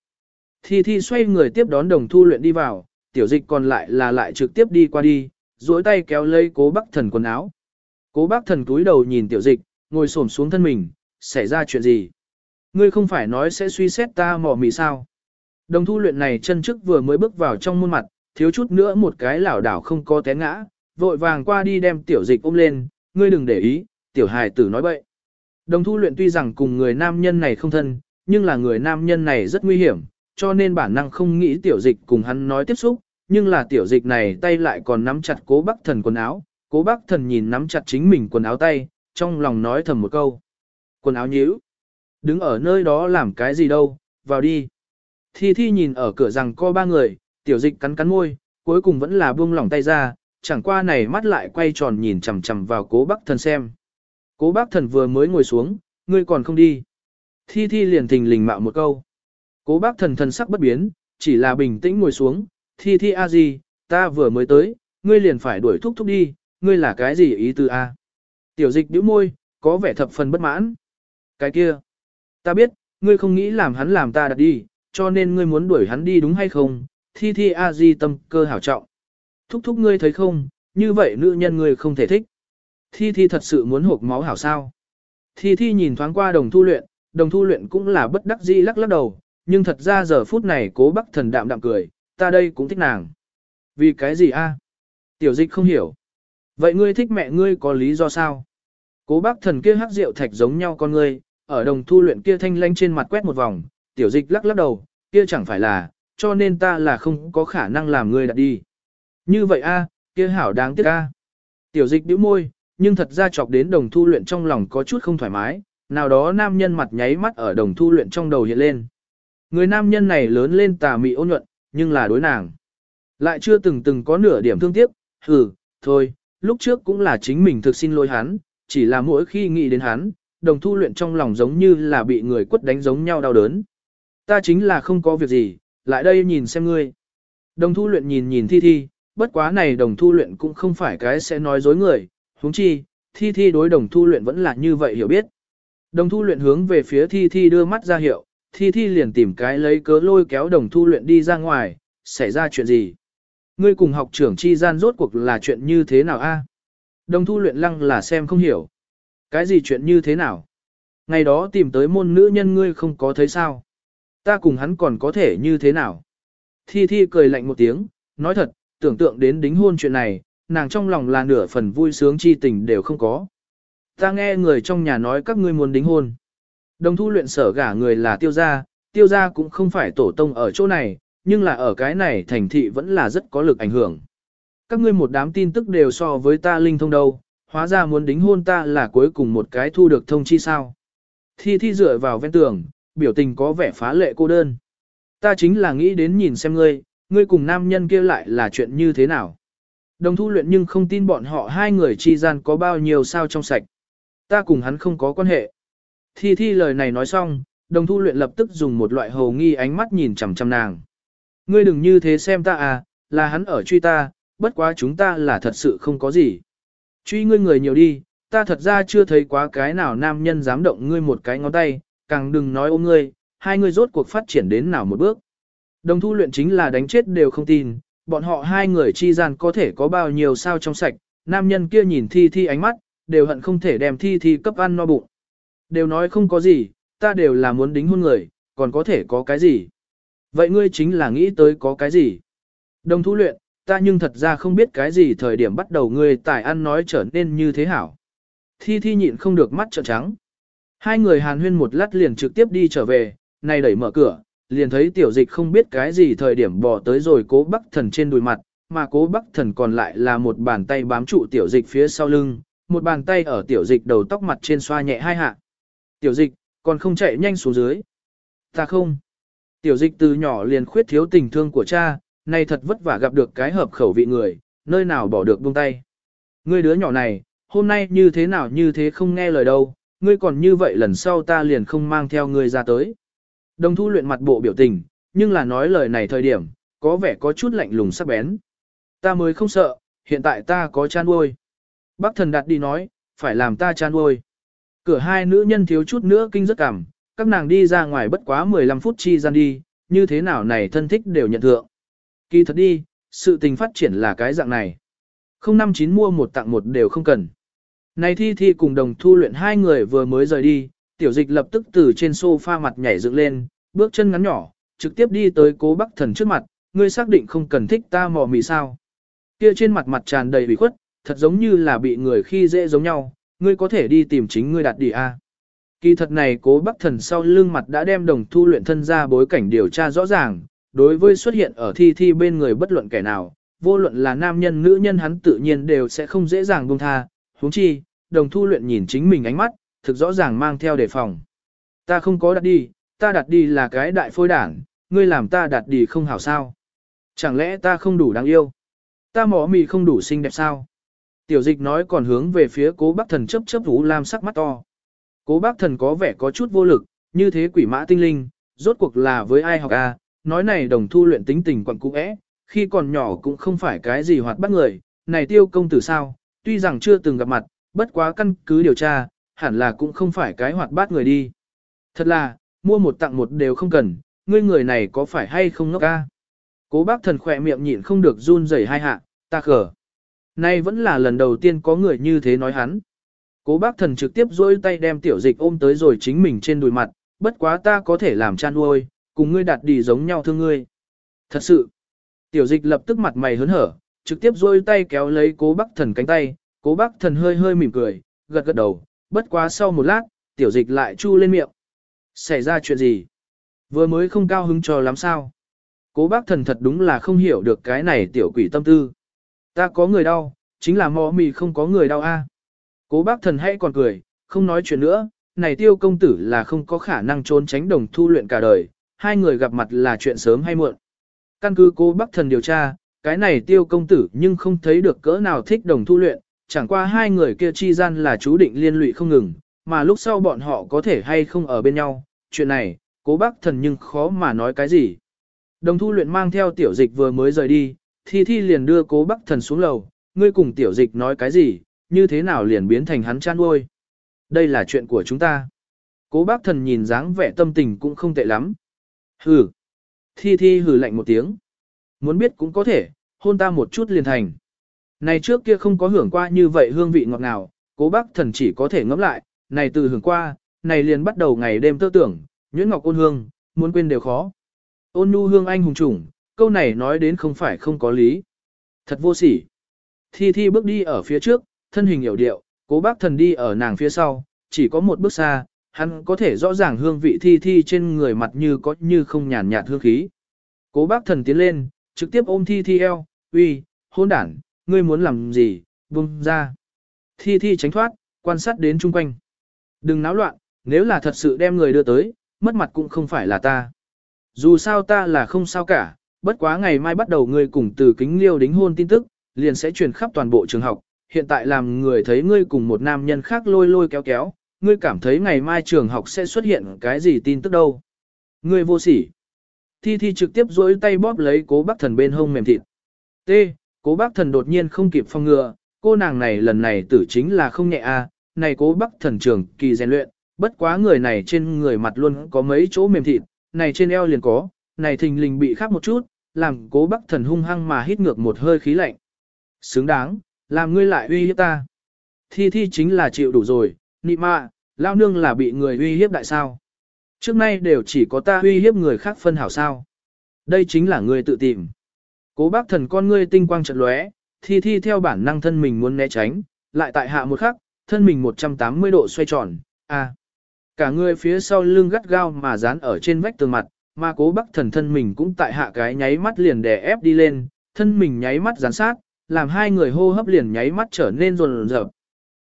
Speaker 1: Thi Thi xoay người tiếp đón đồng thu luyện đi vào, tiểu dịch còn lại là lại trực tiếp đi qua đi, duỗi tay kéo lấy cố bác thần quần áo. Cố bác thần cúi đầu nhìn tiểu dịch, ngồi xổm xuống thân mình, xảy ra chuyện gì? Ngươi không phải nói sẽ suy xét ta mỏ mì sao? Đồng thu luyện này chân trước vừa mới bước vào trong môn mặt, thiếu chút nữa một cái lảo đảo không có té ngã, vội vàng qua đi đem tiểu dịch ôm lên, ngươi đừng để ý, tiểu hài tử nói bậy. Đồng thu luyện tuy rằng cùng người nam nhân này không thân, nhưng là người nam nhân này rất nguy hiểm, cho nên bản năng không nghĩ tiểu dịch cùng hắn nói tiếp xúc, nhưng là tiểu dịch này tay lại còn nắm chặt cố bác thần quần áo, cố bác thần nhìn nắm chặt chính mình quần áo tay, trong lòng nói thầm một câu. Quần áo nhíu. Đứng ở nơi đó làm cái gì đâu, vào đi. Thi Thi nhìn ở cửa rằng có ba người, tiểu dịch cắn cắn môi, cuối cùng vẫn là buông lỏng tay ra, chẳng qua này mắt lại quay tròn nhìn chằm chằm vào cố bác thần xem. Cố bác thần vừa mới ngồi xuống, ngươi còn không đi. Thi Thi liền thình lình mạo một câu. Cố bác thần thần sắc bất biến, chỉ là bình tĩnh ngồi xuống, Thi Thi a gì, ta vừa mới tới, ngươi liền phải đuổi thúc thúc đi, ngươi là cái gì ý tư a? Tiểu dịch bĩu môi, có vẻ thập phần bất mãn. Cái kia, ta biết, ngươi không nghĩ làm hắn làm ta đặt đi, cho nên ngươi muốn đuổi hắn đi đúng hay không? Thi Thi a di tâm cơ hảo trọng. Thúc thúc ngươi thấy không, như vậy nữ nhân ngươi không thể thích. Thi Thi thật sự muốn hộp máu hảo sao. Thi Thi nhìn thoáng qua đồng thu luyện, đồng thu luyện cũng là bất đắc dĩ lắc lắc đầu, nhưng thật ra giờ phút này cố bắc thần đạm đạm cười, ta đây cũng thích nàng. Vì cái gì a? Tiểu dịch không hiểu. Vậy ngươi thích mẹ ngươi có lý do sao? Cố bác thần kia hắc rượu thạch giống nhau con ngươi, ở đồng thu luyện kia thanh lanh trên mặt quét một vòng, tiểu dịch lắc lắc đầu, kia chẳng phải là, cho nên ta là không có khả năng làm ngươi đặt đi. Như vậy a, kia hảo đáng tiếc a. Tiểu dịch bĩu môi, nhưng thật ra chọc đến đồng thu luyện trong lòng có chút không thoải mái, nào đó nam nhân mặt nháy mắt ở đồng thu luyện trong đầu hiện lên. Người nam nhân này lớn lên tà mị ôn nhuận, nhưng là đối nàng. Lại chưa từng từng có nửa điểm thương tiếc, hừ, thôi, lúc trước cũng là chính mình thực xin lỗi hắn, chỉ là mỗi khi nghĩ đến hắn, đồng thu luyện trong lòng giống như là bị người quất đánh giống nhau đau đớn. Ta chính là không có việc gì, lại đây nhìn xem ngươi. Đồng thu luyện nhìn nhìn thi thi, bất quá này đồng thu luyện cũng không phải cái sẽ nói dối người, huống chi, thi thi đối đồng thu luyện vẫn là như vậy hiểu biết. Đồng thu luyện hướng về phía thi thi đưa mắt ra hiệu, thi thi liền tìm cái lấy cớ lôi kéo đồng thu luyện đi ra ngoài, xảy ra chuyện gì. Ngươi cùng học trưởng chi gian rốt cuộc là chuyện như thế nào a? Đồng thu luyện lăng là xem không hiểu. Cái gì chuyện như thế nào? Ngày đó tìm tới môn nữ nhân ngươi không có thấy sao? Ta cùng hắn còn có thể như thế nào? Thi Thi cười lạnh một tiếng, nói thật, tưởng tượng đến đính hôn chuyện này, nàng trong lòng là nửa phần vui sướng chi tình đều không có. Ta nghe người trong nhà nói các ngươi muốn đính hôn. Đồng thu luyện sở gả người là tiêu gia, tiêu gia cũng không phải tổ tông ở chỗ này, nhưng là ở cái này thành thị vẫn là rất có lực ảnh hưởng. Các ngươi một đám tin tức đều so với ta linh thông đâu, hóa ra muốn đính hôn ta là cuối cùng một cái thu được thông chi sao. Thi thi dựa vào ven tường, biểu tình có vẻ phá lệ cô đơn. Ta chính là nghĩ đến nhìn xem ngươi, ngươi cùng nam nhân kia lại là chuyện như thế nào. Đồng thu luyện nhưng không tin bọn họ hai người chi gian có bao nhiêu sao trong sạch. Ta cùng hắn không có quan hệ. Thi thi lời này nói xong, đồng thu luyện lập tức dùng một loại hồ nghi ánh mắt nhìn chằm chằm nàng. Ngươi đừng như thế xem ta à, là hắn ở truy ta, bất quá chúng ta là thật sự không có gì. Truy ngươi người nhiều đi, ta thật ra chưa thấy quá cái nào nam nhân dám động ngươi một cái ngón tay, càng đừng nói ôm ngươi, hai ngươi rốt cuộc phát triển đến nào một bước. Đồng thu luyện chính là đánh chết đều không tin, bọn họ hai người chi gian có thể có bao nhiêu sao trong sạch, nam nhân kia nhìn thi thi ánh mắt, đều hận không thể đem thi thi cấp ăn no bụng. Đều nói không có gì, ta đều là muốn đính hôn người, còn có thể có cái gì. Vậy ngươi chính là nghĩ tới có cái gì. Đồng thu luyện, ta nhưng thật ra không biết cái gì thời điểm bắt đầu ngươi tài ăn nói trở nên như thế hảo. Thi thi nhịn không được mắt trợn trắng. Hai người hàn huyên một lát liền trực tiếp đi trở về, này đẩy mở cửa, liền thấy tiểu dịch không biết cái gì thời điểm bỏ tới rồi cố bắc thần trên đùi mặt, mà cố bắc thần còn lại là một bàn tay bám trụ tiểu dịch phía sau lưng, một bàn tay ở tiểu dịch đầu tóc mặt trên xoa nhẹ hai hạ. Tiểu dịch, còn không chạy nhanh xuống dưới. Ta không. Tiểu dịch từ nhỏ liền khuyết thiếu tình thương của cha, nay thật vất vả gặp được cái hợp khẩu vị người, nơi nào bỏ được buông tay. Ngươi đứa nhỏ này, hôm nay như thế nào như thế không nghe lời đâu, ngươi còn như vậy lần sau ta liền không mang theo ngươi ra tới. Đồng thu luyện mặt bộ biểu tình, nhưng là nói lời này thời điểm, có vẻ có chút lạnh lùng sắc bén. Ta mới không sợ, hiện tại ta có chan uôi. Bác thần đặt đi nói, phải làm ta chan uôi. Cửa hai nữ nhân thiếu chút nữa kinh rất cảm, các nàng đi ra ngoài bất quá 15 phút chi gian đi, như thế nào này thân thích đều nhận thượng. Kỳ thật đi, sự tình phát triển là cái dạng này. Không năm chín mua một tặng một đều không cần. Này thi thi cùng đồng thu luyện hai người vừa mới rời đi, tiểu dịch lập tức từ trên sofa mặt nhảy dựng lên, bước chân ngắn nhỏ, trực tiếp đi tới cố bắc thần trước mặt, ngươi xác định không cần thích ta mò mì sao. Kia trên mặt mặt tràn đầy bị khuất, thật giống như là bị người khi dễ giống nhau, ngươi có thể đi tìm chính ngươi đạt đi a. À? Kỳ thật này cố bắc thần sau lưng mặt đã đem đồng thu luyện thân ra bối cảnh điều tra rõ ràng, đối với xuất hiện ở thi thi bên người bất luận kẻ nào, vô luận là nam nhân nữ nhân hắn tự nhiên đều sẽ không dễ dàng buông tha, huống chi, đồng thu luyện nhìn chính mình ánh mắt, thực rõ ràng mang theo đề phòng. Ta không có đặt đi, ta đặt đi là cái đại phôi đảng, ngươi làm ta đặt đi không hảo sao. Chẳng lẽ ta không đủ đáng yêu? Ta mỏ mì không đủ xinh đẹp sao? Tiểu dịch nói còn hướng về phía cố bác thần chấp chấp vũ lam sắc mắt to. Cố bác thần có vẻ có chút vô lực, như thế quỷ mã tinh linh, rốt cuộc là với ai học à? nói này đồng thu luyện tính tình quặng cũ ẽ, khi còn nhỏ cũng không phải cái gì hoạt bắt người, này tiêu công tử sao, tuy rằng chưa từng gặp mặt, bất quá căn cứ điều tra, hẳn là cũng không phải cái hoạt bát người đi. Thật là, mua một tặng một đều không cần, ngươi người này có phải hay không ngốc ca? Cố bác thần khỏe miệng nhịn không được run rẩy hai hạ, ta khở. Nay vẫn là lần đầu tiên có người như thế nói hắn. Cố bác thần trực tiếp dôi tay đem tiểu dịch ôm tới rồi chính mình trên đùi mặt, bất quá ta có thể làm chan uôi, cùng ngươi đặt đi giống nhau thương ngươi. Thật sự, tiểu dịch lập tức mặt mày hớn hở, trực tiếp dôi tay kéo lấy cố bác thần cánh tay, cố bác thần hơi hơi mỉm cười, gật gật đầu, bất quá sau một lát, tiểu dịch lại chu lên miệng. Xảy ra chuyện gì? Vừa mới không cao hứng cho lắm sao? Cố bác thần thật đúng là không hiểu được cái này tiểu quỷ tâm tư. Ta có người đau, chính là mò mì không có người đau a. Cố bác thần hay còn cười, không nói chuyện nữa, này tiêu công tử là không có khả năng trốn tránh đồng thu luyện cả đời, hai người gặp mặt là chuyện sớm hay muộn. Căn cứ cố bác thần điều tra, cái này tiêu công tử nhưng không thấy được cỡ nào thích đồng thu luyện, chẳng qua hai người kia chi gian là chú định liên lụy không ngừng, mà lúc sau bọn họ có thể hay không ở bên nhau, chuyện này, cố bác thần nhưng khó mà nói cái gì. Đồng thu luyện mang theo tiểu dịch vừa mới rời đi, thi thi liền đưa cố bác thần xuống lầu, ngươi cùng tiểu dịch nói cái gì, như thế nào liền biến thành hắn chan uôi. Đây là chuyện của chúng ta. Cố bác thần nhìn dáng vẻ tâm tình cũng không tệ lắm. Hừ. Thi thi hừ lạnh một tiếng. Muốn biết cũng có thể, hôn ta một chút liền thành. Này trước kia không có hưởng qua như vậy hương vị ngọt ngào, cố bác thần chỉ có thể ngẫm lại, này từ hưởng qua, này liền bắt đầu ngày đêm tơ tưởng, nhuyễn ngọc ôn hương, muốn quên đều khó. Ôn nhu hương anh hùng chủng, câu này nói đến không phải không có lý. Thật vô sỉ. Thi thi bước đi ở phía trước, thân hình hiểu điệu, cố bác thần đi ở nàng phía sau, chỉ có một bước xa, hắn có thể rõ ràng hương vị thi thi trên người mặt như có như không nhàn nhạt hương khí. Cố bác thần tiến lên, trực tiếp ôm thi thi eo, uy, hôn đản, ngươi muốn làm gì, buông ra. Thi thi tránh thoát, quan sát đến chung quanh. Đừng náo loạn, nếu là thật sự đem người đưa tới, mất mặt cũng không phải là ta. Dù sao ta là không sao cả, bất quá ngày mai bắt đầu ngươi cùng từ kính liêu đính hôn tin tức, liền sẽ truyền khắp toàn bộ trường học. Hiện tại làm người thấy ngươi cùng một nam nhân khác lôi lôi kéo kéo, ngươi cảm thấy ngày mai trường học sẽ xuất hiện cái gì tin tức đâu. Ngươi vô sỉ. Thi Thi trực tiếp duỗi tay bóp lấy cố bác thần bên hông mềm thịt. T. Cố bác thần đột nhiên không kịp phong ngừa, cô nàng này lần này tử chính là không nhẹ a này cố bác thần trường kỳ rèn luyện, bất quá người này trên người mặt luôn có mấy chỗ mềm thịt, này trên eo liền có, này thình lình bị khác một chút, làm cố bác thần hung hăng mà hít ngược một hơi khí lạnh. Xứng đáng, làm ngươi lại uy hiếp ta. Thi thi chính là chịu đủ rồi, nị mạ, lao nương là bị người uy hiếp đại sao. Trước nay đều chỉ có ta uy hiếp người khác phân hảo sao. Đây chính là người tự tìm. Cố bác thần con ngươi tinh quang trận lóe, thi thi theo bản năng thân mình muốn né tránh, lại tại hạ một khắc, thân mình 180 độ xoay tròn, a Cả người phía sau lưng gắt gao mà dán ở trên vách tường mặt, mà cố bác thần thân mình cũng tại hạ cái nháy mắt liền đè ép đi lên, thân mình nháy mắt dán sát, làm hai người hô hấp liền nháy mắt trở nên rồn rợp.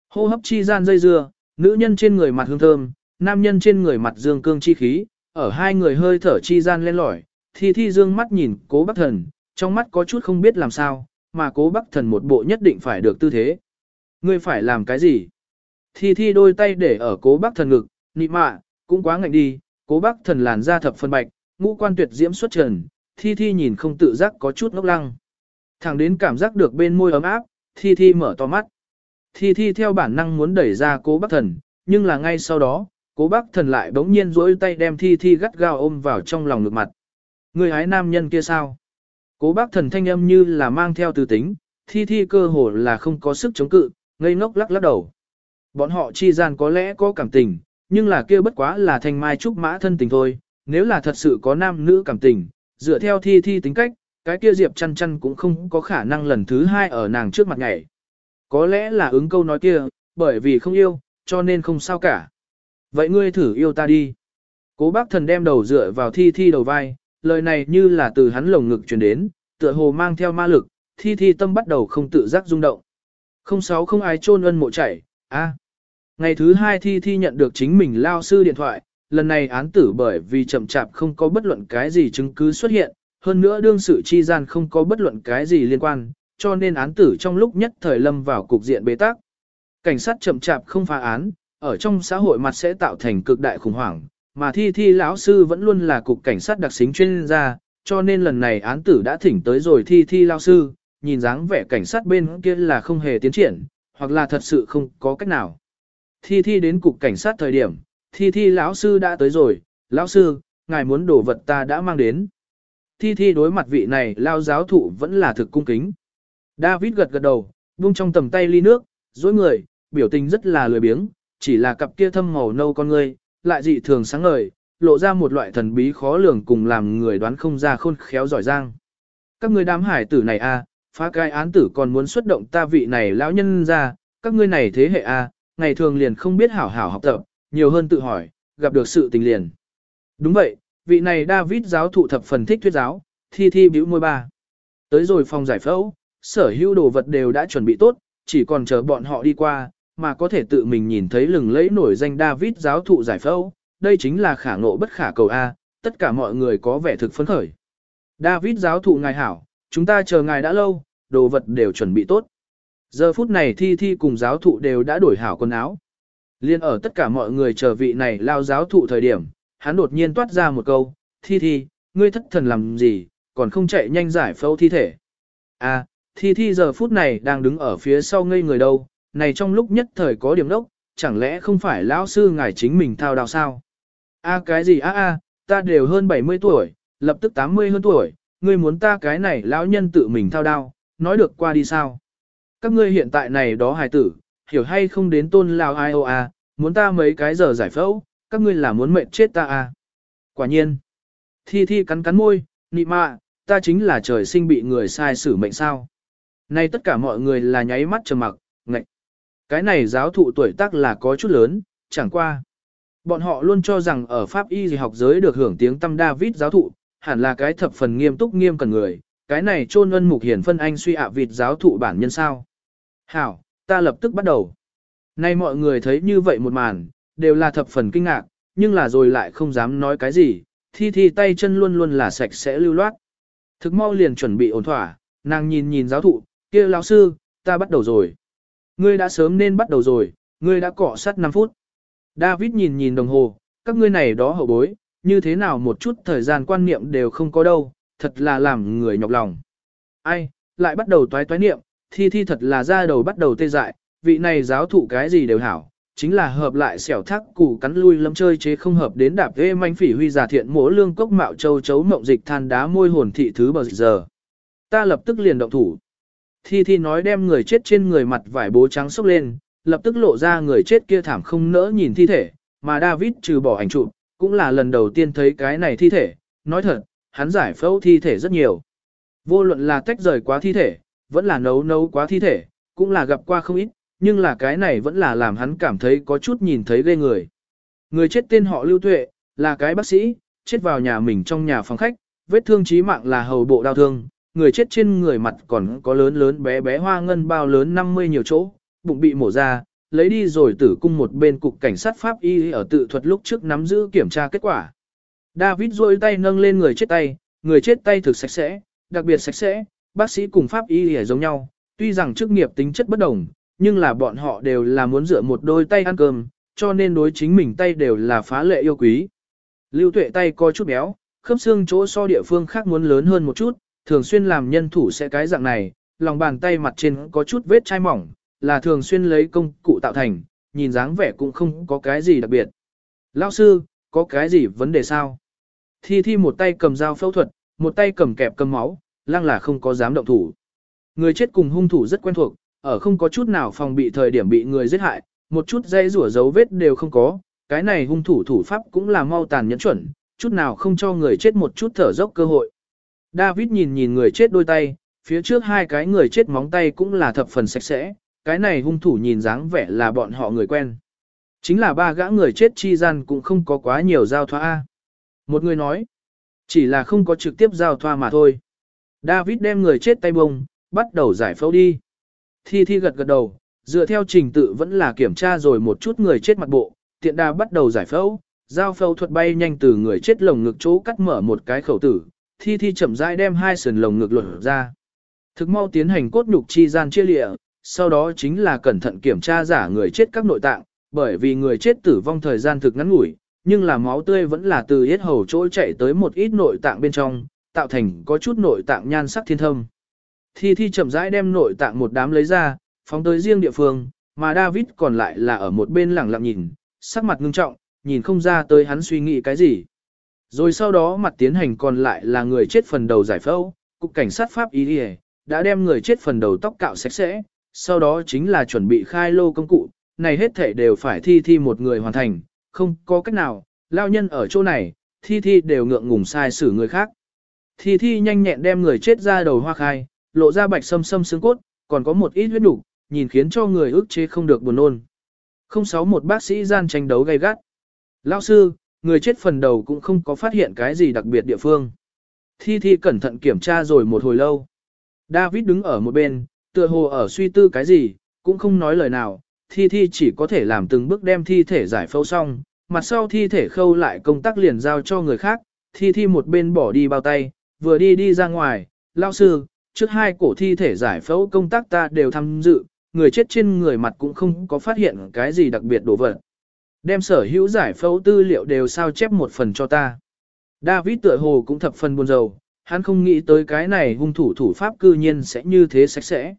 Speaker 1: Hô hấp chi gian dây dưa, nữ nhân trên người mặt hương thơm, nam nhân trên người mặt dương cương chi khí, ở hai người hơi thở chi gian lên lỏi, thi thi dương mắt nhìn cố bác thần, trong mắt có chút không biết làm sao, mà cố bác thần một bộ nhất định phải được tư thế. Ngươi phải làm cái gì? Thi thi đôi tay để ở cố bác thần ngực, nị mạ, cũng quá ngạnh đi, cố bác thần làn da thập phân bạch, ngũ quan tuyệt diễm xuất trần, thi thi nhìn không tự giác có chút ngốc lăng. Thẳng đến cảm giác được bên môi ấm áp, thi thi mở to mắt. Thi thi theo bản năng muốn đẩy ra cố bác thần, nhưng là ngay sau đó, cố bác thần lại bỗng nhiên rỗi tay đem thi thi gắt gao ôm vào trong lòng ngực mặt. Người hái nam nhân kia sao? Cố bác thần thanh âm như là mang theo tư tính, thi thi cơ hồ là không có sức chống cự, ngây ngốc lắc lắc đầu. Bọn họ chi gian có lẽ có cảm tình, nhưng là kia bất quá là thanh mai trúc mã thân tình thôi, nếu là thật sự có nam nữ cảm tình, dựa theo thi thi tính cách, cái kia Diệp chăn chăn cũng không có khả năng lần thứ hai ở nàng trước mặt ngày. Có lẽ là ứng câu nói kia, bởi vì không yêu, cho nên không sao cả. Vậy ngươi thử yêu ta đi. Cố bác thần đem đầu dựa vào thi thi đầu vai, lời này như là từ hắn lồng ngực truyền đến, tựa hồ mang theo ma lực, thi thi tâm bắt đầu không tự giác rung động. Không sáu không ai trôn ân mộ chảy, a. Ngày thứ hai thi thi nhận được chính mình lao sư điện thoại, lần này án tử bởi vì chậm chạp không có bất luận cái gì chứng cứ xuất hiện, hơn nữa đương sự chi gian không có bất luận cái gì liên quan, cho nên án tử trong lúc nhất thời lâm vào cục diện bế tắc. Cảnh sát chậm chạp không phá án, ở trong xã hội mặt sẽ tạo thành cực đại khủng hoảng, mà thi thi lão sư vẫn luôn là cục cảnh sát đặc xính chuyên gia, cho nên lần này án tử đã thỉnh tới rồi thi thi lão sư, nhìn dáng vẻ cảnh sát bên kia là không hề tiến triển, hoặc là thật sự không có cách nào. Thi thi đến cục cảnh sát thời điểm, thi thi lão sư đã tới rồi, lão sư, ngài muốn đổ vật ta đã mang đến. Thi thi đối mặt vị này lao giáo thụ vẫn là thực cung kính. David gật gật đầu, buông trong tầm tay ly nước, dối người, biểu tình rất là lười biếng, chỉ là cặp kia thâm màu nâu con ngươi, lại dị thường sáng ngời, lộ ra một loại thần bí khó lường cùng làm người đoán không ra khôn khéo giỏi giang. Các ngươi đám hải tử này a, phá cái án tử còn muốn xuất động ta vị này lão nhân ra, các ngươi này thế hệ a, ngày thường liền không biết hảo hảo học tập, nhiều hơn tự hỏi, gặp được sự tình liền. Đúng vậy, vị này David giáo thụ thập phần thích thuyết giáo, thi thi bĩu môi ba. Tới rồi phòng giải phẫu, sở hữu đồ vật đều đã chuẩn bị tốt, chỉ còn chờ bọn họ đi qua, mà có thể tự mình nhìn thấy lừng lẫy nổi danh David giáo thụ giải phẫu, đây chính là khả ngộ bất khả cầu A, tất cả mọi người có vẻ thực phấn khởi. David giáo thụ ngài hảo, chúng ta chờ ngài đã lâu, đồ vật đều chuẩn bị tốt. Giờ phút này thi thi cùng giáo thụ đều đã đổi hảo quần áo. Liên ở tất cả mọi người chờ vị này lao giáo thụ thời điểm, hắn đột nhiên toát ra một câu, thi thi, ngươi thất thần làm gì, còn không chạy nhanh giải phẫu thi thể. À, thi thi giờ phút này đang đứng ở phía sau ngây người đâu, này trong lúc nhất thời có điểm đốc, chẳng lẽ không phải lão sư ngài chính mình thao đào sao? A cái gì a a, ta đều hơn 70 tuổi, lập tức 80 hơn tuổi, ngươi muốn ta cái này lão nhân tự mình thao đao, nói được qua đi sao? Các ngươi hiện tại này đó hài tử, hiểu hay không đến tôn lao ai ô a, muốn ta mấy cái giờ giải phẫu, các ngươi là muốn mệnh chết ta à? Quả nhiên. Thi thi cắn cắn môi, nị mạ, ta chính là trời sinh bị người sai xử mệnh sao. Nay tất cả mọi người là nháy mắt trầm mặc, ngạch. Cái này giáo thụ tuổi tác là có chút lớn, chẳng qua. Bọn họ luôn cho rằng ở Pháp y gì học giới được hưởng tiếng tâm David giáo thụ, hẳn là cái thập phần nghiêm túc nghiêm cần người, cái này trôn ân mục hiển phân anh suy ạ vịt giáo thụ bản nhân sao. Hảo, ta lập tức bắt đầu. Nay mọi người thấy như vậy một màn, đều là thập phần kinh ngạc, nhưng là rồi lại không dám nói cái gì, thi thi tay chân luôn luôn là sạch sẽ lưu loát. Thực mau liền chuẩn bị ổn thỏa, nàng nhìn nhìn giáo thụ, kia lão sư, ta bắt đầu rồi. Ngươi đã sớm nên bắt đầu rồi, ngươi đã cọ sát 5 phút. David nhìn nhìn đồng hồ, các ngươi này đó hậu bối, như thế nào một chút thời gian quan niệm đều không có đâu, thật là làm người nhọc lòng. Ai, lại bắt đầu toái toái niệm, thi thi thật là ra đầu bắt đầu tê dại, vị này giáo thụ cái gì đều hảo, chính là hợp lại xẻo thác củ cắn lui lâm chơi chế không hợp đến đạp ghê manh phỉ huy giả thiện mỗ lương cốc mạo châu chấu mộng dịch than đá môi hồn thị thứ bờ giờ. Ta lập tức liền động thủ. Thi Thi nói đem người chết trên người mặt vải bố trắng xốc lên, lập tức lộ ra người chết kia thảm không nỡ nhìn thi thể, mà David trừ bỏ ảnh chụp, cũng là lần đầu tiên thấy cái này thi thể, nói thật, hắn giải phẫu thi thể rất nhiều. Vô luận là tách rời quá thi thể, vẫn là nấu nấu quá thi thể, cũng là gặp qua không ít, nhưng là cái này vẫn là làm hắn cảm thấy có chút nhìn thấy ghê người. Người chết tên họ Lưu Tuệ, là cái bác sĩ, chết vào nhà mình trong nhà phòng khách, vết thương chí mạng là hầu bộ đau thương, người chết trên người mặt còn có lớn lớn bé bé hoa ngân bao lớn 50 nhiều chỗ, bụng bị mổ ra, lấy đi rồi tử cung một bên cục cảnh sát Pháp y ở tự thuật lúc trước nắm giữ kiểm tra kết quả. David rôi tay nâng lên người chết tay, người chết tay thực sạch sẽ, đặc biệt sạch sẽ, bác sĩ cùng Pháp y giống nhau, tuy rằng chức nghiệp tính chất bất đồng, nhưng là bọn họ đều là muốn dựa một đôi tay ăn cơm, cho nên đối chính mình tay đều là phá lệ yêu quý. Lưu tuệ tay coi chút béo, khớp xương chỗ so địa phương khác muốn lớn hơn một chút, thường xuyên làm nhân thủ sẽ cái dạng này, lòng bàn tay mặt trên có chút vết chai mỏng, là thường xuyên lấy công cụ tạo thành, nhìn dáng vẻ cũng không có cái gì đặc biệt. Lão sư, có cái gì vấn đề sao? Thi Thi một tay cầm dao phẫu thuật, một tay cầm kẹp cầm máu, lăng là không có dám động thủ. Người chết cùng hung thủ rất quen thuộc, ở không có chút nào phòng bị thời điểm bị người giết hại, một chút dây rủa dấu vết đều không có, cái này hung thủ thủ pháp cũng là mau tàn nhẫn chuẩn, chút nào không cho người chết một chút thở dốc cơ hội. David nhìn nhìn người chết đôi tay, phía trước hai cái người chết móng tay cũng là thập phần sạch sẽ, cái này hung thủ nhìn dáng vẻ là bọn họ người quen. Chính là ba gã người chết chi gian cũng không có quá nhiều giao thoa. Một người nói, chỉ là không có trực tiếp giao thoa mà thôi. David đem người chết tay bông, bắt đầu giải phẫu đi. Thi Thi gật gật đầu, dựa theo trình tự vẫn là kiểm tra rồi một chút người chết mặt bộ, tiện đa bắt đầu giải phẫu, giao phẫu thuật bay nhanh từ người chết lồng ngực chỗ cắt mở một cái khẩu tử, Thi Thi chậm rãi đem hai sườn lồng ngực lột ra. Thực mau tiến hành cốt nhục chi gian chia lịa, sau đó chính là cẩn thận kiểm tra giả người chết các nội tạng, bởi vì người chết tử vong thời gian thực ngắn ngủi, nhưng là máu tươi vẫn là từ yết hầu chỗ chạy tới một ít nội tạng bên trong, tạo thành có chút nội tạng nhan sắc thiên thâm. Thi Thi chậm rãi đem nội tạng một đám lấy ra, phóng tới riêng địa phương, mà David còn lại là ở một bên lẳng lặng nhìn, sắc mặt ngưng trọng, nhìn không ra tới hắn suy nghĩ cái gì. Rồi sau đó mặt tiến hành còn lại là người chết phần đầu giải phẫu, cục cảnh sát Pháp ý đi đã đem người chết phần đầu tóc cạo sạch sẽ, sau đó chính là chuẩn bị khai lô công cụ, này hết thể đều phải thi thi một người hoàn thành, không có cách nào, lao nhân ở chỗ này, thi thi đều ngượng ngùng sai xử người khác. Thi thi nhanh nhẹn đem người chết ra đầu hoa khai, lộ ra bạch sâm sâm xương cốt, còn có một ít huyết đủ, nhìn khiến cho người ức chế không được buồn nôn. Không sáu một bác sĩ gian tranh đấu gay gắt. Lao sư, người chết phần đầu cũng không có phát hiện cái gì đặc biệt địa phương. Thi Thi cẩn thận kiểm tra rồi một hồi lâu. David đứng ở một bên, tựa hồ ở suy tư cái gì, cũng không nói lời nào. Thi Thi chỉ có thể làm từng bước đem thi thể giải phẫu xong, mặt sau thi thể khâu lại công tác liền giao cho người khác. Thi Thi một bên bỏ đi bao tay, vừa đi đi ra ngoài, lao sư, trước hai cổ thi thể giải phẫu công tác ta đều tham dự, người chết trên người mặt cũng không có phát hiện cái gì đặc biệt đồ vật. Đem sở hữu giải phẫu tư liệu đều sao chép một phần cho ta. David tựa hồ cũng thập phần buồn rầu, hắn không nghĩ tới cái này hung thủ thủ pháp cư nhiên sẽ như thế sạch sẽ.